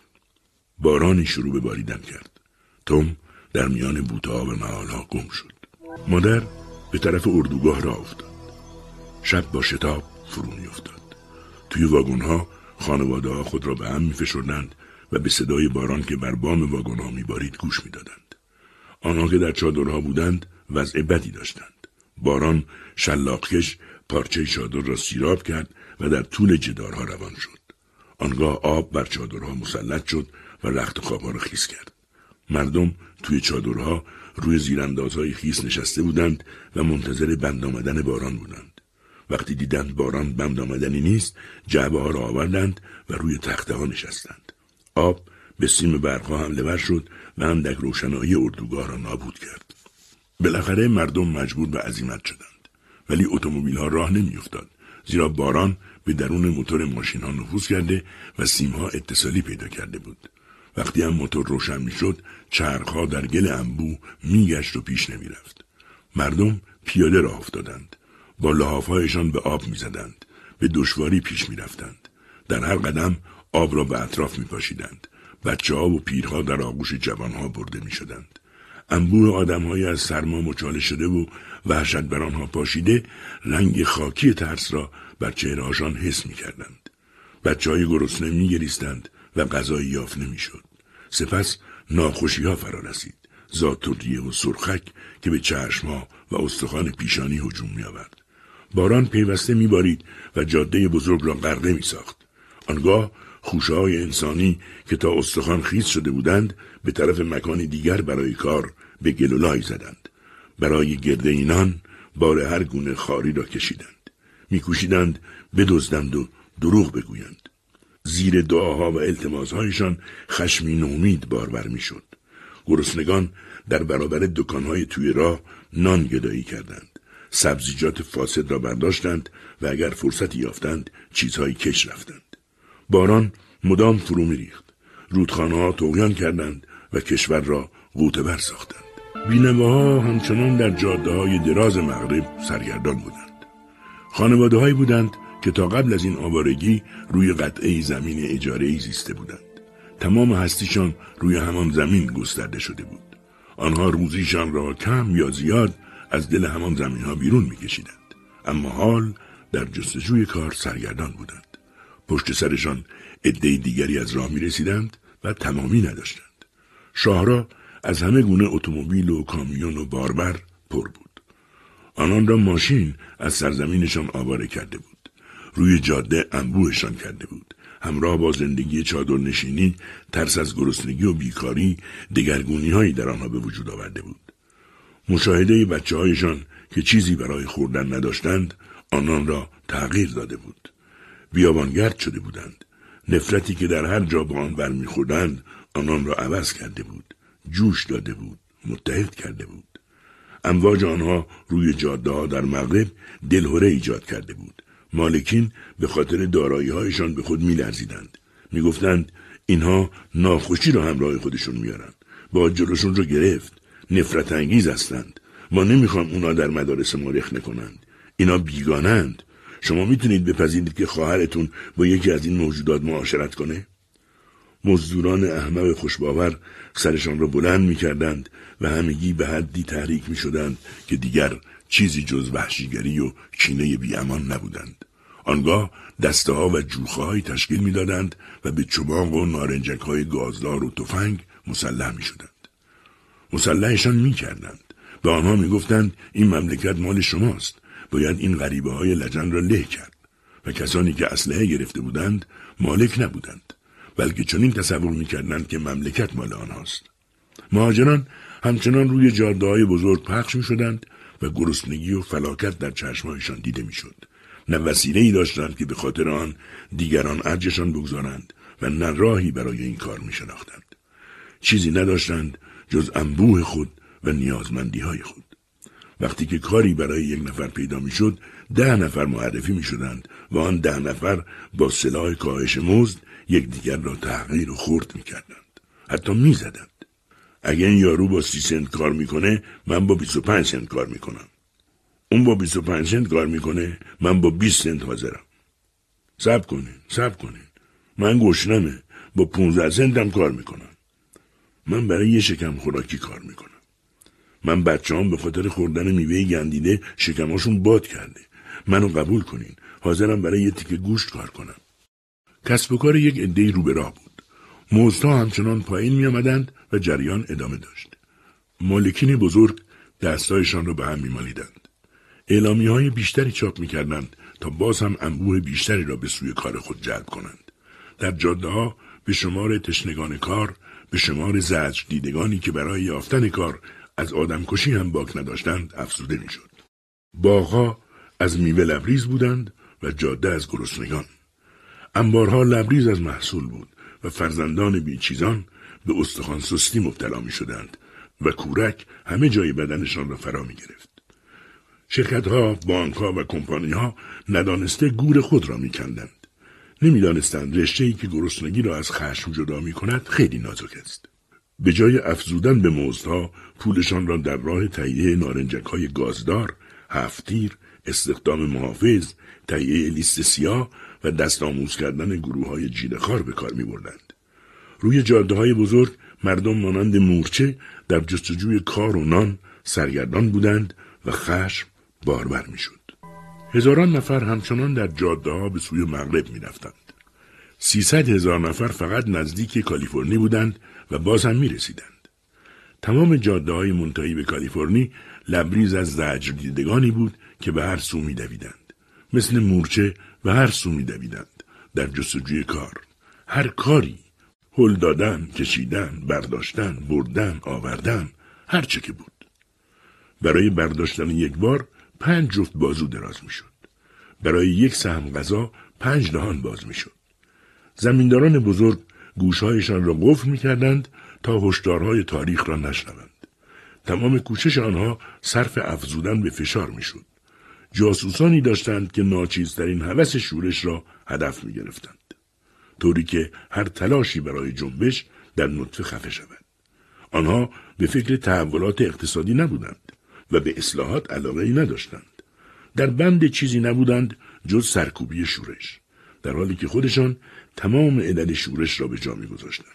بارانی شروع به باریدن کرد. توم در میان بوته ها و محالها گم شد. مادر به طرف اردوگاه را افتاد. شب با شتاب فرو افتاد توی واگن ها خانواده ها خود را به هم می فشردند و به صدای باران که بر بام واگن ها می بارید گوش می دادند. آنها که در چادرها بودند وضع بدی داشتند. باران شلاقکش پارچه چادر را سیراب کرد و در طول جدارها روان شد. آنگاه آب بر چادرها مسلط شد و رخت خوابها را خیس کرد. مردم توی چادرها روی زیراندازهای خیس نشسته بودند و منتظر بند آمدن باران بودند. وقتی دیدند باران بند آمدنی نیست جعبه ها را آوردند و روی تخته ها نشستند. آب به سیم برقها حمله ور شد و اندک روشنایی اردوگاه را نابود کرد. بالاخره مردم مجبور به عزیمت شدند ولی اتومبیل ها راه نمیافتاد زیرا باران به درون موتور ماشین ها نفوذ کرده و سیم ها اتصالی پیدا کرده بود. وقتی هم موتور روشن می‌شد چرخها در گل انبو میگشت و پیش نمی‌رفت. مردم پیاده راه افتادند. با لحافهایشان به آب می‌زدند. به دشواری پیش می‌رفتند. در هر قدم آب را به اطراف می پاشیدند. بچه ها و پیرها در آغوش جوانها برده می شدند. انبوه آدمهایی از سرما مچاله شده و وحشت بر آنها پاشیده رنگ خاکی ترس را بر چهرهاشان حس می کردند. بچه های گرسنه می گریستند و غذایی یافت نمی شد. سپس ناخوشی ها فرا رسید. زاتوریه و سرخک که به چشمها و استخوان پیشانی هجوم می آورد. باران پیوسته می بارید و جاده بزرگ را غرقه می ساخت. آنگاه خوشه های انسانی که تا استخوان خیز شده بودند به طرف مکانی دیگر برای کار به گلولای زدند. برای گرده اینان بار هر گونه خاری را کشیدند. میکوشیدند بدزدند و دروغ بگویند. زیر دعاها و التماسهایشان خشمی نومید باربر می‌شد. گرسنگان در برابر دکانهای توی راه نان گدایی کردند. سبزیجات فاسد را برداشتند و اگر فرصتی یافتند چیزهایی کش رفتند. باران مدام فرو میریخت. رودخانه ها توقیان کردند و کشور را غوطه ساختند. بینواها همچنان در جاده های دراز مغرب سرگردان بودند. خانواده هایی بودند که تا قبل از این آوارگی روی قطعه زمین اجاره ای زیسته بودند. تمام هستیشان روی همان زمین گسترده شده بود. آنها روزیشان را کم یا زیاد از دل همان زمین ها بیرون میکشیدند. اما حال در جستجوی کار سرگردان بودند. پشت سرشان عده دیگری از راه می رسیدند و تمامی نداشتند. شاهرا از همه گونه اتومبیل و کامیون و باربر پر بود. آنان را ماشین از سرزمینشان آواره کرده بود. روی جاده انبوهشان کرده بود. همراه با زندگی چادر نشینی، ترس از گرسنگی و بیکاری، دگرگونی هایی در آنها به وجود آورده بود. مشاهده بچه هایشان که چیزی برای خوردن نداشتند، آنان را تغییر داده بود. بیابانگرد شده بودند. نفرتی که در هر جا به آن برمیخوردند آنان را عوض کرده بود. جوش داده بود. متحد کرده بود. امواج آنها روی جاده ها در مغرب دلهوره ایجاد کرده بود. مالکین به خاطر دارایی هایشان به خود میلرزیدند. می‌گفتند اینها ناخوشی را همراه خودشون میارند. با جلوشون رو گرفت. نفرت انگیز هستند. ما نمی‌خوام اونا در مدارس ما رخ کنند. اینا بیگانند. شما می‌تونید بپذیرید که خواهرتون با یکی از این موجودات معاشرت کنه؟ مزدوران احمق خوشباور سرشان را بلند می‌کردند و همگی به حدی تحریک می‌شدند که دیگر چیزی جز وحشیگری و کینه بیامان نبودند. آنگاه دسته ها و جوخه های تشکیل می‌دادند و به چباق و نارنجک های گازدار و تفنگ مسلح می شدند. مسلحشان می کردند. به آنها می گفتند این مملکت مال شماست. باید این غریبه های لجن را له کرد و کسانی که اسلحه گرفته بودند مالک نبودند بلکه چنین تصور می‌کردند که مملکت مال آنهاست مهاجران همچنان روی جاده های بزرگ پخش می شدند و گرسنگی و فلاکت در چشمهایشان دیده می‌شد. نه وسیله ای داشتند که به خاطر آن دیگران ارجشان بگذارند و نه راهی برای این کار می شناختند. چیزی نداشتند جز انبوه خود و نیازمندی های خود. وقتی که کاری برای یک نفر پیدا می‌شد ده نفر معرفی می شدند و آن ده نفر با سلاح کاهش مزد یکدیگر را تحقیر و خورد می کردند. حتی می زدند. اگه این یارو با سی سنت کار می‌کنه من با 25 سنت کار می‌کنم. اون با 25 سنت کار می‌کنه من با 20 سنت حاضرم. سب کنین سب کنین من گشنمه با 15 سنتم کار می‌کنم. من برای یه شکم خوراکی کار می‌کنم. من بچه هم به خاطر خوردن میوه گندیده شکماشون باد کرده. منو قبول کنین. حاضرم برای یه تیکه گوشت کار کنم. کسب و کار یک عده رو به راه بود. موزها همچنان پایین می آمدند و جریان ادامه داشت. مالکین بزرگ دستایشان را به هم میمالیدند. اعلامی های بیشتری چاپ می کردند تا باز هم انبوه بیشتری را به سوی کار خود جلب کنند. در جاده ها به شمار تشنگان کار به شمار زجر دیدگانی که برای یافتن کار از آدمکشی هم باک نداشتند افزوده می‌شد. باغها از میوه لبریز بودند و جاده از گرسنگان. انبارها لبریز از محصول بود و فرزندان بیچیزان به استخوان سستی مبتلا می شدند و کورک همه جای بدنشان را فرا می گرفت. شرکت ها، و کمپانی ها ندانسته گور خود را می کندند. نمی‌دانستند رشته ای که گرسنگی را از خشم جدا می کند خیلی نازک است. به جای افزودن به مزدها پولشان را در راه تهیه نارنجک های گازدار، هفتیر، استخدام محافظ، تهیه لیست سیاه و دست آموز کردن گروه های جیرخار به کار می بردند. روی جاده های بزرگ مردم مانند مورچه در جستجوی کار و نان سرگردان بودند و خشم باربر می شد. هزاران نفر همچنان در جاده ها به سوی مغرب می رفتند. سیصد هزار نفر فقط نزدیک کالیفرنی بودند و باز هم می رسیدند. تمام جاده های منتهی به کالیفرنی لبریز از زجر دیدگانی بود که به هر سو می دویدند. مثل مورچه و هر سو می دویدند. در جستجوی کار. هر کاری. هل دادن، کشیدن، برداشتن، بردن، آوردن. هر چه که بود. برای برداشتن یک بار پنج جفت بازو دراز می شد. برای یک سهم غذا پنج دهان باز می شد. زمینداران بزرگ گوشهایشان را قفل می کردند تا هشدارهای تاریخ را نشنوند. تمام کوشش آنها صرف افزودن به فشار می شد. جاسوسانی داشتند که ناچیزترین هوس شورش را هدف می گرفتند. طوری که هر تلاشی برای جنبش در نطفه خفه شود. آنها به فکر تحولات اقتصادی نبودند و به اصلاحات علاقه ای نداشتند. در بند چیزی نبودند جز سرکوبی شورش. در حالی که خودشان تمام علل شورش را به جا گذاشتند.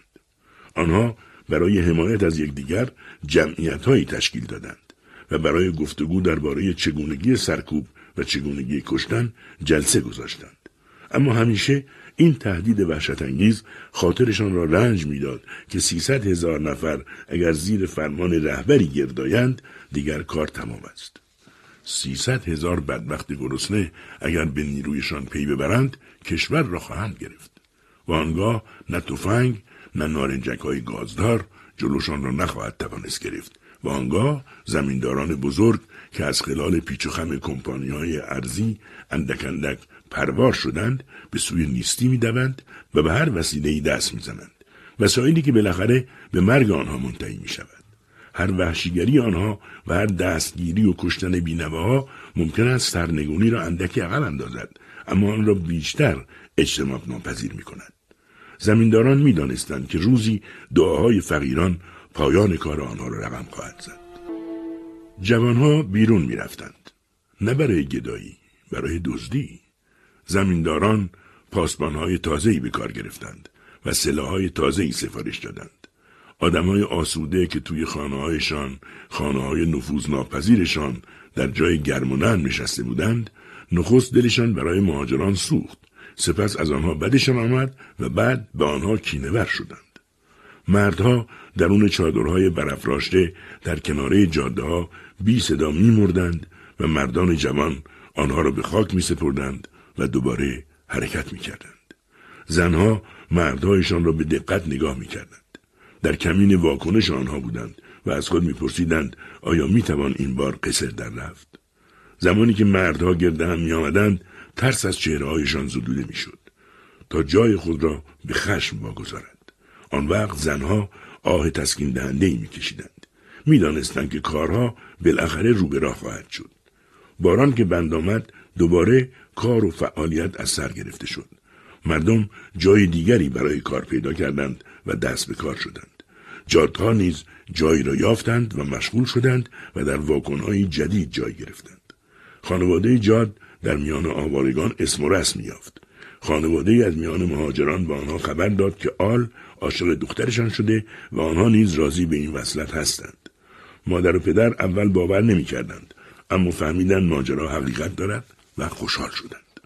آنها برای حمایت از یکدیگر جمعیتهایی تشکیل دادند و برای گفتگو درباره چگونگی سرکوب و چگونگی کشتن جلسه گذاشتند. اما همیشه این تهدید وحشت انگیز خاطرشان را رنج می‌داد که سیصد هزار نفر اگر زیر فرمان رهبری گردایند دیگر کار تمام است. سیصد هزار بدبخت گرسنه اگر به نیرویشان پی ببرند کشور را خواهند گرفت. و آنگاه نه تفنگ نه نارنجک های گازدار جلوشان را نخواهد توانست گرفت و آنگاه زمینداران بزرگ که از خلال پیچ و خم کمپانی های ارزی اندک اندک پروار شدند به سوی نیستی می‌دوند و به هر وسیله ای دست می‌زنند وسایلی که بالاخره به مرگ آنها منتهی می شود. هر وحشیگری آنها و هر دستگیری و کشتن بینواها ممکن است سرنگونی را اندکی عقب اندازد اما آن را بیشتر اجتماع ناپذیر می کند. زمینداران می دانستند که روزی دعاهای فقیران پایان کار آنها را رقم خواهد زد. جوانها بیرون می رفتند. نه برای گدایی، برای دزدی. زمینداران پاسبانهای تازه‌ای به کار گرفتند و سلاحهای تازه‌ای سفارش دادند. آدمای آسوده که توی خانه هایشان، خانه های نفوذ ناپذیرشان در جای گرم و نرم نشسته بودند، نخست دلشان برای مهاجران سوخت سپس از آنها بدشان آمد و بعد به آنها کینور شدند. مردها درون چادرهای برافراشته در کناره جاده ها بی صدا می مردند و مردان جوان آنها را به خاک می سپردند و دوباره حرکت می کردند. زنها مردهایشان را به دقت نگاه می کردند. در کمین واکنش آنها بودند و از خود میپرسیدند آیا می‌توان این بار قصر در رفت زمانی که مردها گرد هم می آمدند ترس از چهرههایشان زدوده می‌شد تا جای خود را به خشم واگذارند آن وقت زنها آه تسکین دهنده ای میکشیدند. می‌دانستند که کارها بالاخره رو به راه خواهد شد. باران که بند آمد دوباره کار و فعالیت از سر گرفته شد. مردم جای دیگری برای کار پیدا کردند و دست به کار شدند. جادها نیز جایی را یافتند و مشغول شدند و در واکنهایی جدید جای گرفتند. خانواده جاد در میان آوارگان اسم و رسم یافت. خانواده از میان مهاجران به آنها خبر داد که آل عاشق دخترشان شده و آنها نیز راضی به این وصلت هستند مادر و پدر اول باور نمی‌کردند اما فهمیدند ماجرا حقیقت دارد و خوشحال شدند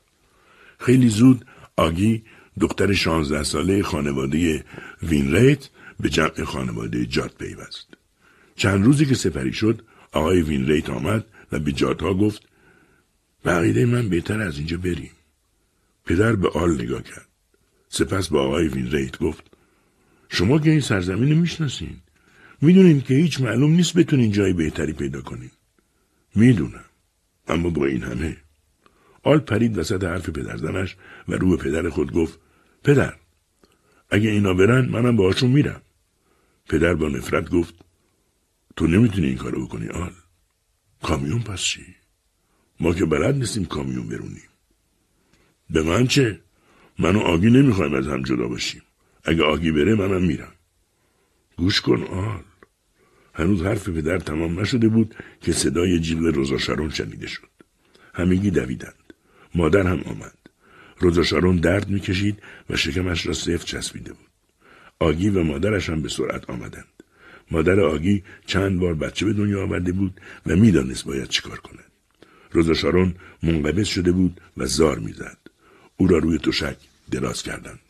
خیلی زود آگی دختر شانزده ساله خانواده وینریت به جمع خانواده جاد پیوست چند روزی که سپری شد آقای وینریت آمد و به جادها گفت به من بهتره از اینجا بریم. پدر به آل نگاه کرد. سپس با آقای وینریت گفت شما که این سرزمین می‌شناسین. می‌دونین که هیچ معلوم نیست بتونین جای بهتری پیدا کنین. می‌دونم. اما با این همه. آل پرید وسط حرف پدرزنش و رو به پدر خود گفت پدر اگه اینا برن منم باهاشون میرم پدر با نفرت گفت تو نمی‌تونی این کارو بکنی آل کامیون پس چی ما که بلد نیستیم کامیون برونیم به من چه من و آگی نمی‌خوایم از هم جدا باشیم اگه آگی بره منم میرم. گوش کن آل. هنوز حرف پدر تمام نشده بود که صدای جیغ روزا شارون شنیده شد. همگی دویدند. مادر هم آمد. روزا شارون درد می‌کشید و شکمش را سفت چسبیده بود. آگی و مادرش هم به سرعت آمدند. مادر آگی چند بار بچه به دنیا آورده بود و می‌دانست باید چیکار کند. روزا شارون منقبض شده بود و زار می‌زد. او را روی تشک دراز کردند.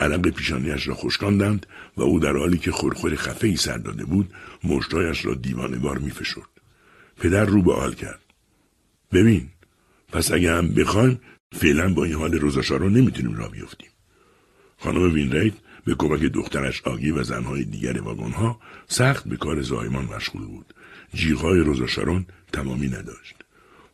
عرق پیشانیش را خشکاندند و او در حالی که خورخور خفه ای سر داده بود مشتایش را دیوانوار می فشرد. پدر رو به آل کرد. ببین پس اگه هم بخوایم فعلا با این حال روزاشارو نمی‌تونیم را بیفتیم. خانم وینریت به کمک دخترش آگی و زنهای دیگر واگنها سخت به کار زایمان مشغول بود. جیغهای روزاشارون تمامی نداشت.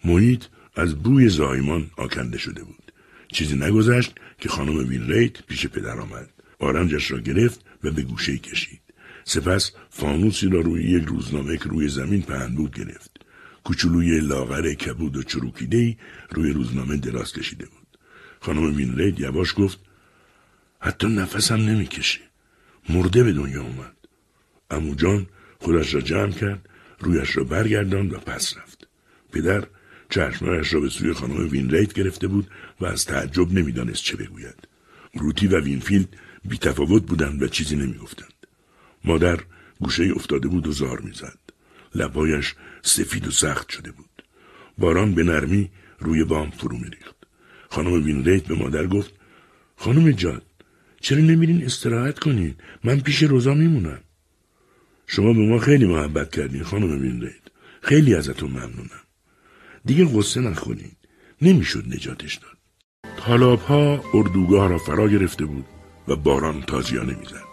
محیط از بوی زایمان آکنده شده بود. چیزی نگذشت که خانم وینریت پیش پدر آمد. آرنجش را گرفت و به گوشه‌ای کشید. سپس فانوسی را روی یک روزنامه که روی زمین پهن بود گرفت. کوچولوی لاغر کبود و چروکیده روی روزنامه دراز کشیده بود. خانم وینریت یواش گفت حتی نفسم نمی‌کشه. مرده به دنیا اومد. عمو جان خودش را جمع کرد رویش را برگرداند و پس رفت. پدر چشمانش را به سوی خانم وینریت گرفته بود و از تعجب نمی‌دانست چه بگوید. روتی و وینفیلد بی تفاوت بودند و چیزی نمی‌گفتند. مادر گوشه‌ای افتاده بود و زار می‌زد. لبهایش سفید و سخت شده بود. باران به نرمی روی بام فرو میریخت. خانم وینریت به مادر گفت خانم جاد چرا نمیرین استراحت کنین؟ من پیش روزا میمونم. شما به ما خیلی محبت کردین خانم وینریت. خیلی ازتون ممنونم. دیگه غصه نخونین. نمی‌شد نجاتش داد. تالاب ها اردوگاه را فرا گرفته بود و باران تازیانه می‌زد.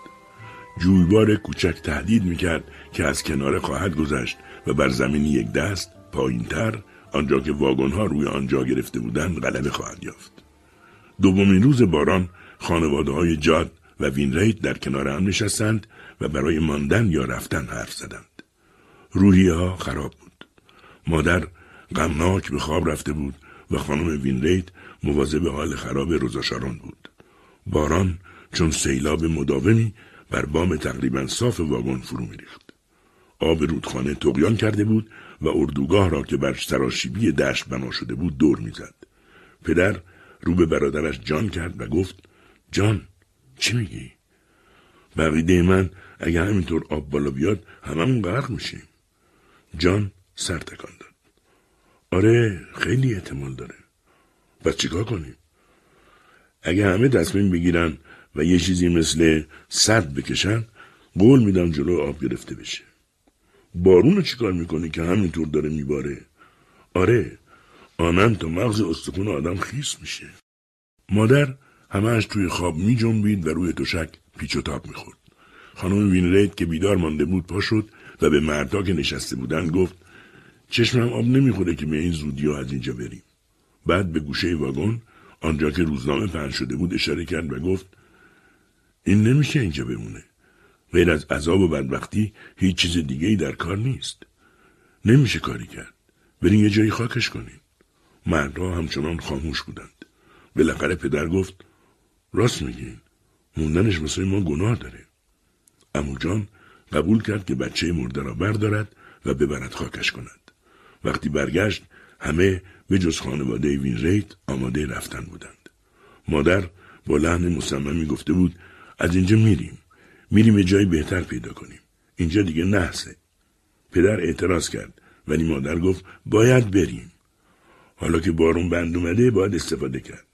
جویبار کوچک تهدید می‌کرد که از کنار خواهد گذشت و بر زمین یک دست پایینتر آنجا که واگنها روی آنجا گرفته بودند غلبه خواهد یافت. دومین روز باران خانواده های جاد و وینریت در کنار هم نشستند و برای ماندن یا رفتن حرف زدند. روحیه ها خراب بود. مادر غمناک به خواب رفته بود و خانم وینریت مواظب حال خراب روزاشاران بود. باران چون سیلاب مداومی بر بام تقریبا صاف واگن فرو میریخت. آب رودخانه تقیان کرده بود و اردوگاه را که بر سراشیبی دشت بنا شده بود دور می‌زد. پدر رو به برادرش جان کرد و گفت جان چی میگی؟ بقیده من اگه همینطور آب بالا بیاد هممون غرق میشیم. جان سر تکان داد. آره خیلی احتمال داره. پس چیکار کنیم؟ اگه همه تصمیم بگیرن و یه چیزی مثل سد بکشن قول میدم جلو آب گرفته بشه. بارون رو چیکار می‌کنی که همینطور داره میباره؟ آره آنن تا مغز استخون آدم خیس میشه. مادر همهش توی خواب می جنبید و روی تشک پیچ و تاب می‌خورد. خانم وینریت که بیدار مانده بود پا شد و به مردها که نشسته بودن گفت چشمم آب نمی‌خوره که به این زودی ها از اینجا بریم. بعد به گوشه واگن آنجا که روزنامه پهن شده بود اشاره کرد و گفت این نمیشه اینجا بمونه. غیر از عذاب و بدبختی هیچ چیز دیگه ای در کار نیست. نمیشه کاری کرد. برین یه جایی خاکش کنین. مردها همچنان خاموش بودند. بالاخره پدر گفت راست میگین. موندنش مثل ما گناه داره. عمو جان قبول کرد که بچه مرده را بردارد و ببرد خاکش کند. وقتی برگشت همه به جز خانواده وینریت آماده رفتن بودند. مادر با لحن مصممی گفته بود از اینجا میریم. میریم یه جای بهتر پیدا کنیم. اینجا دیگه نحسه. پدر اعتراض کرد ولی مادر گفت باید بریم. حالا که بارون بند اومده باید استفاده کرد.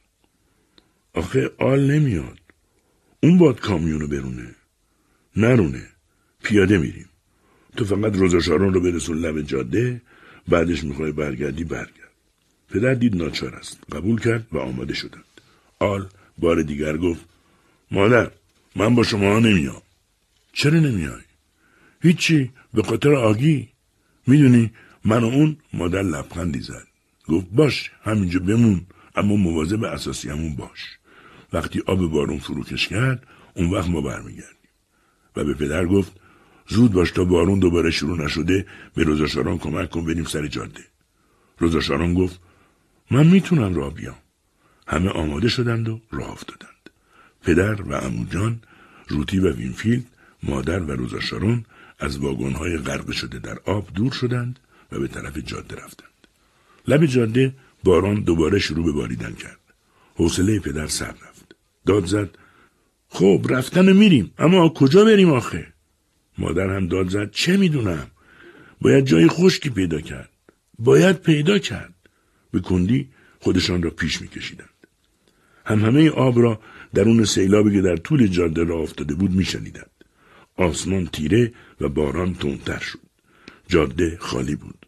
آخه آل نمیاد. اون باد کامیونو برونه. نرونه. پیاده میریم. تو فقط روزاشارون رو برسون لب جاده بعدش می‌خوای برگردی برگرد. پدر دید ناچار است. قبول کرد و آماده شدند. آل بار دیگر گفت مادر من با شما نمیام. چرا نمیای؟ هیچی به خاطر آگی می‌دونی من و اون مادر لبخندی زد گفت باش همینجا بمون اما مواظب اثاثیه‌مون باش وقتی آب بارون فروکش کرد اون وقت ما برمیگردیم و به پدر گفت زود باش تا بارون دوباره شروع نشده به روزاشاران کمک کن بریم سر جاده روزاشاران گفت من می‌تونم راه بیام. همه آماده شدند و راه افتادند. پدر و عمو جان روتی و وینفیلد مادر و روزاشارون از واگنهای غرق شده در آب دور شدند و به طرف جاده رفتند. لب جاده باران دوباره شروع به باریدن کرد. حوصله پدر سر رفت. داد زد خب رفتن میریم اما کجا بریم آخه؟ مادر هم داد زد چه می‌دونم؟ باید جای خشکی پیدا کرد. باید پیدا کرد. به کندی خودشان را پیش میکشیدند. هم همه آب را درون سیلابی که در طول جاده را افتاده بود میشنیدند. آسمان تیره و باران تندتر شد. جاده خالی بود.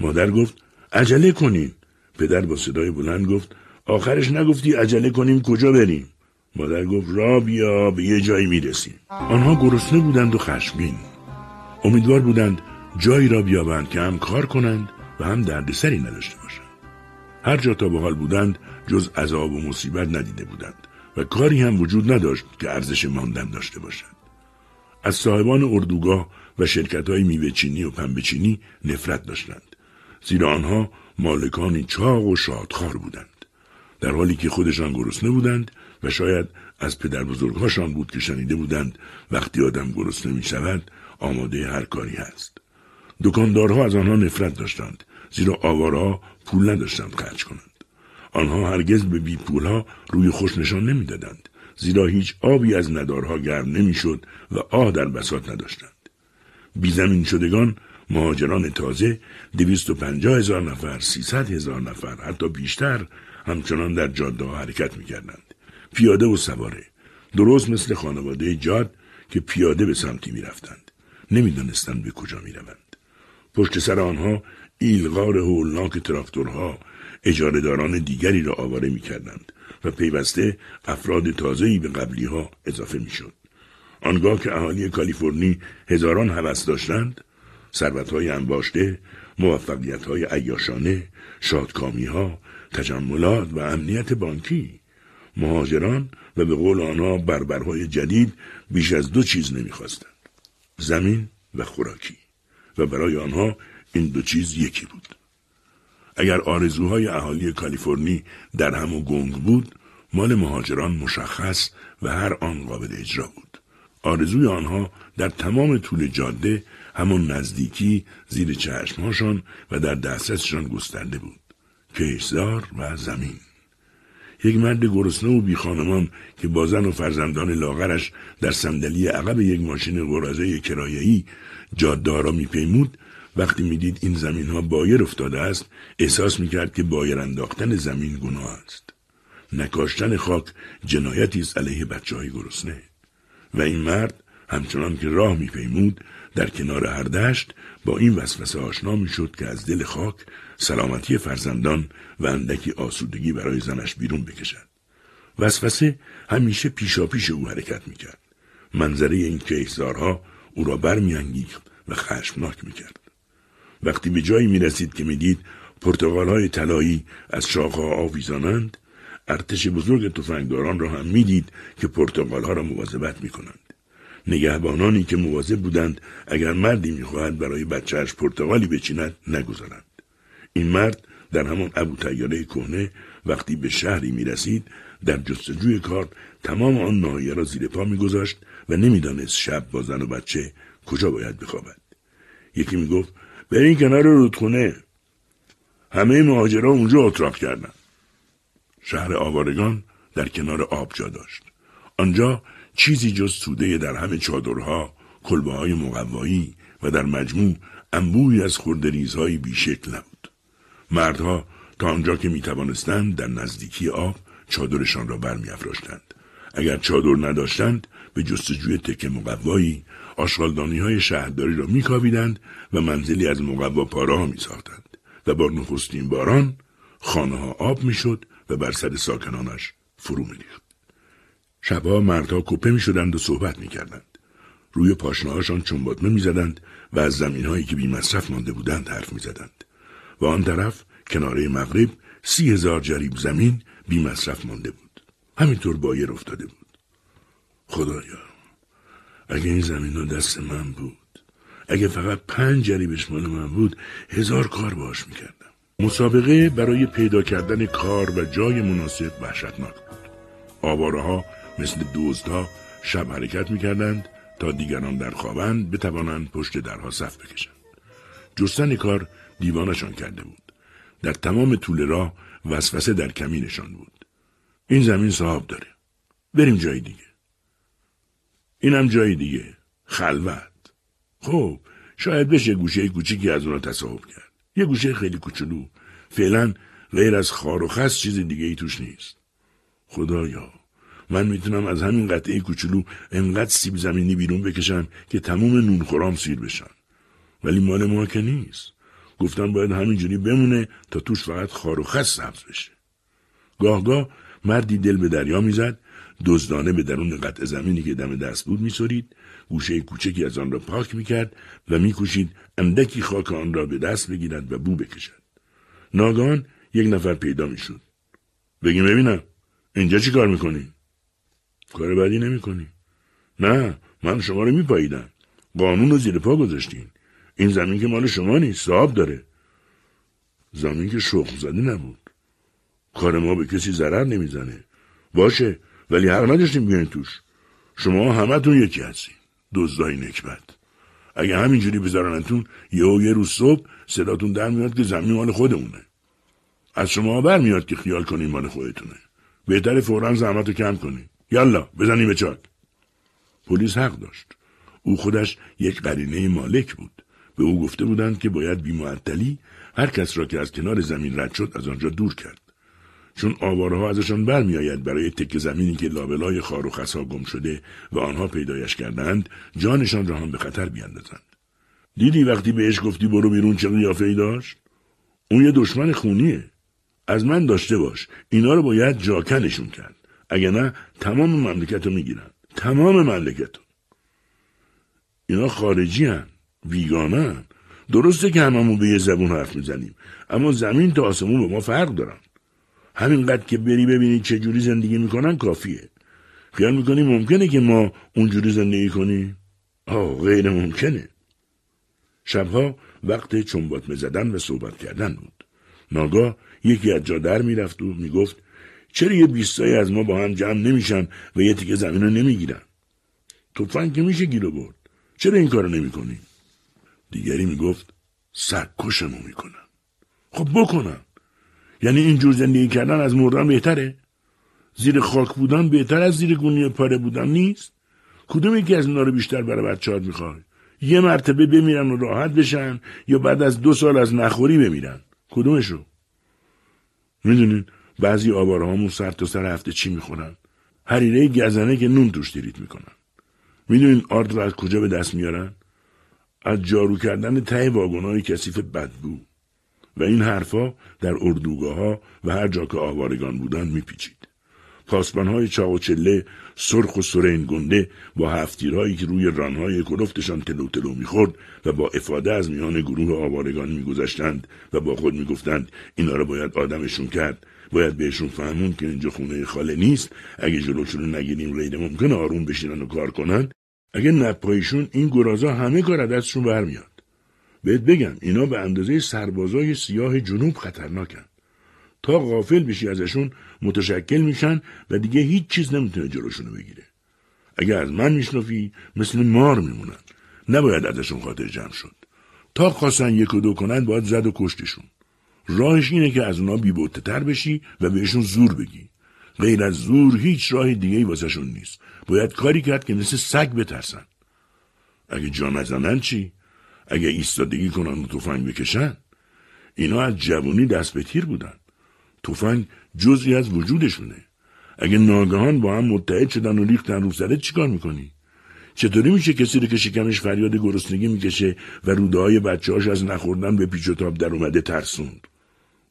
مادر گفت عجله کنین. پدر با صدای بلند گفت آخرش نگفتی عجله کنیم کجا بریم؟ مادر گفت را بیا به یه جایی می‌رسیم. آنها گرسنه بودند و خشمگین. امیدوار بودند جایی را بیابند که هم کار کنند و هم دردسری نداشته باشند. هر جا تا به حال بودند جز عذاب و مصیبت ندیده بودند و کاری هم وجود نداشت که ارزش ماندن داشته باشد. از صاحبان اردوگاه و شرکت های میوه چینی و پنبه چینی نفرت داشتند. زیرا آنها مالکانی چاق و شادخوار بودند. در حالی که خودشان گرسنه بودند و شاید از پدر بزرگهاشان بود که شنیده بودند وقتی آدم گرسنه می شود آماده هر کاری هست. دکاندارها از آنها نفرت داشتند زیرا آوارها پول نداشتند خرج کنند. آنها هرگز به بی پولها روی خوش نشان نمی‌دادند. زیرا هیچ آبی از ندارها گرم نمی‌شد و آه در بسات نداشتند. بیزمین شدگان مهاجران تازه دویست و پنجاه هزار نفر سیصد هزار نفر حتی بیشتر همچنان در جاده ها حرکت می‌کردند. پیاده و سواره. درست مثل خانواده جاد که پیاده به سمتی می‌رفتند. نمی‌دانستند به کجا می‌روند. پشت سر آنها ایلغار هولناک تراکتورها اجارهداران دیگری را آواره می‌کردند و پیوسته افراد تازه‌ای به قبلی ها اضافه می‌شد. آنگاه که اهالی کالیفرنی هزاران هوس داشتند ثروتهای انباشته موفقیتهای عیاشانه شادکامیها تجملات و امنیت بانکی مهاجران و به قول آنها بربرهای جدید بیش از دو چیز نمی‌خواستند زمین و خوراکی. و برای آنها این دو چیز یکی بود. اگر آرزوهای اهالی کالیفرنی در هم و گنگ بود مال مهاجران مشخص و هر آن قابل اجرا بود. آرزوی آنها در تمام طول جاده همان نزدیکی زیر چشمهاشان و در دسترسشان گسترده بود. کشزار و زمین. یک مرد گرسنه و بیخانمان که با زن و فرزندان لاغرش در صندلی عقب یک ماشین قرازه کرایه‌ای جادهها میپیمود وقتی می‌دید این زمین ها بایر افتاده است احساس می‌کرد که بایر انداختن زمین گناه است. نکاشتن خاک جنایتی است علیه بچه های گرسنه. و این مرد همچنان که راه میپیمود در کنار هر دشت با این وسوسه آشنا می‌شد که از دل خاک سلامتی فرزندان و اندکی آسودگی برای زنش بیرون بکشد. وسوسه همیشه پیشا پیش او حرکت می‌کرد. منظره این کیسارها او را برمیانگیخت و خشمناک می‌کرد. وقتی به جایی می‌رسید که می‌دید پرتغال های طلایی از شاخها آویزانند ارتش بزرگ تفنگداران را هم می‌دید که پرتغال ها را مواظبت می‌کنند. نگهبانانی که مواظب بودند اگر مردی می‌خواهد برای بچهش پرتغالی بچیند نگذارند. این مرد در همان ابو تیاره کهنه وقتی به شهری می‌رسید در جستجوی کار تمام آن ناحیه را زیر پا میگذاشت و نمی‌دانست شب با زن و بچه کجا باید بخوابد. یکی می‌گفت برین کنار رودخونه. همه مهاجرها اونجا اتراق کردن. شهر آوارگان در کنار آب جا داشت. آنجا چیزی جز توده در همه چادرها کلبه های مقوایی و در مجموع انبوی از خوردریزهای بیشکل نبود. مردها تا آنجا که می توانستند در نزدیکی آب چادرشان را برمیافراشتند. اگر چادر نداشتند به جستجوی تکه مقوایی آشغالدانی های شهرداری را میکاویدند و منزلی از مقوا پاره ها می ساختند و با نخستین باران خانه ها آب می‌شد و بر سر ساکنانش فرو میریخت. شبها مردها کپه می شدند و صحبت می کردند. روی پاشنهاشان چنباتمه می زدند و از زمین هایی که بی مصرف مانده بودند حرف می زدند. و آن طرف کناره مغرب سی هزار جریب زمین بی مصرف مانده بود. همینطور بایر افتاده بود. خدایا اگه این زمین دست من بود اگه فقط پنج جریبش مال من بود هزار کار باش می‌کردم. مسابقه برای پیدا کردن کار و جای مناسب وحشتناک بود. آواره ها مثل دوزدها شب حرکت می‌کردند تا دیگران در خوابند بتوانند پشت درها صف بکشند. جستن کار دیوانشان کرده بود. در تمام طول راه وسوسه در کمینشان بود. این زمین صاحب داره. بریم جای دیگه. اینم جای دیگه. خلوت. خب شاید بشه گوشه کوچیکی از اونا تصاحب کرد. یه گوشه خیلی کوچولو. فعلا غیر از خار و خس چیز دیگه ای توش نیست. خدایا من می‌تونم از همین قطعه کوچولو انقدر سیب زمینی بیرون بکشم که تموم نونخورام سیر بشن. ولی مال ما که نیست. گفتم باید همینجوری بمونه تا توش فقط خار و خس سبز بشه. گاه مردی دل به دریا می‌زد دزدانه به درون قطع زمینی که دم دست بود میسرید گوشه کوچکی از آن را پاک می‌کرد و میکوشید اندکی خاک آن را به دست بگیرد و بو بکشد. ناگان یک نفر پیدا می‌شد. بگیم ببینم اینجا چی کار می‌کنی؟ کار بدی نمی‌کنی. نه من شما رو میپاییدم. قانون رو زیر پا گذاشتین. این زمین که مال شما نیست صاحب داره. زمین که شخم زده نبود. کار ما به کسی ضرر نمی‌زنه. باشه ولی حق نداشتیم بیاین توش. شما همتون یکی هستین. دزدای نکبت. اگه همینجوری بذارنتون یه یه روز صبح صداتون در میاد که زمین مال خودمونه. از شما برمیاد که خیال کنین مال خودتونه. بهتر فورا زحمت رو کم کنین. یالا بزنیم به چاک. پلیس حق داشت. او خودش یک قرینه مالک بود. به او گفته بودند که باید بیمعطلی هر کس را که از کنار زمین رد شد از آنجا دور کرد. چون آواره ها ازشان برمیآید برای تک زمینی که لابلای خار و خسا گم شده و آنها پیدایش کردند جانشان را هم به خطر بیاندازند دیدی وقتی بهش گفتی برو بیرون چه قیافه داشت؟ اون یه دشمن خونیه. از من داشته باش. اینا رو باید جاکنشون کرد. اگه نه تمام مملکت رو می‌گیرن. تمام مملکت رو اینا خارجی هن. ویگانه هن. درسته که هممون به یه زبون حرف می‌زنیم اما زمین تا آسمون به ما فرق دارن. همینقدر که بری ببینی چه جوری زندگی می‌کنن کافیه. خیال می‌کنی ممکنه که ما اونجوری زندگی کنیم؟ آه غیر ممکنه. شبها وقت چنبات زدن و صحبت کردن بود. ناگاه یکی از جا در می‌رفت و می‌گفت چرا یه بیستایی از ما با هم جمع نمیشن و یه تیکه زمین رو نمی‌گیرن؟ توفنگ که میشه گیرو برد. چرا این کارو نمی‌کنی؟ دیگری می‌گفت سگکشمو می‌کنن. خب بکنن. یعنی اینجور زندگی کردن از مردن بهتره. زیر خاک بودن بهتر از زیر گونی پاره بودن نیست. کدوم یکی از اینا رو بیشتر برای بچه‌هات می‌خوای؟ یه مرتبه بمیرن و راحت بشن یا بعد از دو سال از نخوری بمیرن؟ کدومشو؟ می‌دونین بعضی آواره همون سر تا سر هفته چی می‌خورن؟ حریره گزنه که نون توش دیریت می‌کنن. می‌دونین آرد رو از کجا به دست میارن؟ از جارو کردن ته واگنای کثیف بدبو. و این حرفها در اردوگاه ها و هر جا که آوارگان بودن میپیچید. پاسبان های چاق و چله سرخ و سرین گنده با هفتیرهایی که روی رانهای کلفتشان تلو تلو می‌خورد و با افاده از میان گروه آوارگان میگذشتند و با خود می‌گفتند اینا را باید آدمشون کرد. باید بهشون فهمون که اینجا خونه خاله نیست. اگه جلوشون رو نگیریم غیر ممکنه آروم بشینن و کار کنن. اگه نپایشون این گرازا همه کار دستشون برمیاد. بهت بگم اینا به اندازه سربازای سیاه جنوب خطرناکن. تا غافل بشی ازشون متشکل میشن و دیگه هیچ چیز نمی‌تونه جلوشونو بگیره. اگه از من میشنفی مثل مار میمونن. نباید ازشون خاطر جمع شد. تا خواستن یک و دو کنن باید زد و کشتشون. راهش اینه که از اونا بیبوته تر بشی و بهشون زور بگی. غیر از زور هیچ راه دیگه ای واسهشون نیست. باید کاری کرد که مثل سگ بترسن. اگه جا نزنن چی؟ اگه ایستادگی کنن و تفنگ بکشن اینا از جوانی دست به تیر بودن. تفنگ جزی از وجودشونه. اگه ناگهان با هم متحد شدن و ریختن رو سرت چیکار می‌کنی؟ چطوری میشه کسی رو که شکمش فریاد گرسنگی می‌کشه و روده های بچه از نخوردن به پیچ و تاب در اومده ترسوند؟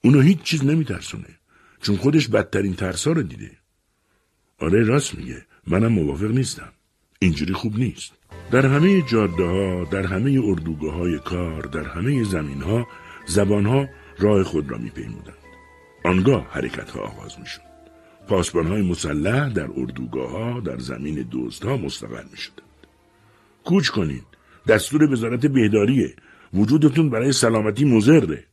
اونو هیچ چیز نمیترسونه چون خودش بدترین ترسا رو دیده. آره راست میگه. منم موافق نیستم. اینجوری خوب نیست. در همه جاده ها، در همه اردوگاه های کار، در همه زمین ها، زبان ها راه خود را میپیمودند. آنگاه حرکت ها آغاز می‌شد. پاسبانهای مسلح در اردوگاه ها در زمین ها مستقر می شدند. کوچ کنین. دستور وزارت بهداریه. وجودتون برای سلامتی مزره.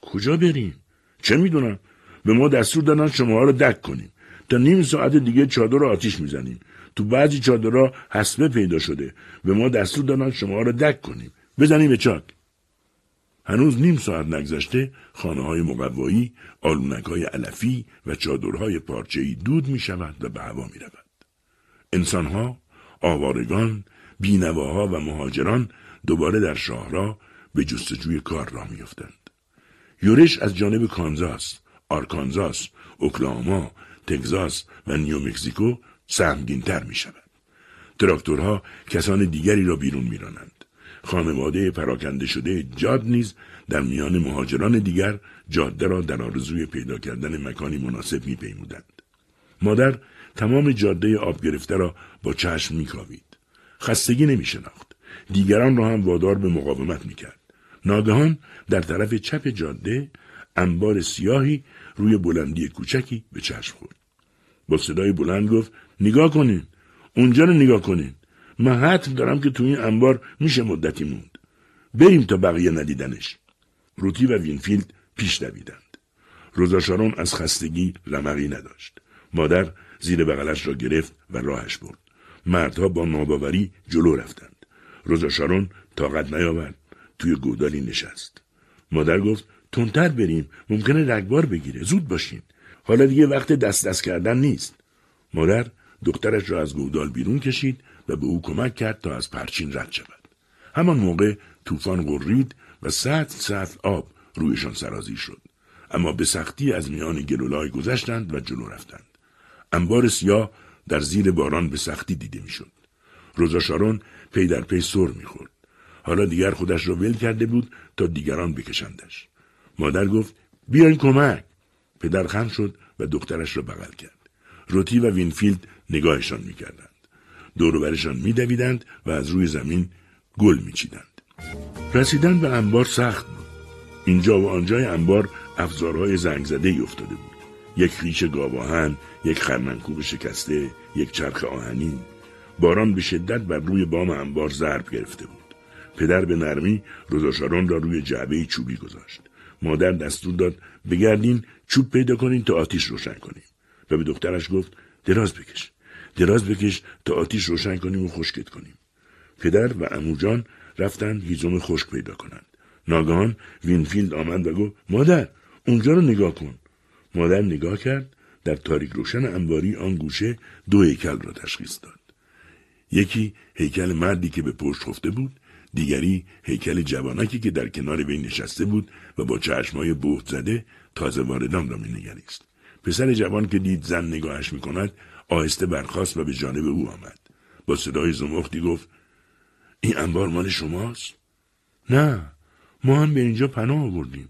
کجا بریم؟ چه می‌دونم؟ به ما دستور دادن شما رو دک کنیم. تا نیم ساعت دیگه چادر رو آتیش می‌زنیم. تو بعضی چادرها حسبه پیدا شده. به ما دستور دادن شما رو دک کنیم. بزنیم به چاک. هنوز نیم ساعت نگذشته خانه های مقوایی، آلونک های علفی و چادرهای پارچه‌ای دود می شود و به هوا می رود. انسان ها، آوارگان، بینواها و مهاجران دوباره در شاهراه به جستجوی کار را میافتند. یورش از جانب کانزاس، آرکانزاس، اوکلاهاما، تگزاس و نیومکزیکو سهمگینتر می شود. تراکتورها کسان دیگری را بیرون میرانند. خانواده پراکنده شده جاد نیز در میان مهاجران دیگر جاده را در آرزوی پیدا کردن مکانی مناسب میپیمودند. مادر تمام جاده آب گرفته را با چشم میکاوید. خستگی نمیشناخت. دیگران را هم وادار به مقاومت می‌کرد. ناگهان در طرف چپ جاده انبار سیاهی روی بلندی کوچکی به چشم خورد. با صدای بلند گفت نگاه کنین. اونجا رو نگاه کنین. من حتم دارم که تو این انبار میشه مدتی موند. بریم تا بقیه ندیدنش. روتی و وینفیلد پیش دویدند. روزا شارون از خستگی رمقی نداشت. مادر زیر بغلش را گرفت و راهش برد. مردها با ناباوری جلو رفتند. روزا شارون طاقت نیاورد. توی گودالی نشست. مادر گفت تندتر بریم. ممکنه رگبار بگیره. زود باشین. حالا دیگه وقت دست دست کردن نیست. مادر دخترش را از گودال بیرون کشید و به او کمک کرد تا از پرچین رد شود. همان موقع طوفان غرید و صد سطل آب رویشان سرازیر شد. اما به سختی از میان گل‌ولای گذشتند و جلو رفتند. انبار سیاه در زیر باران به سختی دیده می‌شد. روزا شارون پی در پی سر می‌خورد. حالا دیگر خودش را ول کرده بود تا دیگران بکشندش. مادر گفت بیاین کمک. پدر خم شد و دخترش را بغل کرد. روتی و وینفیلد نگاهشان می‌کردند. دوروبرشان میدویدند و از روی زمین گل میچیدند. رسیدن به انبار سخت بود. اینجا و آنجای انبار افزارهای زنگ زده ای افتاده بود. یک ریش گاواهن یک خرمنکوب شکسته یک چرخ آهنین. باران به شدت بر روی بام انبار ضرب گرفته بود. پدر به نرمی روزاشارون را روی جعبه چوبی گذاشت. مادر دستور داد بگردین چوب پیدا کنین تا آتیش روشن کنیم. و به دخترش گفت دراز بکش. دراز بکش تا آتیش روشن کنیم و خشکت کنیم. پدر و عمو جان رفتند هیزم خشک پیدا کنند. ناگهان وینفیلد آمد و گفت مادر اونجا رو نگاه کن. مادر نگاه کرد در تاریک روشن انباری آن گوشه دو هیکل را تشخیص داد. یکی هیکل مردی که به پشت خفته بود دیگری هیکل جوانکی که در کنار وی نشسته بود و با چشمای بهت زده تازه واردان را مینگریست. پسر جوان که دید زن نگاهش می‌کند آهسته برخاست و به جانب او آمد. با صدای زمختی گفت این انبار مال شماست؟ نه ما هم به اینجا پناه آوردیم.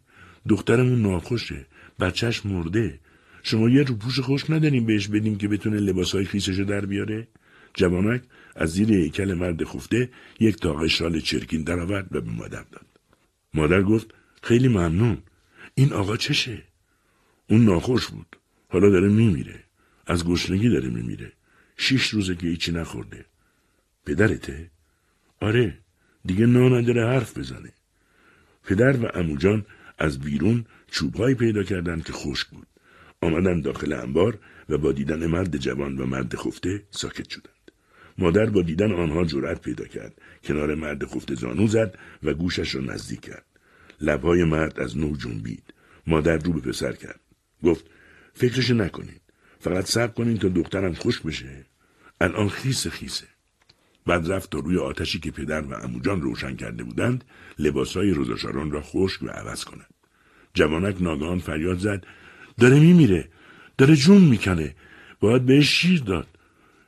دخترمون ناخوشه بچهش مرده. شما یه روپوش خوش نداریم بهش بدیم که بتونه لباسهای خیسشو در بیاره؟ جوانک از زیر هیکل مرد خفته یک تاقه شال چرکین درآورد و به مادر داد. مادر گفت خیلی ممنون. این آقا چشه؟ اون ناخوش بود. حالا داره میمیره. از گشنگی داره میمیره. شیش روزه که هیچی نخورده. پدرته؟ آره دیگه نداره حرف بزنه. پدر و اموجان از بیرون چوبهایی پیدا کردند که خشک بود. آمدن داخل انبار و با دیدن مرد جوان و مرد خفته ساکت شدند. مادر با دیدن آنها جرأت پیدا کرد. کنار مرد خفته زانو زد و گوشش را نزدیک کرد. لبهای مرد از نو جنبید. مادر رو به پسر کرد. گفت فکرش نکنید فقط صبر کنین تا دخترم خوش بشه. الان خیس خیسه. بعد رفت تا روی آتشی که پدر و اموجان روشن کرده بودند لباسهای روزاشاران را خشک و عوض کند جوانک ناگهان فریاد زد داره میمیره داره جون می‌کنه باید بهش شیر داد.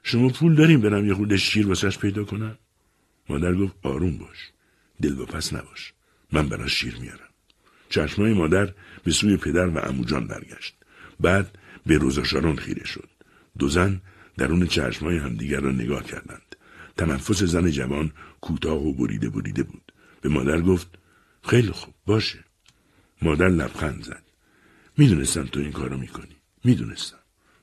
شما پول داریم برم یه خود شیر واسش پیدا کنم. مادر گفت آروم باش دل و پس نباش من براش شیر میارم. چشمای مادر به سوی پدر و اموجان برگشت. بعد به روزاشارون خیره شد. دو زن درون چشمای همدیگر را نگاه کردند. تنفس زن جوان کوتاه و بریده بریده بود. به مادر گفت خیلی خوب باشه. مادر لبخند زد. می‌دونستم تو این کارو می‌کنی. می‌دونستم.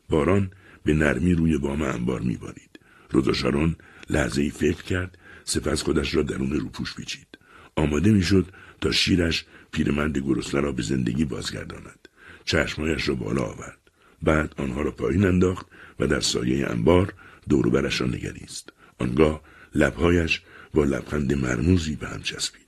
باران به نرمی روی بام انبار میبارید. روداشارون لحظه ای فکر کرد سپس خودش را درون روپوش پیچید. آماده می‌شد تا شیرش پیرمرد گرسنه را به زندگی بازگرداند. چشمایش را بالا آورد. بعد آنها را پایین انداخت و در سایه انبار دوروبرش را نگریست. آنگاه لبهایش با لبخند مرموزی به هم چسبید.